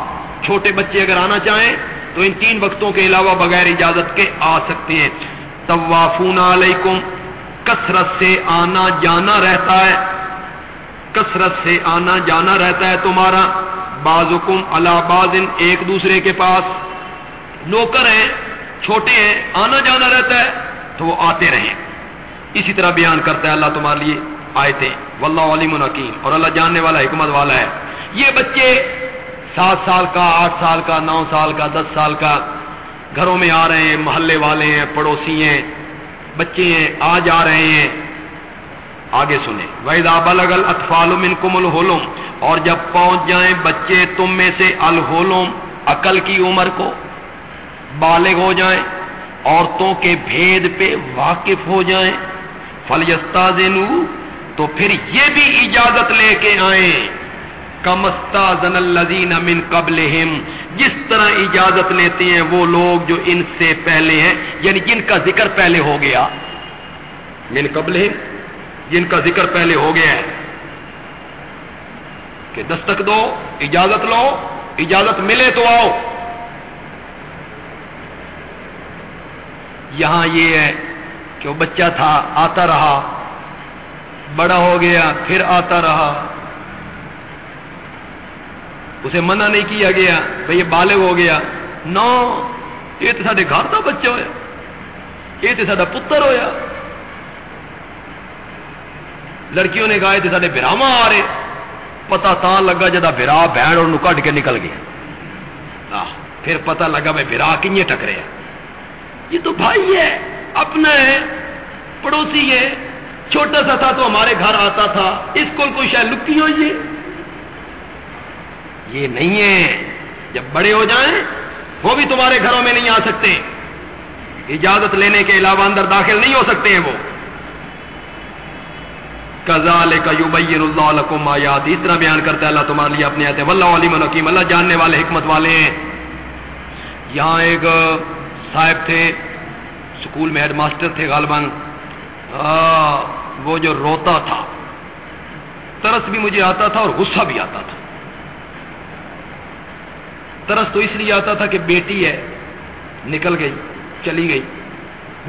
چھوٹے بچے اگر آنا چاہیں، تو ان تین وقتوں کے علاوہ بغیر اجازت کے آ سکتے ہیں۔ طوافون علیکم، کثرت سے آنا جانا رہتا ہے۔ کثرت سے آنا جانا رہتا ہے تمہارا۔ بازکم اللہ بازن ایک دوسرے کے پاس۔ نوکر ہیں، چھوٹے ہیں، آنا جانا رہتا ہے، تو وہ آتے رہیں۔ اسی طرح بیان کرتا ہے اللہ تمہارے لیے آئے واللہ علیم الحکیم اور اللہ جاننے والا، حکمت والا ہے۔ یہ بچے سات سال کا، آٹھ سال کا، نو سال کا، دس سال کا گھروں میں آ رہے ہیں، محلے والے ہیں، پڑوسی ہیں، بچے ہیں آ جا رہے ہیں۔ آگے سنیں۔ وحید آبل اطفال کم الحلوم اور جب پہنچ جائیں بچے تم میں سے الحلوم عقل کی عمر کو بالغ ہو جائیں، عورتوں کے بھید پہ واقف ہو جائیں فلستا تو پھر یہ بھی اجازت لے کے آئیں۔ کمستا زن الزین امن قبل جس طرح اجازت لیتے ہیں وہ لوگ جو ان سے پہلے ہیں یعنی جن کا ذکر پہلے ہو گیا۔ من قبل جن کا ذکر پہلے ہو گیا ہے۔ کہ دستک دو، اجازت لو، اجازت ملے تو آؤ۔ یہاں یہ ہے کہ وہ بچہ تھا، آتا رہا، بڑا ہو گیا، پھر آتا رہا۔ اسے منع نہیں کیا گیا بھائی یہ بالغ ہو گیا۔ نو یہ تو سارے گھر کا بچہ ہوا یہ تو سا پتر ہویا۔ لڑکیوں نے کہا، یہ سارے براوا آ رہے۔ پتا تا لگا جا برا بہن اور کٹ کے نکل گیا۔ پھر پتا لگا بھائی برا کن ٹکرے یہ تو بھائی ہے، اپنا ہے، پڑوسی ہے۔ چھوٹا سا تھا تو ہمارے گھر آتا تھا۔ اس کو کوئی شاید لکی ہوئی ہے۔ یہ نہیں ہے۔ جب بڑے ہو جائیں، وہ بھی تمہارے گھروں میں نہیں آ سکتے۔ اجازت لینے کے علاوہ اندر داخل نہیں ہو سکتے ہیں وہ۔ کزال کا یوبین اللہ کو آیات۔ اس طرح بیان کرتا ہے اللہ تمہارے لیے اپنے آتے واللہ علیم الحکیم اللہ جاننے والے حکمت والے ہیں۔ یہاں ایک صاحب تھے اسکول میں ہیڈ ماسٹر تھے غالباً۔ وہ جو روتا تھا۔ ترس بھی مجھے آتا تھا اور غصہ بھی آتا تھا۔ ترس تو اس لیے آتا تھا کہ بیٹی ہے، نکل گئی، چلی گئی۔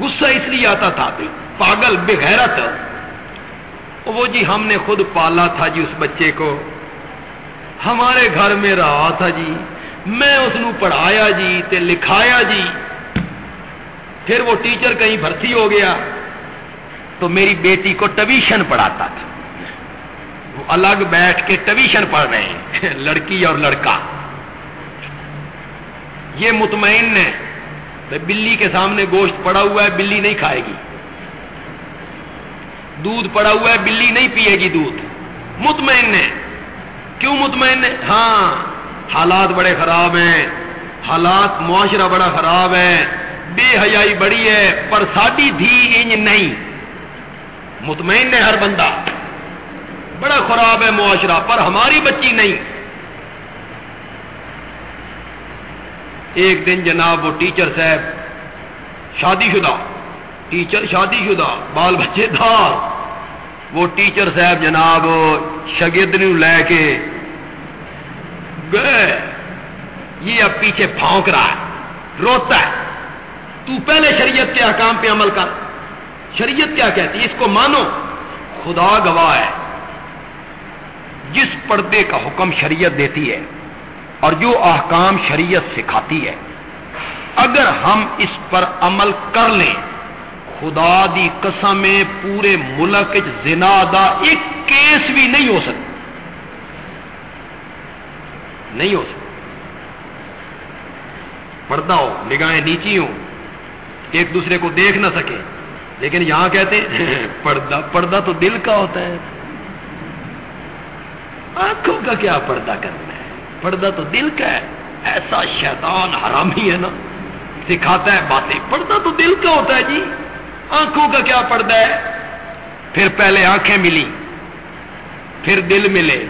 غصہ اس لیے آتا تھا، پاگل، بغیرت۔ وہ جی ہم نے خود پالا تھا جی اس بچے کو۔ ہمارے گھر میں رہا تھا جی۔ میں اس نو پڑھایا جی تے لکھایا جی۔ پھر وہ ٹیچر کہیں بھرتی ہو گیا۔ تو میری بیٹی کو ٹویشن پڑھاتا تھا۔ وہ الگ بیٹھ کے ٹویشن پڑھ رہے ہیں، <laughs> لڑکی اور لڑکا۔ یہ مطمئن ہے بلی کے سامنے گوشت پڑا ہوا ہے، بلی نہیں کھائے گی۔ دودھ پڑا ہوا ہے، بلی نہیں پیے گی دودھ۔ مطمئن ہے۔ کیوں مطمئن ہے؟ ہاں حالات بڑے خراب ہیں۔ حالات، معاشرہ بڑا خراب ہے۔ بے حیائی بڑی ہے، پر ساڈی دھی انج نہیں۔ مطمئن ہے ہر بندہ۔ بڑا خراب ہے معاشرہ، پر ہماری بچی نہیں۔ ایک دن جناب وہ ٹیچر صاحب شادی شدہ ٹیچر شادی شدہ بال بچے تھا وہ ٹیچر صاحب جناب شگرد لے کے گئے۔ یہ اب پیچھے پھونک رہا ہے، روتا ہے۔ تو پہلے شریعت کے احکام پہ عمل کر۔ شریعت کیا کہتی ہے؟ اس کو مانو۔ خدا گواہ ہے۔ جس پردے کا حکم شریعت دیتی ہے اور جو احکام شریعت سکھاتی ہے۔ اگر ہم اس پر عمل کر لیں، خدا دی قسم پورے ملک زنا دا ایک کیس بھی نہیں ہو سکتا۔ نہیں ہو سکتا۔ پردہ ہو، نگاہیں نیچی ہوں، ایک دوسرے کو دیکھ نہ سکے لیکن یہاں کہتے ہیں، <laughs> پردہ پردہ تو دل کا ہوتا ہے۔ آنکھوں کا کیا پردہ کرنا ہے؟ پردہ تو دل کا ہے۔ ایسا شیطان حرام ہی ہے نا۔ سکھاتا ہے باتیں۔ پردہ تو دل کا ہوتا ہے جی۔ آنکھوں کا کیا پردہ ہے؟ پھر پہلے آنکھیں ملی۔ پھر دل ملے۔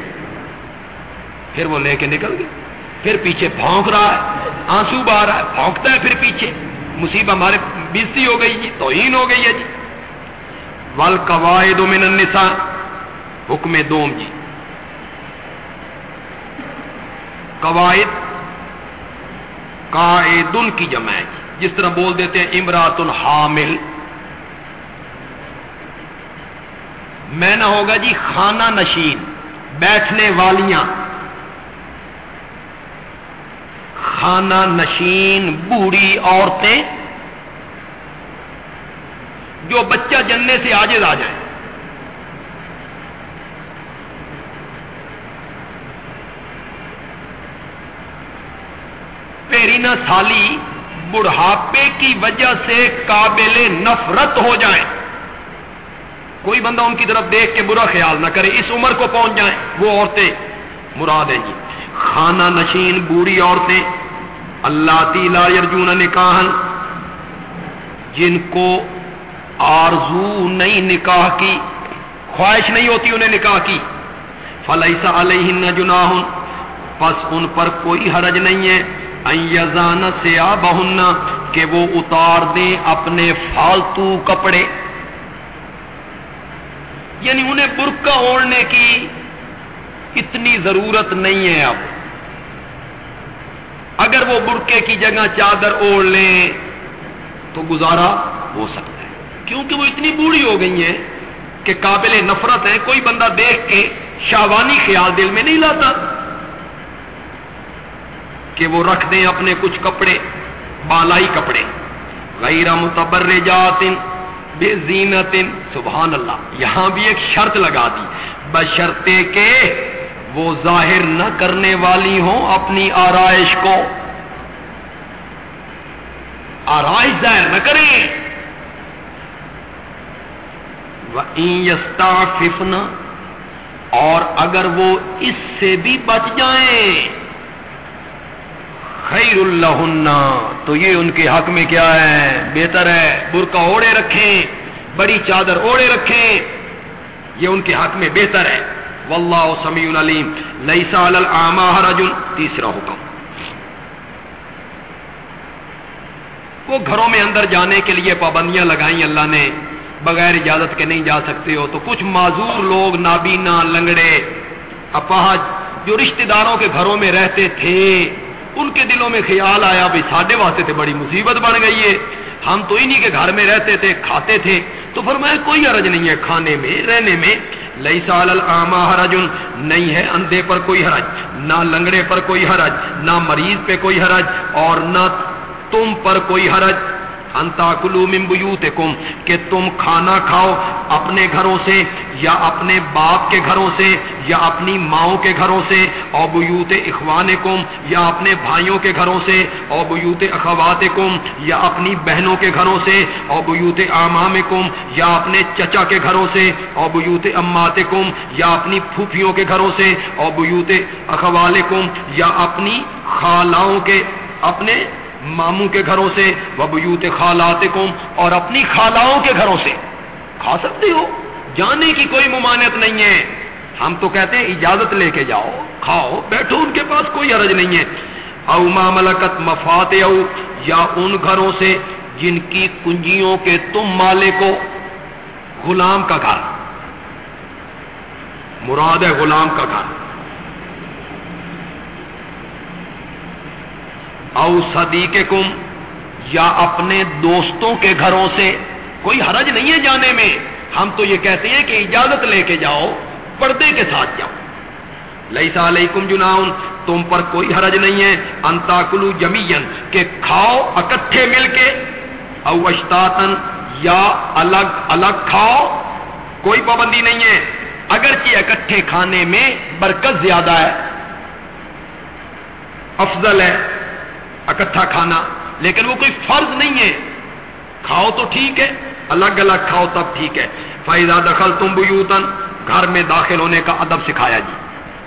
پھر وہ لے کے نکل گئے۔ پھر پیچھے پھونک رہا ہے۔ آنسو بہ رہا ہے۔ پھونکتا ہے پھر پیچھے۔ مصیبت ہمارے بیزتی ہو گئی جی۔ توہین ہو گئی ہے جی۔ ول قواعد من النساء۔ حکم دوم جی۔ قواعد قائدن کی جمع ہے۔ جس طرح بول دیتے ہیں امرات حامل میں نہ ہوگا جی خانہ نشین، بیٹھنے والیاں۔ خانہ نشین، بوڑھی عورتیں جو بچہ جننے سے آجز آ جائیں۔ پیرینا سالی بڑھاپے کی وجہ سے قابل نفرت ہو جائیں۔ کوئی بندہ ان کی طرف دیکھ کے برا خیال نہ کرے، اس عمر کو پہنچ جائیں۔ وہ عورتیں، مراد ہیں جی خانہ نشین، بوڑھی عورتیں، اللہ تیلا ارجون نکاح جن کو آرزو نہیں نکاح کی، خواہش نہیں ہوتی انہیں نکاح کی۔ فلیسا علیہ جناح پس ان پر کوئی حرج نہیں ہے۔ یزان سے بہنا کہ وہ اتار دیں اپنے فالتو کپڑے۔ یعنی انہیں برقع اوڑھنے کی اتنی ضرورت نہیں ہے اب۔ اگر وہ برقے کی جگہ چادر اوڑھ لیں، تو گزارا ہو سکتا ہے۔ کیونکہ وہ اتنی بوڑھی ہو گئی ہیں کہ قابل نفرت ہے، کوئی بندہ دیکھ کے شاوانی خیال دل میں نہیں لاتا۔ کہ وہ رکھ دیں اپنے کچھ کپڑے، بالائی کپڑے۔ غیر متبر جاتن بے زینت۔ سبحان اللہ یہاں بھی ایک شرط لگا دی۔ بشرتے کے وہ ظاہر نہ کرنے والی ہوں اپنی آرائش کو۔ آرائش ظاہر نہ کریں۔ اور اگر وہ اس سے بھی بچ جائیں خیر اللہ تو یہ ان کے حق میں کیا ہے؟ بہتر ہے، برقع اوڑے رکھیں، بڑی چادر اوڑے رکھیں۔ یہ ان کے حق میں بہتر ہے۔ واللہ سمیع علیم۔ لیسا العامہ رجل تیسرا حکم۔ وہ گھروں میں اندر جانے کے لیے پابندیاں لگائیں اللہ نے۔ بغیر اجازت کے نہیں جا سکتے ہو۔ تو کچھ معذور لوگ، نابینا، لنگڑے، اپاہج، جو رشتہ داروں کے گھروں میں رہتے تھے ان کے دلوں میں خیال آیا بھائی ساڈے واسطے تو بڑی مصیبت بن گئی ہے۔ ہم تو انہی کے گھر میں رہتے تھے کھاتے تھے۔ تو فرمایا کوئی حرج نہیں ہے کھانے میں، رہنے میں۔ لئی سال العامہ حرج نہیں ہے اندھے پر کوئی حرج، نہ لنگڑے پر کوئی حرج، نہ مریض پہ کوئی حرج اور نہ تم پر کوئی حرج۔ انتا کلو ممبیوت کہ تم کھانا کھاؤ اپنے گھروں سے یا اپنے باپ کے گھروں سے یا اپنی ماؤں کے گھروں سے اور بیوت اخوان کم یا اپنے بھائیوں کے گھروں سے اور بیوت اخوات کم یا اپنی بہنوں کے گھروں سے اور بیوت امام کم یا اپنے چچا کے گھروں سے اور بیوت امات کم یا اپنی پھوپھیوں کے گھروں سے اور بیوت اخوال کم یا اپنی خالاؤں کے، اپنے ماموں کے گھروں سے وبیوت خالات اور اپنی خالاؤں کے گھروں سے۔ کھا سکتے ہو، جانے کی کوئی ممانعت نہیں ہے۔ ہم تو کہتے ہیں، اجازت لے کے جاؤ، کھاؤ، بیٹھو، ان کے پاس کوئی عرض نہیں ہے۔ او ما ملکت مفات او یا ان گھروں سے جن کی کنجیوں کے تم مالے کو غلام کا گھر۔ مراد ہے غلام کا گھر۔ او صدیق کم یا اپنے دوستوں کے گھروں سے کوئی حرج نہیں ہے جانے میں۔ ہم تو یہ کہتے ہیں کہ اجازت لے کے جاؤ، پردے کے ساتھ جاؤ۔ لئی علیکم جناؤن تم پر کوئی حرج نہیں ہے۔ انتاکلو جمین کہ کھاؤ اکٹھے مل کے۔ او اشتاتن یا الگ الگ کھاؤ۔ کوئی پابندی نہیں ہے۔ اگرچہ اکٹھے کھانے میں برکت زیادہ ہے۔ افضل ہے۔ اکٹھا کھانا، لیکن وہ کوئی فرض نہیں ہے۔ کھاؤ تو ٹھیک ہے الگ الگ کھاؤ تب ٹھیک ہے۔ فائدہ دخل تم بیوتن گھر میں داخل ہونے کا ادب سکھایا جی۔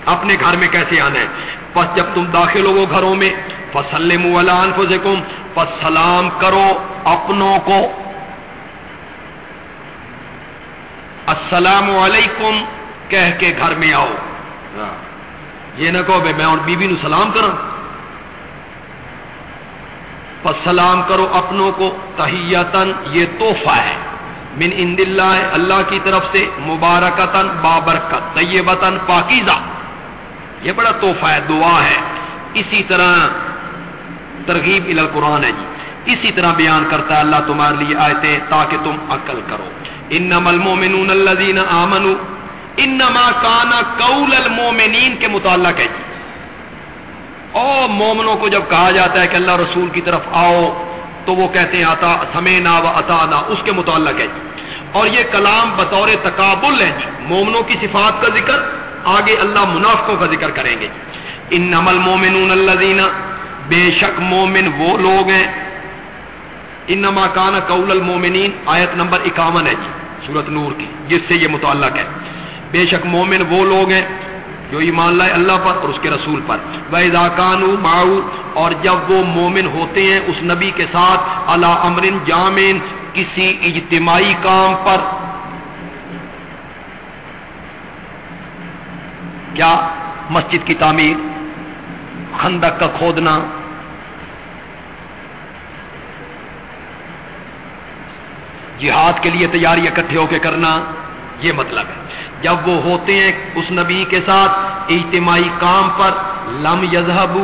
اپنے گھر میں کیسے آنا ہے؟ پس جب تم داخل ہو گھروں میں فسلم انفسکم پس سلام کرو اپنوں کو۔ السلام علیکم کہہ کے گھر میں آؤ۔ یہ نہ کہو بھائی میں اور بیوی نو سلام کروں۔ پس سلام کرو اپنوں کو تحیتن یہ تحفہ ہے۔ من اند اللہ اللہ کی طرف سے مبارکتن بابرکت طیبتن پاکیزہ۔ یہ بڑا تحفہ ہے، دعا ہے۔ اسی طرح ترغیب ال قرآن ہے جی۔ اسی طرح بیان کرتا ہے اللہ تمہارے لیے آئے تاکہ تم عقل کرو۔ انما المومنون الذین آمنوا، انما کانا قول المومنین کے متعلق ہے جی۔ او مومنوں کو جب کہا جاتا ہے کہ اللہ رسول کی طرف آؤ، تو وہ کہتے ہیں آتا سمینا و اتانا اس کے متعلق ہے۔ جی اور یہ کلام بطور تقابل ہے۔ جی مومنوں کی صفات کا ذکر، آگے اللہ منافقوں کا ذکر کریں گے۔ ان نمل مومن اللہ بے شک مومن وہ لوگ ہیں۔ انما کان قول المومنین، آیت نمبر اکاون ہے جی سورت نور کی، جس سے یہ متعلق ہے۔ بے شک مومن وہ لوگ ہیں۔ جو ایمان لائے اللہ پر اور اس کے رسول پر۔ وہ کانو ماؤ اور جب وہ مومن ہوتے ہیں، اس نبی کے ساتھ اللہ امرن جامین کسی اجتماعی کام پر۔ کیا مسجد کی تعمیر، خندق کا کھودنا۔ جہاد کے لیے تیاری اکٹھے ہو کے کرنا۔ یہ مطلب ہے۔ جب وہ ہوتے ہیں اس نبی کے ساتھ اجتماعی کام پر، لم یذہب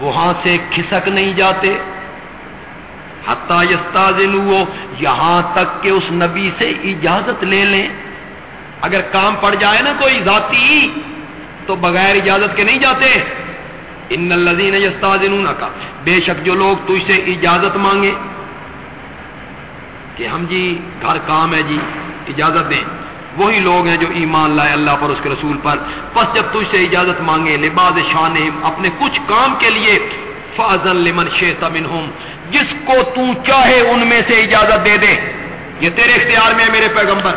وہاں سے کھسک نہیں جاتے۔ حتیٰ یستازن وہ یہاں تک کہ اس نبی سے اجازت لے لیں۔ اگر کام پڑ جائے نا کوئی ذاتی، تو بغیر اجازت کے نہیں جاتے۔ ان الذین یستاذنون کا بے شک جو لوگ تجھ سے اجازت مانگے۔ کہ ہم جی گھر کام ہے جی اجازت دیں۔ وہی لوگ ہیں جو ایمان لائے اللہ پر اس کے رسول پر۔ بس جب تجھ سے اجازت مانگے، لباس شان اپنے کچھ کام کے لیے فاضل لمن شیتا منہم۔ جس کو تو چاہے ان میں سے اجازت دے دے۔ یہ تیرے اختیار میں ہے میرے پیغمبر۔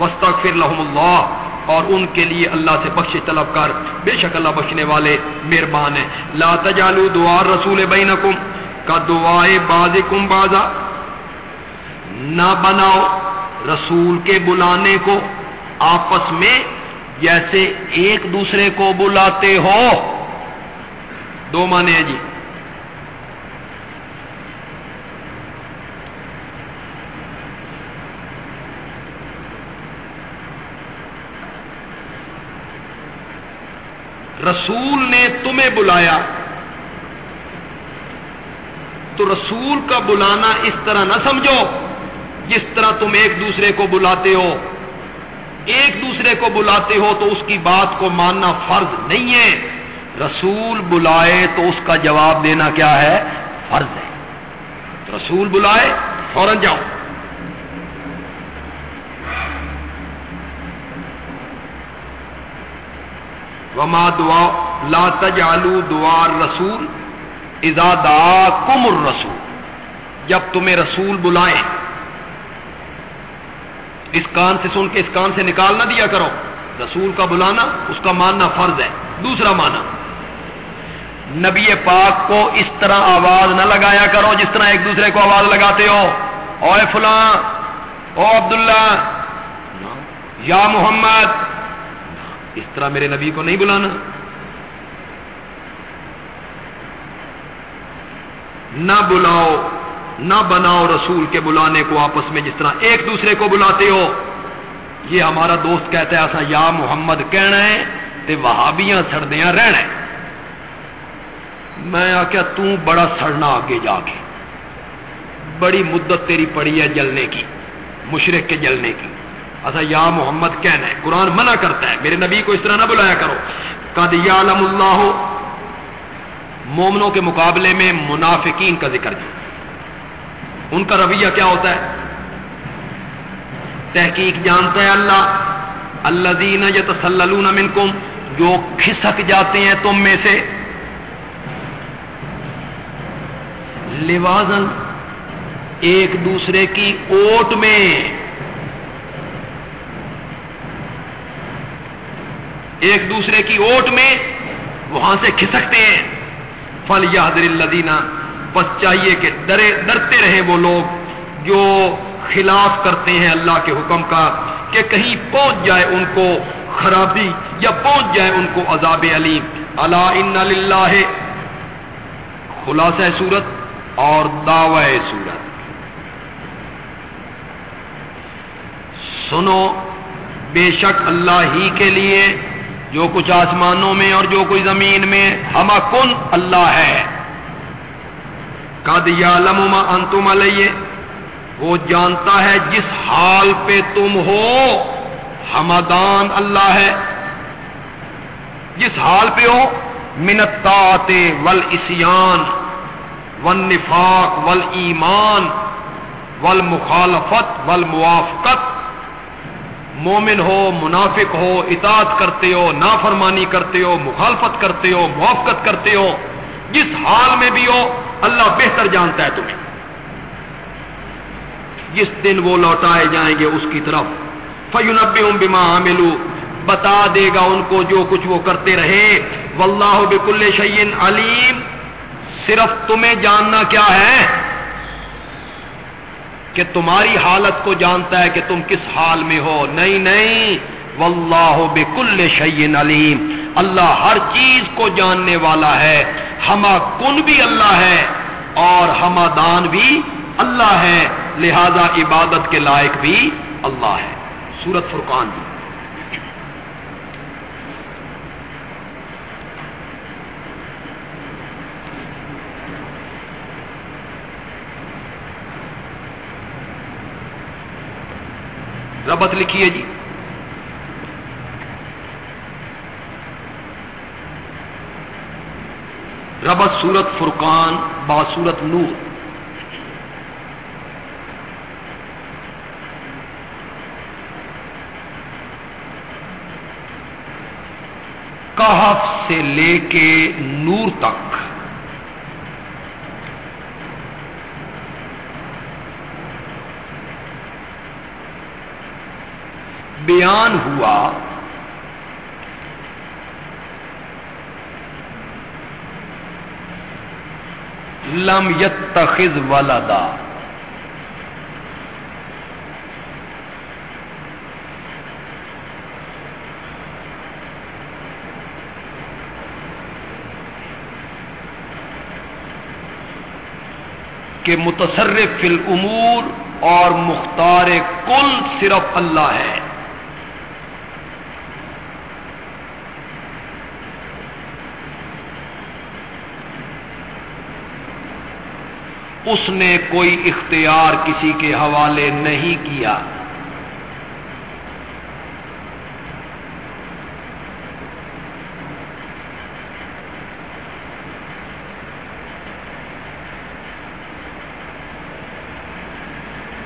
وسطر لحم اللہ اور ان کے لیے اللہ سے بخش طلب کر۔ بے شک اللہ بخشنے والے مہربان ہیں۔ لا تجالو دعا رسول بینکم کا دعائے باز کم بازا نہ بناؤ۔ رسول کے بلانے کو آپس میں جیسے ایک دوسرے کو بلاتے ہو۔ دو مانے ہیں جی۔ رسول نے تمہیں بلایا۔ تو رسول کا بلانا اس طرح نہ سمجھو۔ جس طرح تم ایک دوسرے کو بلاتے ہو، ایک دوسرے کو بلاتے ہو تو اس کی بات کو ماننا فرض نہیں ہے۔ رسول بلائے تو اس کا جواب دینا کیا ہے؟ فرض ہے۔ رسول بلائے، فوراً جاؤ۔ وما دعا، لا تجالو دعا رسول اذا دا کم رسول جب تمہیں رسول بلائیں اس کان سے سن کے اس کان سے نکال نہ دیا کرو۔ رسول کا بلانا، اس کا ماننا فرض ہے۔ دوسرا مانا نبی پاک کو اس طرح آواز نہ لگایا کرو جس طرح ایک دوسرے کو آواز لگاتے ہو۔ او فلاں او عبداللہ، یا محمد، اس طرح میرے نبی کو نہیں بلانا۔ نہ بلاؤ۔ نہ بناؤ رسول کے بلانے کو آپس میں جس طرح ایک دوسرے کو بلاتے ہو۔ یہ ہمارا دوست کہتا ہے، ایسا یا محمد کہنا ہے تے وہابیاں سردیاں رہنا ہے۔ میں آخیا بڑا سڑنا آگے جا کے۔ بڑی مدت تیری پڑی ہے جلنے کی، مشرق کے جلنے کی۔ اچھا یا محمد کہنا ہے، قرآن منع کرتا ہے، میرے نبی کو اس طرح نہ بلایا کرو۔ قد یعلم اللہ مومنوں کے مقابلے میں منافقین کا ذکر۔ جو ان کا رویہ کیا ہوتا ہے؟ تحقیق جانتا ہے اللہ۔ اللہ دین یتسللون منکم، جو کھسک جاتے ہیں تم میں سے۔ لوازن ایک دوسرے کی اوٹ میں۔ ایک دوسرے کی اوٹ میں وہاں سے کھسکتے ہیں۔ فل یادر الدینہ بس چاہیے کہ ڈرے ڈرتے رہے وہ لوگ جو خلاف کرتے ہیں اللہ کے حکم کا، کہ کہیں پہنچ جائے ان کو خرابی یا پہنچ جائے ان کو عذاب علیم۔ اللہ ان خلاصہ صورت اور دعوی صورت سنو، بے شک اللہ ہی کے لیے جو کچھ آسمانوں میں اور جو کوئی زمین میں ہما کن اللہ ہے۔ کد یا لما انتم علیہ وہ جانتا ہے جس حال پہ تم ہو ہمادان اللہ ہے۔ جس حال پہ ہو منتات ول اسیان ون نفاق ول ایمان ول مخالفت ول موافقت مومن ہو، منافق ہو، اطاعت کرتے ہو، نافرمانی کرتے ہو، مخالفت کرتے ہو، موافقت کرتے ہو، جس حال میں بھی ہو اللہ بہتر جانتا ہے تمہیں۔ جس دن وہ لوٹائے جائیں گے اس کی طرف فیونب بما ملو بتا دے گا ان کو جو کچھ وہ کرتے رہے۔ واللہ بکل شعین علیم صرف تمہیں جاننا کیا ہے؟ کہ تمہاری حالت کو جانتا ہے کہ تم کس حال میں ہو۔ نہیں نہیں۔ واللہ بکل شعین علیم۔ اللہ ہر چیز کو جاننے والا ہے۔ ہما کن بھی اللہ ہے اور ہما دان بھی اللہ ہے۔ لہذا عبادت کے لائق بھی اللہ ہے۔ سورت فرقان۔ بھی ربط لکھیے جی۔ ربط سورت فرقان باسورت نور۔ کہف سے لے کے نور تک۔ بیان ہوا لم یتخذ ولدا۔ کہ متصرف فی الامور اور مختار کل صرف اللہ ہے۔ اس نے کوئی اختیار کسی کے حوالے نہیں کیا۔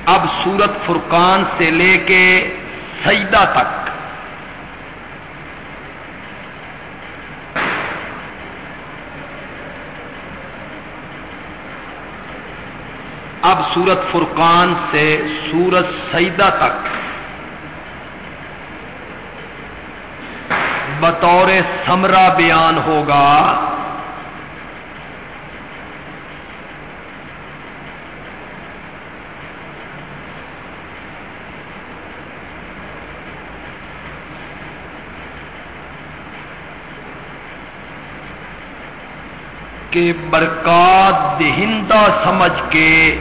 اب سورت فرقان سے لے کے سجدہ تک۔ اب سورت فرقان سے سورت سیدہ تک۔ بطور سمرا بیان ہوگا۔ کہ برکات دہندہ سمجھ کے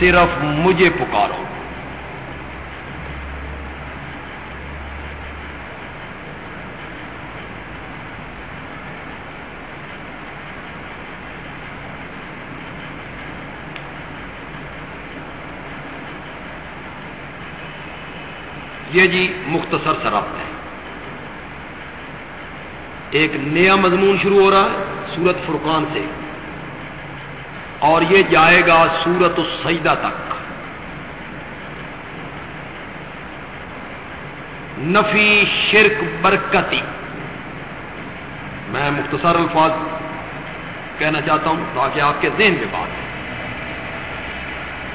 صرف مجھے پکارو۔ یہ جی مختصر سرابت ہے۔ ایک نیا مضمون شروع ہو رہا ہے سورت فرقان سے۔ اور یہ جائے گا سورت السجدہ تک. نفی شرک برکتی. میں مختصر الفاظ کہنا چاہتا ہوں تاکہ آپ کے ذہن میں بات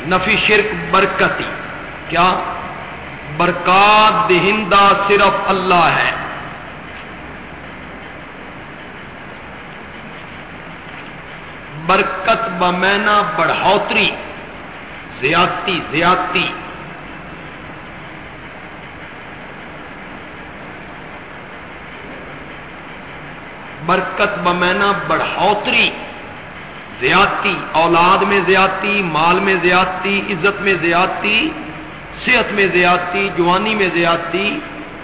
نفی شرک برکتی. کیا؟ برکات دہندہ صرف اللہ ہے. برکت بمینا بڑھوتری، زیادتی زیادتی۔ برکت بمینا بڑھوتری، زیادتی، اولاد میں زیادتی، مال میں زیادتی، عزت میں زیادتی، صحت میں زیادتی، جوانی میں زیادتی،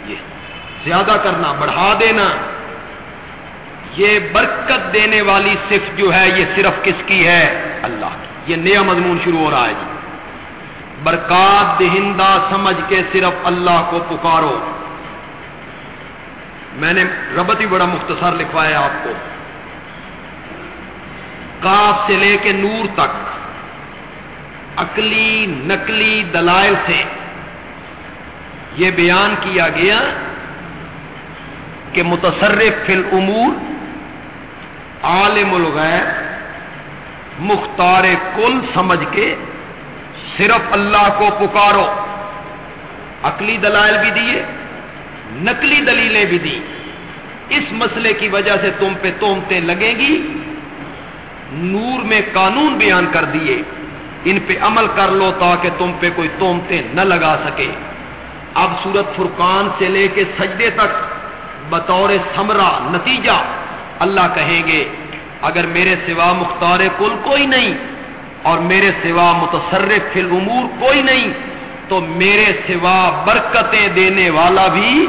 یہ زیادہ کرنا، بڑھا دینا۔ یہ برکت دینے والی صرف جو ہے، یہ صرف کس کی ہے؟ اللہ کی۔ یہ نیا مضمون شروع ہو رہا ہے جی۔ برکات دہندہ سمجھ کے صرف اللہ کو پکارو۔ میں نے ربط ہی بڑا مختصر لکھوایا آپ کو۔ کاف سے لے کے نور تک، عقلی، نقلی دلائل سے یہ بیان کیا گیا کہ متصرف فی الامور عالم الغیر مختار کل سمجھ کے صرف اللہ کو پکارو۔ عقلی دلائل بھی دیے، نقلی دلیلیں بھی دی اس مسئلے کی وجہ سے تم پہ تومتے لگیں گی۔ نور میں قانون بیان کر دیے۔ ان پہ عمل کر لو تاکہ تم پہ کوئی تومتے نہ لگا سکے۔ اب سورت فرقان سے لے کے سجدے تک، بطور سمرا نتیجہ اللہ کہیں گے، اگر میرے سوا مختار کل کوئی نہیں اور میرے سوا متصرف فی الامور کوئی نہیں، تو میرے سوا برکتیں دینے والا بھی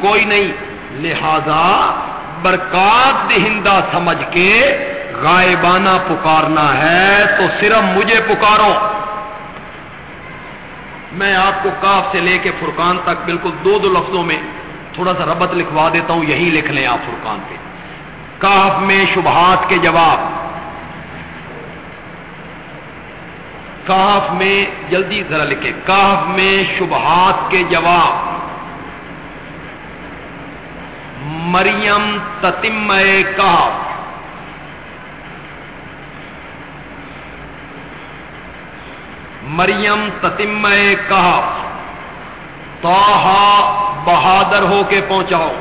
کوئی نہیں۔ لہذا برکات دہندہ سمجھ کے غائبانہ پکارنا ہے، تو صرف مجھے پکارو۔ میں آپ کو کاف سے لے کے فرقان تک بالکل دو دو لفظوں میں تھوڑا سا ربط لکھوا دیتا ہوں، یہی لکھ لیں آپ فرقان پہ۔ کاف میں شبہات کے جواب۔ کاف میں، جلدی ذرا لکھے کاف میں شبہات کے جواب۔ مریم تتم کاف۔ مریم تتم کاف۔ توحا بہادر ہو کے پہنچاؤ۔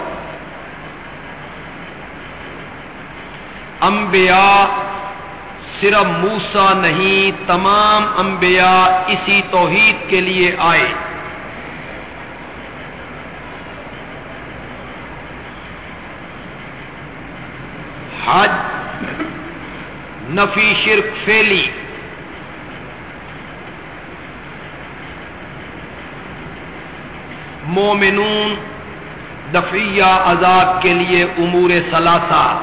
انبیاء صرف موسا نہیں، تمام انبیاء اسی توحید کے لیے آئے۔ حج، نفی، شرک فیلی مومنون دفیہ عذاب کے لیے امور ثلاثہ۔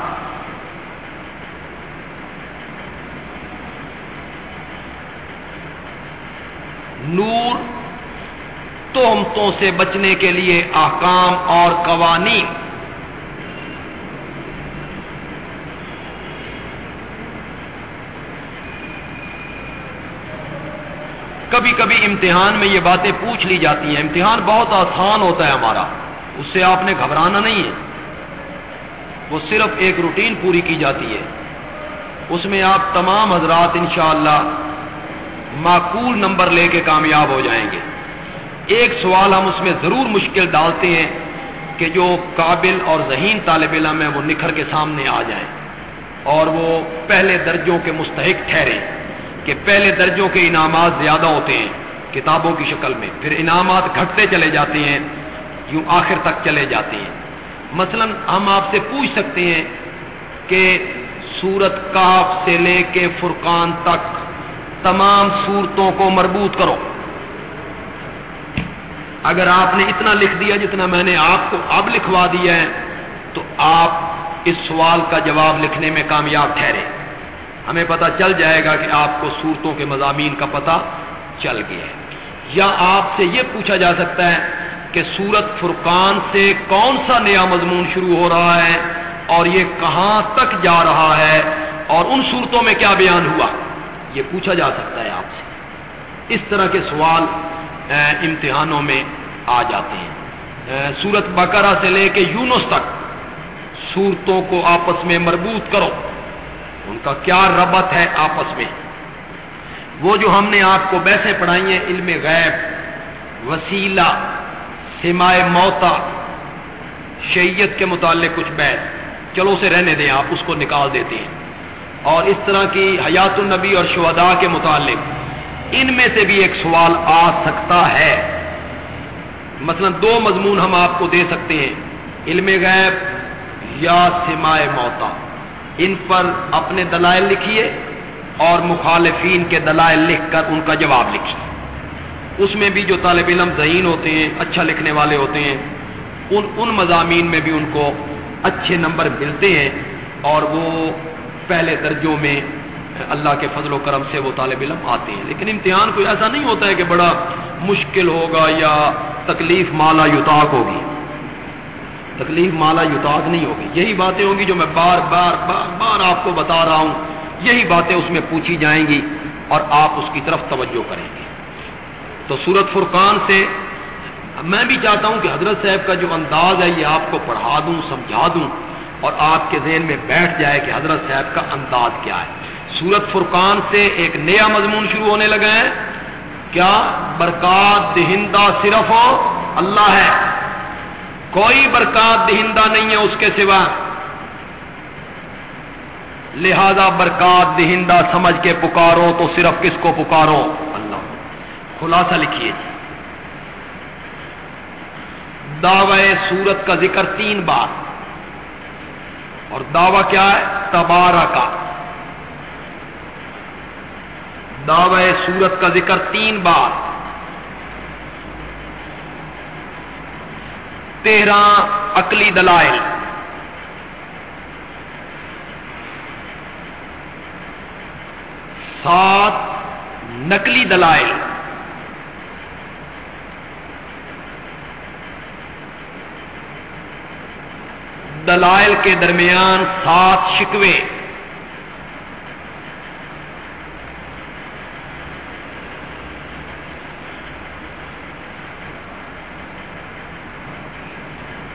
نور تومتوں سے بچنے کے لیے احکام اور قوانین۔ کبھی کبھی امتحان میں یہ باتیں پوچھ لی جاتی ہیں۔ امتحان بہت آسان ہوتا ہے ہمارا۔ اس سے آپ نے گھبرانا نہیں ہے۔ وہ صرف ایک روٹین پوری کی جاتی ہے۔ اس میں آپ تمام حضرات انشاءاللہ معقول نمبر لے کے کامیاب ہو جائیں گے۔ ایک سوال ہم اس میں ضرور مشکل ڈالتے ہیں کہ جو قابل اور ذہین طالب علم ہیں وہ نکھر کے سامنے آ جائیں اور وہ پہلے درجوں کے مستحق ٹھہرے کہ پہلے درجوں کے انعامات زیادہ ہوتے ہیں کتابوں کی شکل میں۔ پھر انعامات گھٹتے چلے جاتے ہیں، یوں آخر تک چلے جاتے ہیں۔ مثلا ہم آپ سے پوچھ سکتے ہیں کہ سورت کاف سے لے کے فرقان تک تمام صورتوں کو مربوط کرو۔ اگر آپ نے اتنا لکھ دیا جتنا میں نے آپ کو اب لکھوا دیا ہے، تو آپ اس سوال کا جواب لکھنے میں کامیاب ٹھہرے۔ ہمیں پتہ چل جائے گا کہ آپ کو صورتوں کے مضامین کا پتہ چل گیا ہے۔ یا آپ سے یہ پوچھا جا سکتا ہے کہ سورت فرقان سے کون سا نیا مضمون شروع ہو رہا ہے اور یہ کہاں تک جا رہا ہے اور ان صورتوں میں کیا بیان ہوا؟ یہ پوچھا جا سکتا ہے آپ سے۔ اس طرح کے سوال امتحانوں میں آ جاتے ہیں۔ سورت بقرہ سے لے کے یونس تک صورتوں کو آپس میں مربوط کرو۔ ان کا کیا ربط ہے آپس میں؟ وہ جو ہم نے آپ کو بیسے پڑھائی ہیں، علم غیب، وسیلہ سمائے موتا شیت کے متعلق کچھ بیت۔ چلو سے رہنے دیں، آپ اس کو نکال دیتے ہیں۔ اور اس طرح کی حیات النبی اور شہداء کے متعلق ان میں سے بھی ایک سوال آ سکتا ہے۔ مثلا دو مضمون ہم آپ کو دے سکتے ہیں۔ علم غیب یا سمائے موتا۔ ان پر اپنے دلائل لکھیے اور مخالفین کے دلائل لکھ کر ان کا جواب لکھیے۔ اس میں بھی جو طالب علم ذہین ہوتے ہیں اچھا لکھنے والے ہوتے ہیں، ان ان مضامین میں بھی ان کو اچھے نمبر ملتے ہیں اور وہ پہلے درجوں میں اللہ کے فضل و کرم سے وہ طالب علم آتے ہیں۔ لیکن امتحان کوئی ایسا نہیں ہوتا ہے کہ بڑا مشکل ہوگا یا تکلیف مالا یوتاق ہوگی۔ تکلیف مالا یوتاق نہیں ہوگی۔ یہی باتیں ہوں گی جو میں بار بار بار بار آپ کو بتا رہا ہوں۔ یہی باتیں اس میں پوچھی جائیں گی اور آپ اس کی طرف توجہ کریں گے۔ تو سورت فرقان سے میں بھی چاہتا ہوں کہ حضرت صاحب کا جو انداز ہے یہ آپ کو پڑھا دوں، سمجھا دوں۔ اور آپ کے ذہن میں بیٹھ جائے کہ حضرت صاحب کا انداز کیا ہے۔ سورت فرقان سے ایک نیا مضمون شروع ہونے لگا ہے۔ کیا برکات دہندہ صرف ہو؟ اللہ ہے۔ کوئی برکات دہندہ نہیں ہے اس کے سوا۔ لہذا برکات دہندہ سمجھ کے پکارو تو صرف کس کو پکارو؟ اللہ۔ خلاصہ لکھیے۔ جی دعوی سورت کا ذکر تین بار۔ اور دعوی کیا ہے؟ تبارہ کا دعوی سورت کا ذکر تین بار. تیرہ عقلی دلائل. سات نقلی دلائل. دلائل کے درمیان سات شکوے۔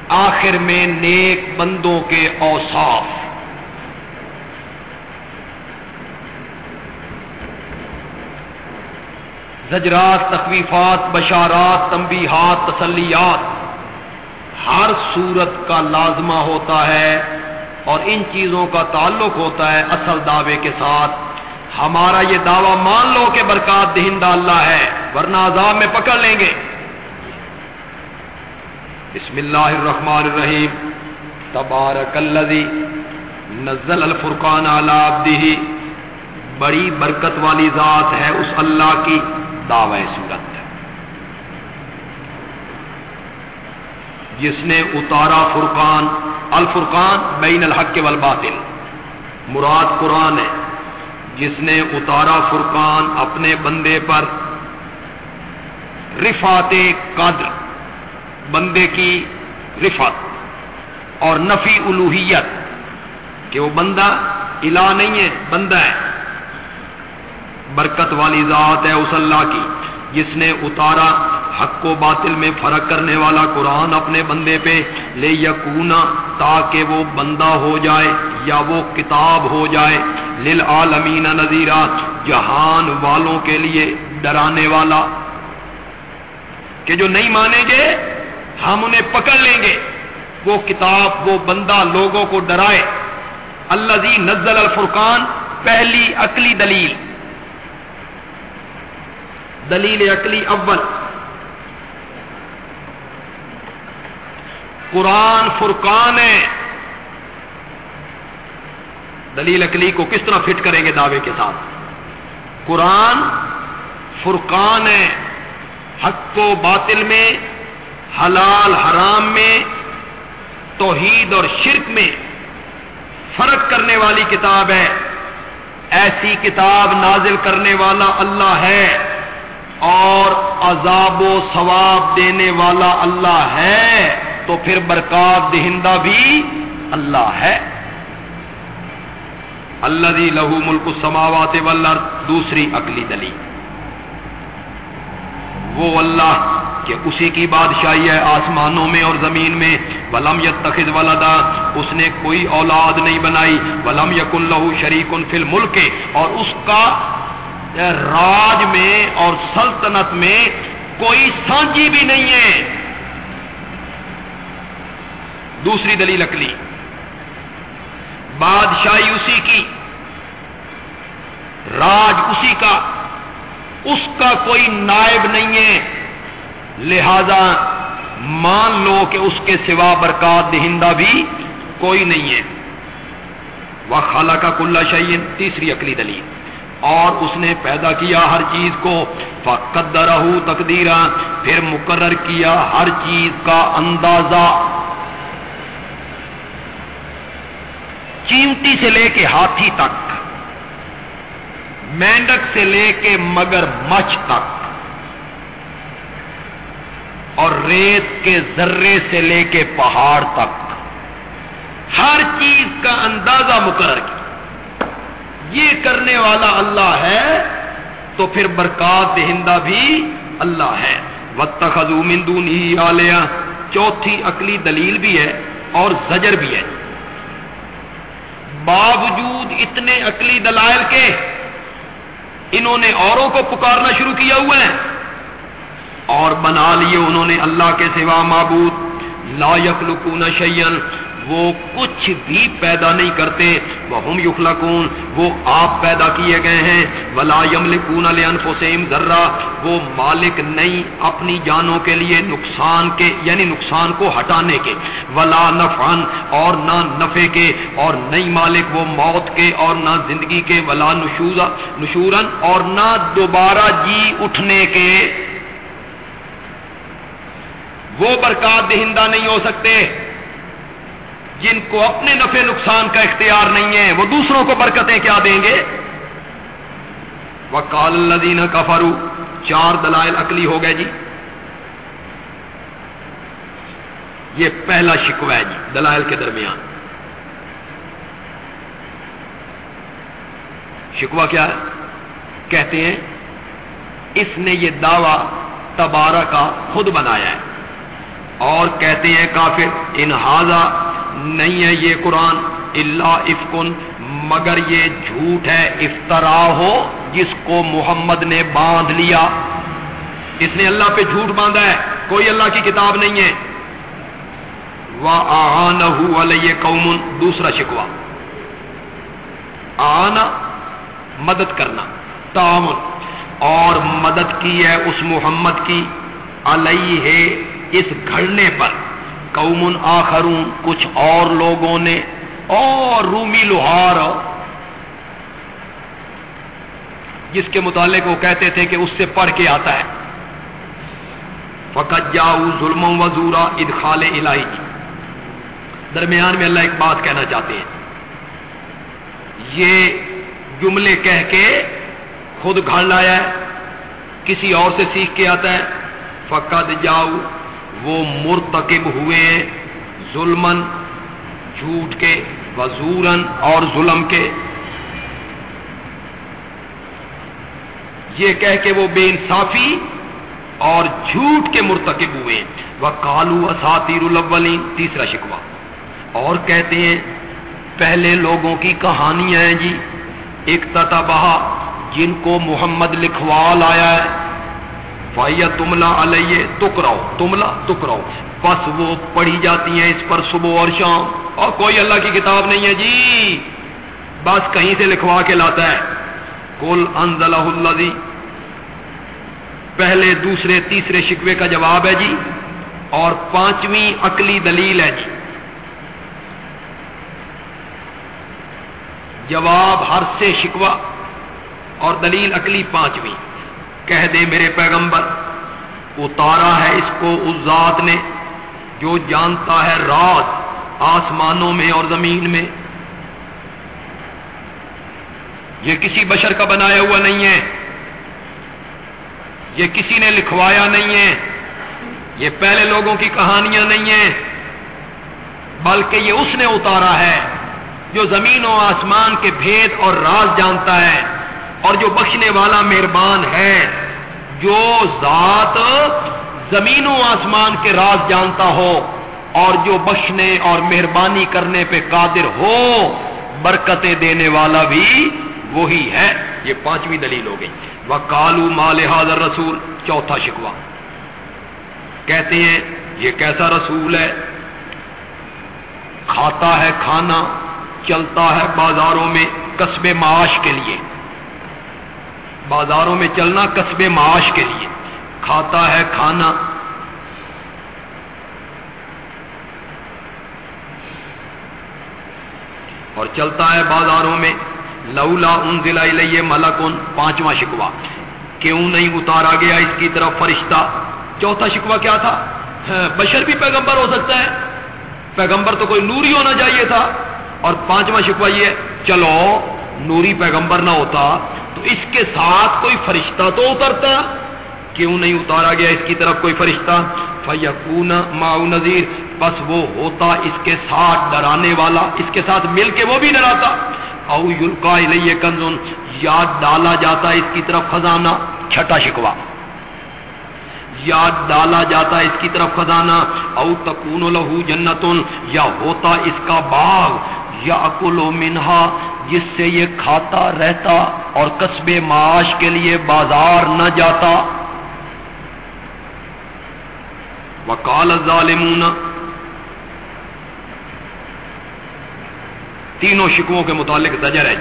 آخر میں نیک بندوں کے اوصاف۔ زجرات، تخویفات، بشارات، تنبیہات، تسلیات۔ ہر صورت کا لازمہ ہوتا ہے اور ان چیزوں کا تعلق ہوتا ہے اصل دعوے کے ساتھ۔ ہمارا یہ دعویٰ مان لو کہ برکات دہندہ اللہ ہے، ورنہ عذاب میں پکڑ لیں گے۔ بسم اللہ الرحمن الرحیم۔ تبارک الذی نزل الفرقان علی عبدہ۔ بڑی برکت والی ذات ہے اس اللہ کی دعوی صورت۔ جس نے اتارا فرقان، الفرقان بین الحق والباطل۔ مراد قرآن ہے۔ جس نے اتارا فرقان اپنے بندے پر۔ رفات قدر، بندے کی رفت اور نفی الوحیت، کہ وہ بندہ الہ نہیں ہے، بندہ ہے۔ برکت والی ذات ہے اس اللہ کی۔ جس نے اتارا، حق و باطل میں فرق کرنے والا قرآن اپنے بندے پہ لے یقونا تاکہ وہ بندہ ہو جائے یا وہ کتاب ہو جائے۔ لل عالمین نذیرہ، جہان والوں کے لیے ڈرانے والا۔ کہ جو نہیں مانیں گے، ہم انہیں پکڑ لیں گے۔ وہ کتاب، وہ بندہ لوگوں کو ڈرائے۔ اللہ نزل الفرقان، پہلی عقلی دلیل۔ دلیل عقلی اول۔ قرآن فرقان ہے۔ دلیل اکلی کو کس طرح فٹ کریں گے دعوے کے ساتھ؟ قرآن فرقان ہے۔ حق و باطل میں، حلال حرام میں، توحید اور شرک میں فرق کرنے والی کتاب ہے۔ ایسی کتاب نازل کرنے والا اللہ ہے۔ اور عذاب و ثواب دینے والا اللہ ہے تو پھر برکات دہندہ بھی اللہ ہے۔ اللہ دی لہو ملک سماوات والارض، دوسری عقلی دلی وہ اللہ کہ اسی کی بادشاہی ہے آسمانوں میں اور زمین میں۔ ولم یتخذ ولدا، اس نے کوئی اولاد نہیں بنائی۔ ولم یق لہو شریک فل ملک اور اس کا راج میں اور سلطنت میں کوئی سانجی بھی نہیں ہے۔ دوسری دلیل اکلی بادشاہی اسی کی، راج اسی کا، اس کا کوئی نائب نہیں ہے۔ لہذا مان لو کہ اس کے سوا برکات دہندہ بھی کوئی نہیں ہے۔ وہ خالہ کا کلّا شعین تیسری اکلی دلیل۔ اور اس نے پیدا کیا ہر چیز کو۔ قدر تقدیرہ پھر مقرر کیا ہر چیز کا اندازہ۔ چیمٹی سے لے کے ہاتھی تک، مینڈک سے لے کے مگر مچھ تک۔ اور ریت کے ذرے سے لے کے پہاڑ تک۔ ہر چیز کا اندازہ مقرر کیا۔ یہ کرنے والا اللہ ہے، تو پھر برکات دہندہ بھی اللہ ہے۔ وقت چوتھی عقلی دلیل بھی ہے اور زجر بھی ہے۔ باوجود اتنے عقلی دلائل کے انہوں نے اوروں کو پکارنا شروع کیا ہوا ہے۔ اور بنا لیے انہوں نے اللہ کے سوا معبود۔ لا یخلقون شیئن وہ کچھ بھی پیدا نہیں کرتے۔ وہ ہم یخلقون وہ آپ پیدا کیے گئے ہیں۔ ولا یملکون لانفسہم ذرہ وہ مالک نہیں اپنی جانوں کے لیے نقصان کے یعنی نقصان کو ہٹانے کے۔ ولا نفعن اور نہ نفع کے، اور نہیں مالک، وہ موت کے، اور نہ زندگی کے۔ ولا نشورا نشورن اور نہ دوبارہ جی اٹھنے کے۔ وہ برکات دہندہ نہیں ہو سکتے۔ جن کو اپنے نفع نقصان کا اختیار نہیں ہے، وہ دوسروں کو برکتیں کیا دیں گے؟ وہ کال الدین کا چار دلائل اکلی ہو گئے جی۔ یہ پہلا شکوہ ہے جی دلائل کے درمیان۔ شکوہ کیا ہے؟ کہتے ہیں، اس نے یہ دعوی تبارہ کا خود بنایا ہے۔ اور کہتے ہیں کافر انہذا نہیں ہے یہ قرآن اللہ افکن مگر یہ جھوٹ ہے افطرا ہو جس کو محمد نے باندھ لیا۔ اس نے اللہ پہ جھوٹ باندھا ہے، کوئی اللہ کی کتاب نہیں ہے۔ وہ علیہ قومن دوسرا شکوا آنا، مدد کرنا، تعاون۔ اور مدد کی ہے اس محمد کی، علیہ اس گھڑنے پر۔ قومن آخرون، کچھ اور لوگوں نے، اور رومی لوہار جس کے متعلق وہ کہتے تھے کہ اس سے پڑھ کے آتا ہے۔ فقط جاؤ ظلم وزورا ادخال الہی درمیان میں اللہ ایک بات کہنا چاہتے ہیں۔ یہ جملے کہہ کے خود گھڑ لایا ہے، کسی اور سے سیکھ کے آتا ہے۔ فقط جاؤ وہ مرتکب ہوئے ظلمن جھوٹ کے وزورن اور ظلم کے۔ یہ کہہ کے وہ بے انصافی اور جھوٹ کے مرتکب ہوئے وہ کالو اساتیر الاولین، تیسرا شکوا اور کہتے ہیں، پہلے لوگوں کی کہانیاں ہیں جی ایک تتبہ جن کو محمد لکھوا لایا ہے۔ فائیا تملا علیہ تکراؤ تملا تکراؤ۔ بس وہ پڑھی جاتی ہیں اس پر صبح اور شام۔ اور کوئی اللہ کی کتاب نہیں ہے جی۔ بس کہیں سے لکھوا کے لاتا ہے۔ کل انزلہ اللہ پہلے، دوسرے، تیسرے شکوے کا جواب ہے جی۔ اور پانچویں عقلی دلیل ہے جی۔ جواب ہر سے شکوا اور دلیل عقلی پانچویں۔ کہہ دے میرے پیغمبر، اتارا ہے اس کو اس ذات نے جو جانتا ہے رات آسمانوں میں اور زمین میں۔ یہ کسی بشر کا بنایا ہوا نہیں ہے، یہ کسی نے لکھوایا نہیں ہے، یہ پہلے لوگوں کی کہانیاں نہیں ہیں، بلکہ یہ اس نے اتارا ہے جو زمین و آسمان کے بھید اور راز جانتا ہے۔ اور جو بخشنے والا مہربان ہے، جو ذات زمین و آسمان کے راز جانتا ہو اور جو بخشنے اور مہربانی کرنے پہ قادر ہو، برکتیں دینے والا بھی وہی ہے۔ یہ پانچویں دلیل ہو گئی۔ وہ کالو مال حاضر رسول چوتھا شکوا کہتے ہیں، یہ کیسا رسول ہے؟ کھاتا ہے، کھانا، چلتا ہے بازاروں میں قصب معاش کے لیے۔ بازاروں میں چلنا قصب معاش کے لیے۔ کھاتا ہے کھانا۔ اور چلتا ہے بازاروں میں۔ لولا ان ضلع لئیے ملکن، پانچواں شکوا کیوں نہیں اتارا گیا اس کی طرف فرشتہ؟ چوتھا شکوا کیا تھا؟ ہاں، بشر بھی پیغمبر ہو سکتا ہے۔ پیغمبر تو کوئی نوری ہونا چاہیے تھا۔ اور پانچواں شکوا یہ چلو۔ نوری پیغمبر نہ ہوتا، تو اس کے ساتھ کوئی فرشتہ تو اترتا؟ کیوں نہیں اتارا گیا اس کی طرف کوئی فرشتہ؟ فیقون ماؤ نذیر بس وہ ہوتا اس کے ساتھ ڈرانے والا، اس کے ساتھ مل کے وہ بھی ڈراتا۔ او یلقا الیہ کنزن یاد ڈالا جاتا اس کی طرف خزانہ، چھٹا شکوا یاد ڈالا جاتا اس کی طرف خزانہ۔ او تکون لہو جنتن یا ہوتا اس کا باغ۔ یا اکل و منہا، جس سے یہ کھاتا رہتا اور قصب معاش کے لیے بازار نہ جاتا۔ وکال ظالمون تینوں شکووں کے متعلق زجر ہے۔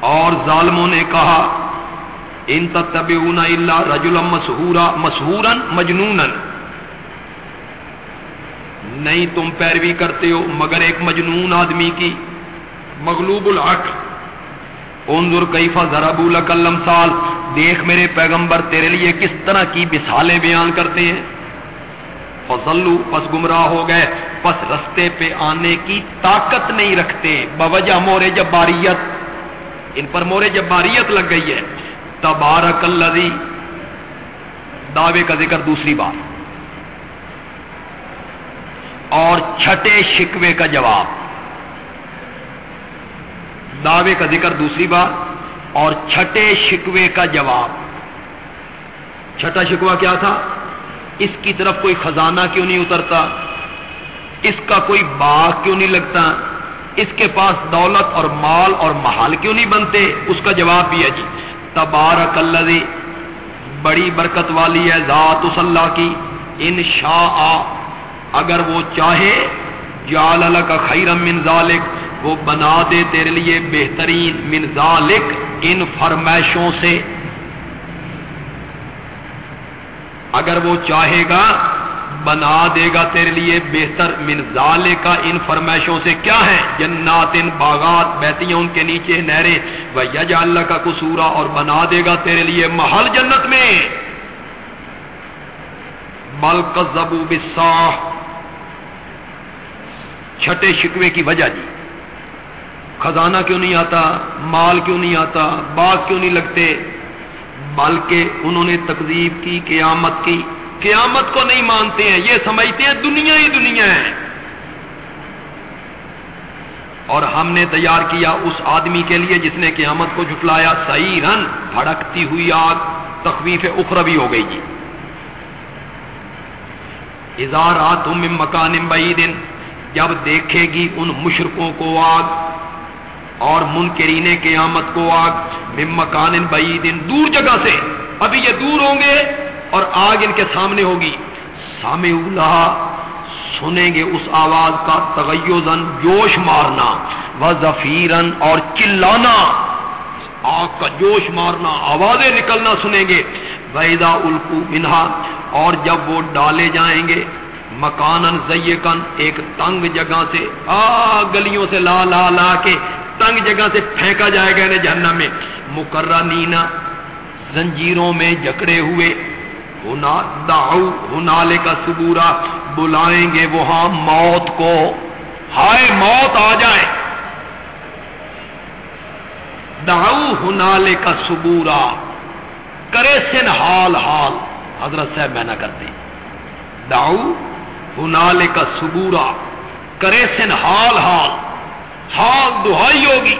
اور ظالموں نے کہا، ان تتبعون الا رجلا مسحورا مسحورا مجنونا۔ نہیں تم پیروی کرتے ہو، مگر ایک مجنون آدمی کی۔ مغلوب الحق۔ انظر کیفا ضربوا لك الامثال۔ دیکھ میرے پیغمبر، تیرے لیے کس طرح کی مثالیں بیان کرتے ہیں۔ فضلوا پس گمراہ ہو گئے۔ پس رستے پہ آنے کی طاقت نہیں رکھتے۔ بوجہ مورے جباریت۔ ان پر مورے جباریت لگ گئی ہے۔ تبارک الذی۔ دعوے کا ذکر دوسری بار۔ اور چھٹے شکوے کا جواب۔ دعوے کا ذکر دوسری بار، اور چھٹے شکوے کا جواب۔ چھٹا شکوا کیا تھا؟ اس کی طرف کوئی خزانہ کیوں نہیں اترتا؟ اس کا کوئی باغ کیوں نہیں لگتا؟ اس کے پاس دولت اور مال اور محال کیوں نہیں بنتے؟ اس کا جواب بھی ہے جی تبارک الذی، بڑی برکت والی ہے ذات اس اللہ کی۔ ان شاء اگر وہ چاہے جال کا خیرم من ذالک، وہ بنا دے تیرے لیے بہترین من ذالک ان فرمائشوں سے۔ اگر وہ چاہے گا، بنا دے گا تیرے لیے بہتر من ذالک کا ان فرمائشوں سے۔ کیا ہے؟ جنات ان باغات بہتیاں ان کے نیچے نہریں۔ وہ یج اللہ کا قصورا، اور بنا دے گا تیرے لیے محل جنت میں۔ بل کذبوا بالصاح چھٹے شکوے کی وجہ جی۔ خزانہ کیوں نہیں آتا؟ مال کیوں نہیں آتا؟ باغ کیوں نہیں لگتے؟ بلکہ انہوں نے تقزیب کی، قیامت کی۔ قیامت کو نہیں مانتے ہیں، یہ سمجھتے ہیں دنیا ہی دنیا ہے۔ اور ہم نے تیار کیا اس آدمی کے لیے جس نے قیامت کو جٹلایا صحیح رن بھڑکتی ہوئی آگ تخویف اخروی ہو گئی جی۔ اظہارات مکان بعید۔ جب دیکھے گی ان مشرقوں کو آگ اور منکرین قیامت کو آگ مم مکان بعید، دور جگہ سے۔ ابھی یہ دور ہوں گے اور آگ ان کے سامنے ہوگی۔ سامع سنیں گے اس آواز کا تغیزن جوش مارنا۔ و ظفیرن اور چلانا۔ آگ کا جوش مارنا، آوازیں نکلنا سنیں گے۔ ویدا الکو منہا اور جب وہ ڈالے جائیں گے مکان زیکن ایک تنگ جگہ سے آ گلیوں سے لا لا لا کے تنگ جگہ سے پھینکا جائے گا انہیں جہنم میں۔ مقرر نینا زنجیروں میں جکڑے ہوئے ہنالے کا سبورا بلائیں گے وہاں موت کو۔ ہائے موت آ جائے۔ داؤ ہنالے کا سبورا کرے سن حال حال۔ حضرت صاحب میں نہ کرتے۔ داؤ ہنالے کا سبورا، کرے سن حال حال حال دہائی ہوگی۔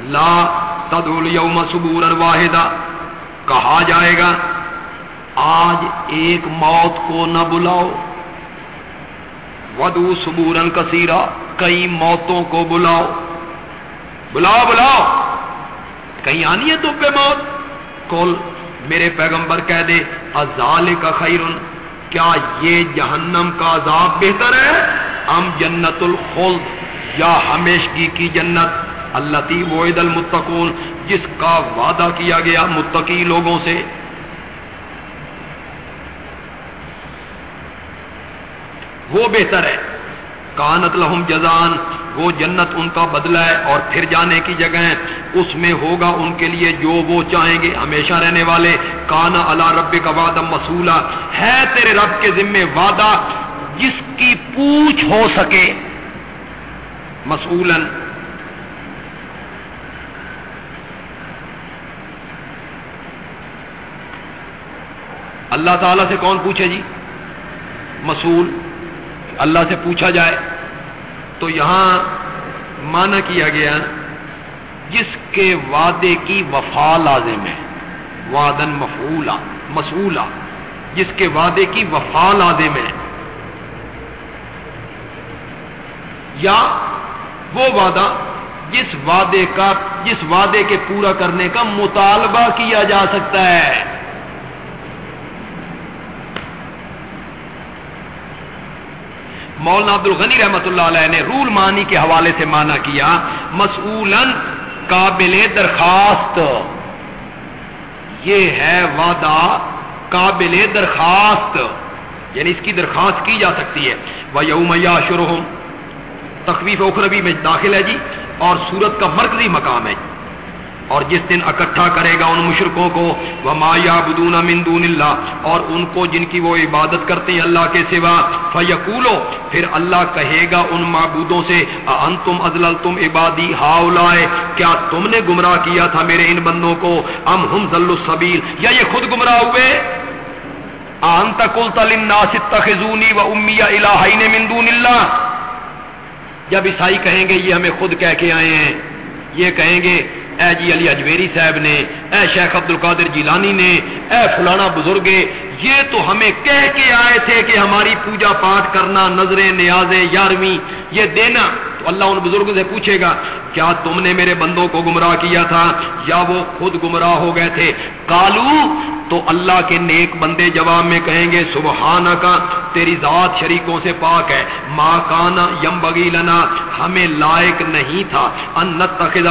لا تدول یوم سبور واحدہ کہا جائے گا، آج ایک موت کو نہ بلاؤ۔ ودو سبورن کثیرا، کئی موتوں کو بلاؤ۔ بلاؤ بلاؤ۔ کہیں آنی ہے تو پہ موت؟ کل میرے پیغمبر کہہ دے ازال کا خیرن۔ کیا یہ جہنم کا عذاب بہتر ہے؟ ہم جنت الخلد، یا ہمیشگی کی جنت اللہ وعد المتقون، جس کا وعدہ کیا گیا متقی لوگوں سے۔ وہ بہتر ہے۔ کانت لہم جزان وہ جنت ان کا بدلہ ہے اور پھر جانے کی جگہ ہے۔ اس میں ہوگا ان کے لیے جو وہ چاہیں گے۔ ہمیشہ رہنے والے۔ کانا اللہ رب کا وعدہ مسولہ ہے تیرے رب کے ذمے وعدہ۔ جس کی پوچھ ہو سکے۔ مسولن اللہ تعالی سے کون پوچھے جی؟ مسول اللہ سے پوچھا جائے۔ تو یہاں مانا کیا گیا، جس کے وعدے کی وفا لازم ہے وادن مفولا مسولہ جس کے وعدے کی وفا لازم ہے۔ یا وہ وعدہ جس وعدے کا، جس وعدے کے پورا کرنے کا مطالبہ کیا جا سکتا ہے۔ مولانا عبد الغنی رحمت اللہ علیہ نے رول مانی کے حوالے سے مانا کیا مسئول قابل درخواست۔ یہ ہے وعدہ قابل درخواست یعنی اس کی درخواست کی جا سکتی ہے۔ وہ یوم یا شروع تخویف اخروی میں داخل ہے جی اور سورت کا مرکزی مقام ہے۔ جی اور جس دن اکٹھا کرے گا ان مشرقوں کو وہ مایا بدون مندون اللہ اور ان کو جن کی وہ عبادت کرتے ہیں اللہ کے سوا فیقولو پھر اللہ کہے گا ان معبودوں سے ان تم ازل تم عبادی ہاؤ لائے کیا تم نے گمراہ کیا تھا میرے ان بندوں کو؟ ام ہم ذل السبیل یا یہ خود گمراہ ہوئے؟ انت قلت للناس اتخذوني وامي الهين من دون اللہ جب عیسائی کہیں گے، یہ ہمیں خود کہہ کے آئے ہیں، یہ کہیں گے اے جی علی اجمیری صاحب نے، اے شیخ عبد القادر جیلانی نے، اے فلانا بزرگ، یہ تو ہمیں کہہ کے آئے تھے کہ ہماری پوجا پاٹ کرنا نظریں نیازیں یارویں، یہ دینا تو اللہ ان بزرگوں سے پوچھے گا، کیا تم نے میرے بندوں کو گمراہ کیا تھا یا وہ خود گمراہ ہو گئے تھے؟ کالو تو اللہ کے نیک بندے جواب میں کہیں گے سبحانہ کا تیری ذات شریکوں سے پاک ہے۔ ماں کانا یم بگی لنا، ہمیں لائق نہیں تھا ان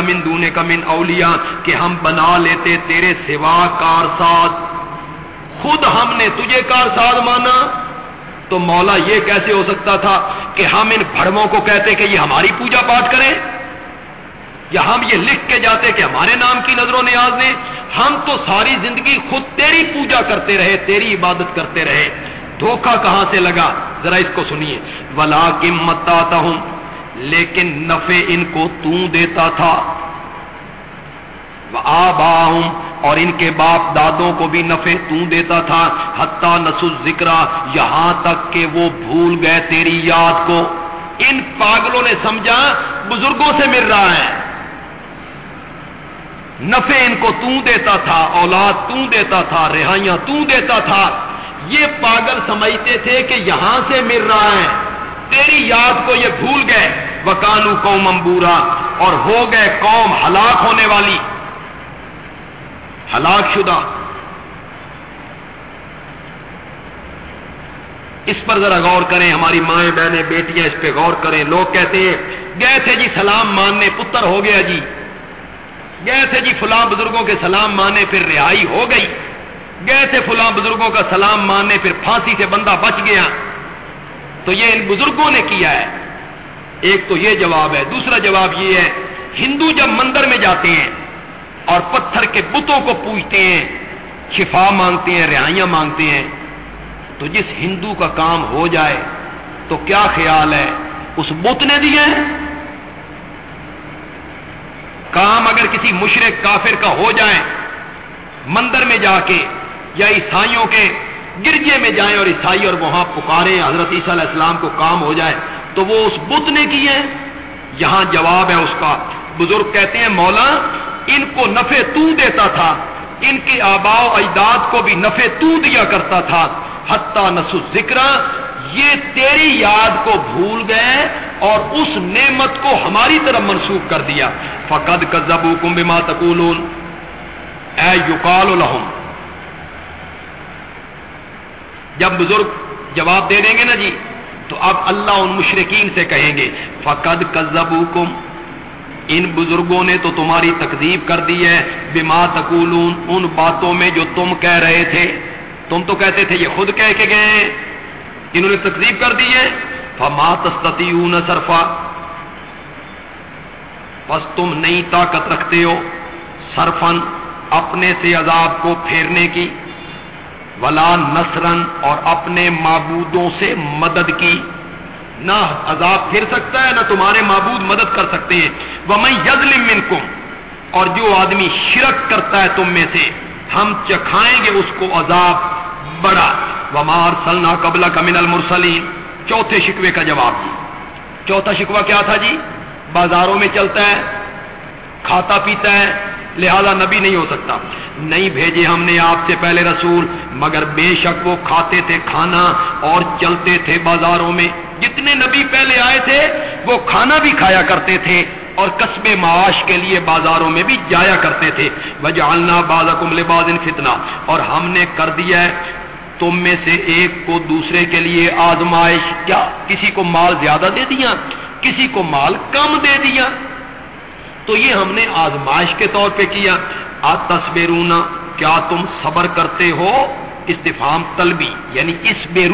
من دونے کا من اولیا کہ ہم بنا لیتے تیرے سوا کارساز خود ہم نے تجھے کارساز مانا۔ تو مولا یہ کیسے ہو سکتا تھا کہ ہم ان بھڑموں کو کہتے کہ یہ ہماری پوجا پاٹ کریں؟ یا ہم یہ لکھ کے جاتے کہ ہمارے نام کی نظر و نیاز نے ہم تو ساری زندگی خود تیری پوجا کرتے رہے، تیری عبادت کرتے رہے۔ دھوکہ کہاں سے لگا؟ ذرا اس کو سنیے۔ ولا کمت ہوں لیکن نفے ان کو تو دیتا تھا۔ آبا اور ان کے باپ دادوں کو بھی نفے تو دیتا تھا، حتیٰ نسل ذکر یہاں تک کہ وہ بھول گئے تیری یاد کو۔ ان پاگلوں نے سمجھا، بزرگوں سے مل رہا ہے۔ نفے ان کو تو دیتا تھا، اولاد تو دیتا تھا، رہائیاں تو دیتا تھا۔ یہ پاگل سمجھتے تھے کہ یہاں سے مل رہا ہے۔ تیری یاد کو یہ بھول گئے۔ وکانو قوم امبورا اور ہو گئے قوم ہلاک ہونے والی۔ ہلاک شدہ۔ اس پر ذرا غور کریں، ہماری مائیں بہنیں بیٹیاں اس پہ غور کریں۔ لوگ کہتے ہیں، گئے تھے جی سلام ماننے، پتر ہو گیا جی۔ گئے تھے جی فلاں بزرگوں کے سلام ماننے، پھر رہائی ہو گئی۔ گئے تھے فلاں بزرگوں کا سلام ماننے، پھر پھانسی سے بندہ بچ گیا۔ تو یہ ان بزرگوں نے کیا ہے؟ ایک تو یہ جواب ہے، دوسرا جواب یہ ہے، ہندو جب مندر میں جاتے ہیں اور پتھر کے بتوں کو پوچھتے ہیں، شفا مانگتے ہیں، رہائیاں مانگتے ہیں۔ تو جس ہندو کا کام ہو جائے، تو کیا خیال ہے؟ اس بت نے دیے کام اگر کسی مشرق کافر کا ہو جائے، مندر میں جا کے یا عیسائیوں کے گرجے میں جائیں اور عیسائی اور وہاں پکارے حضرت عیسیٰ علیہ السلام کو کام ہو جائے، تو وہ اس بت نے کی ہے یہاں جواب ہے اس کا۔ بزرگ کہتے ہیں، مولا ان کو نفع تو دیتا تھا، ان کے آبا و اجداد کو بھی نفع تو دیا کرتا تھا۔ حتیٰ نسو ذکر یہ تیری یاد کو بھول گئے اور اس نعمت کو ہماری طرف منسوخ کر دیا۔ فقد کزبو کمبما تکولون اے یقال الحم جب بزرگ جواب دے دیں گے نا جی تو اب اللہ ان مشرقین سے کہیں گے، فقد کزبو کم ان بزرگوں نے تو تمہاری تکذیب کر دی ہے، بما تکولون ان باتوں میں جو تم کہہ رہے تھے۔ تم تو کہتے تھے، یہ خود کہہ کے گئے انہوں نے تکذیب کر دی ہے۔ فما تستطیعون صرفا۔ بس تم نئی طاقت رکھتے ہو صرفن اپنے سے عذاب کو پھیرنے کی۔ ولا نصرن اور اپنے معبودوں سے مدد کی۔ نہ عذاب پھر سکتا ہے، نہ تمہارے معبود مدد کر سکتے ہیں۔ وہ میں یزلم اور جو آدمی شرک کرتا ہے تم میں سے، ہم چکھائیں گے اس کو عذاب بڑا۔ ومار سلنا قبل کمن المرسلین چوتھے شکوے کا جواب۔ دی چوتھا شکوہ کیا تھا جی؟ بازاروں میں چلتا ہے، کھاتا پیتا ہے، لہذا نبی نہیں ہو سکتا۔ نہیں بھیجے ہم نے آپ سے پہلے رسول، مگر بے شک وہ کھاتے تھے کھانا اور چلتے تھے بازاروں میں۔ جتنے نبی پہلے آئے تھے، وہ کھانا بھی کھایا کرتے تھے اور قصبے معاش کے لیے بازاروں میں بھی جایا کرتے تھے۔ وجعلنا بعضکم لبعض فتنہ اور ہم نے کر دیا ہے، تم میں سے ایک کو دوسرے کے لیے آزمائش۔ کیا کسی کو مال زیادہ دے دیا؟ کسی کو مال کم دے دیا؟ تو یہ ہم نے آزمائش کے طور پہ کیا۔ آ تصویرونا کیا تم صبر کرتے ہو؟ استفام طلبی یعنی اس بے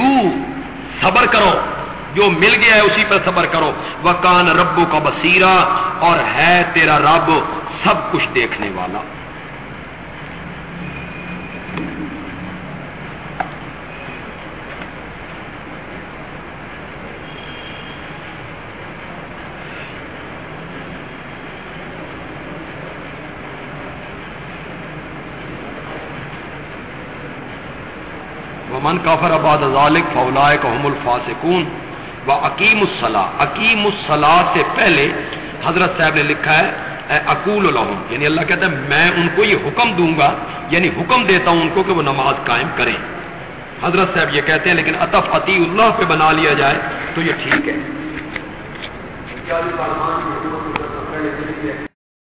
صبر کرو۔ جو مل گیا ہے اسی پر صبر کرو۔ وہ کان ربو کا بصیرہ اور ہے تیرا رب سب کچھ دیکھنے والا۔ من کافر آباد ذالک فولائے کا حم وہ عقیم الصلاح عقیم الصلاح سے پہلے حضرت صاحب نے لکھا ہے، اے اقول الحم یعنی اللہ کہتا ہے، میں ان کو یہ حکم دوں گا یعنی حکم دیتا ہوں ان کو کہ وہ نماز قائم کریں. حضرت صاحب یہ کہتے ہیں، لیکن اطف عطی اللہ پہ بنا لیا جائے تو یہ ٹھیک ہے.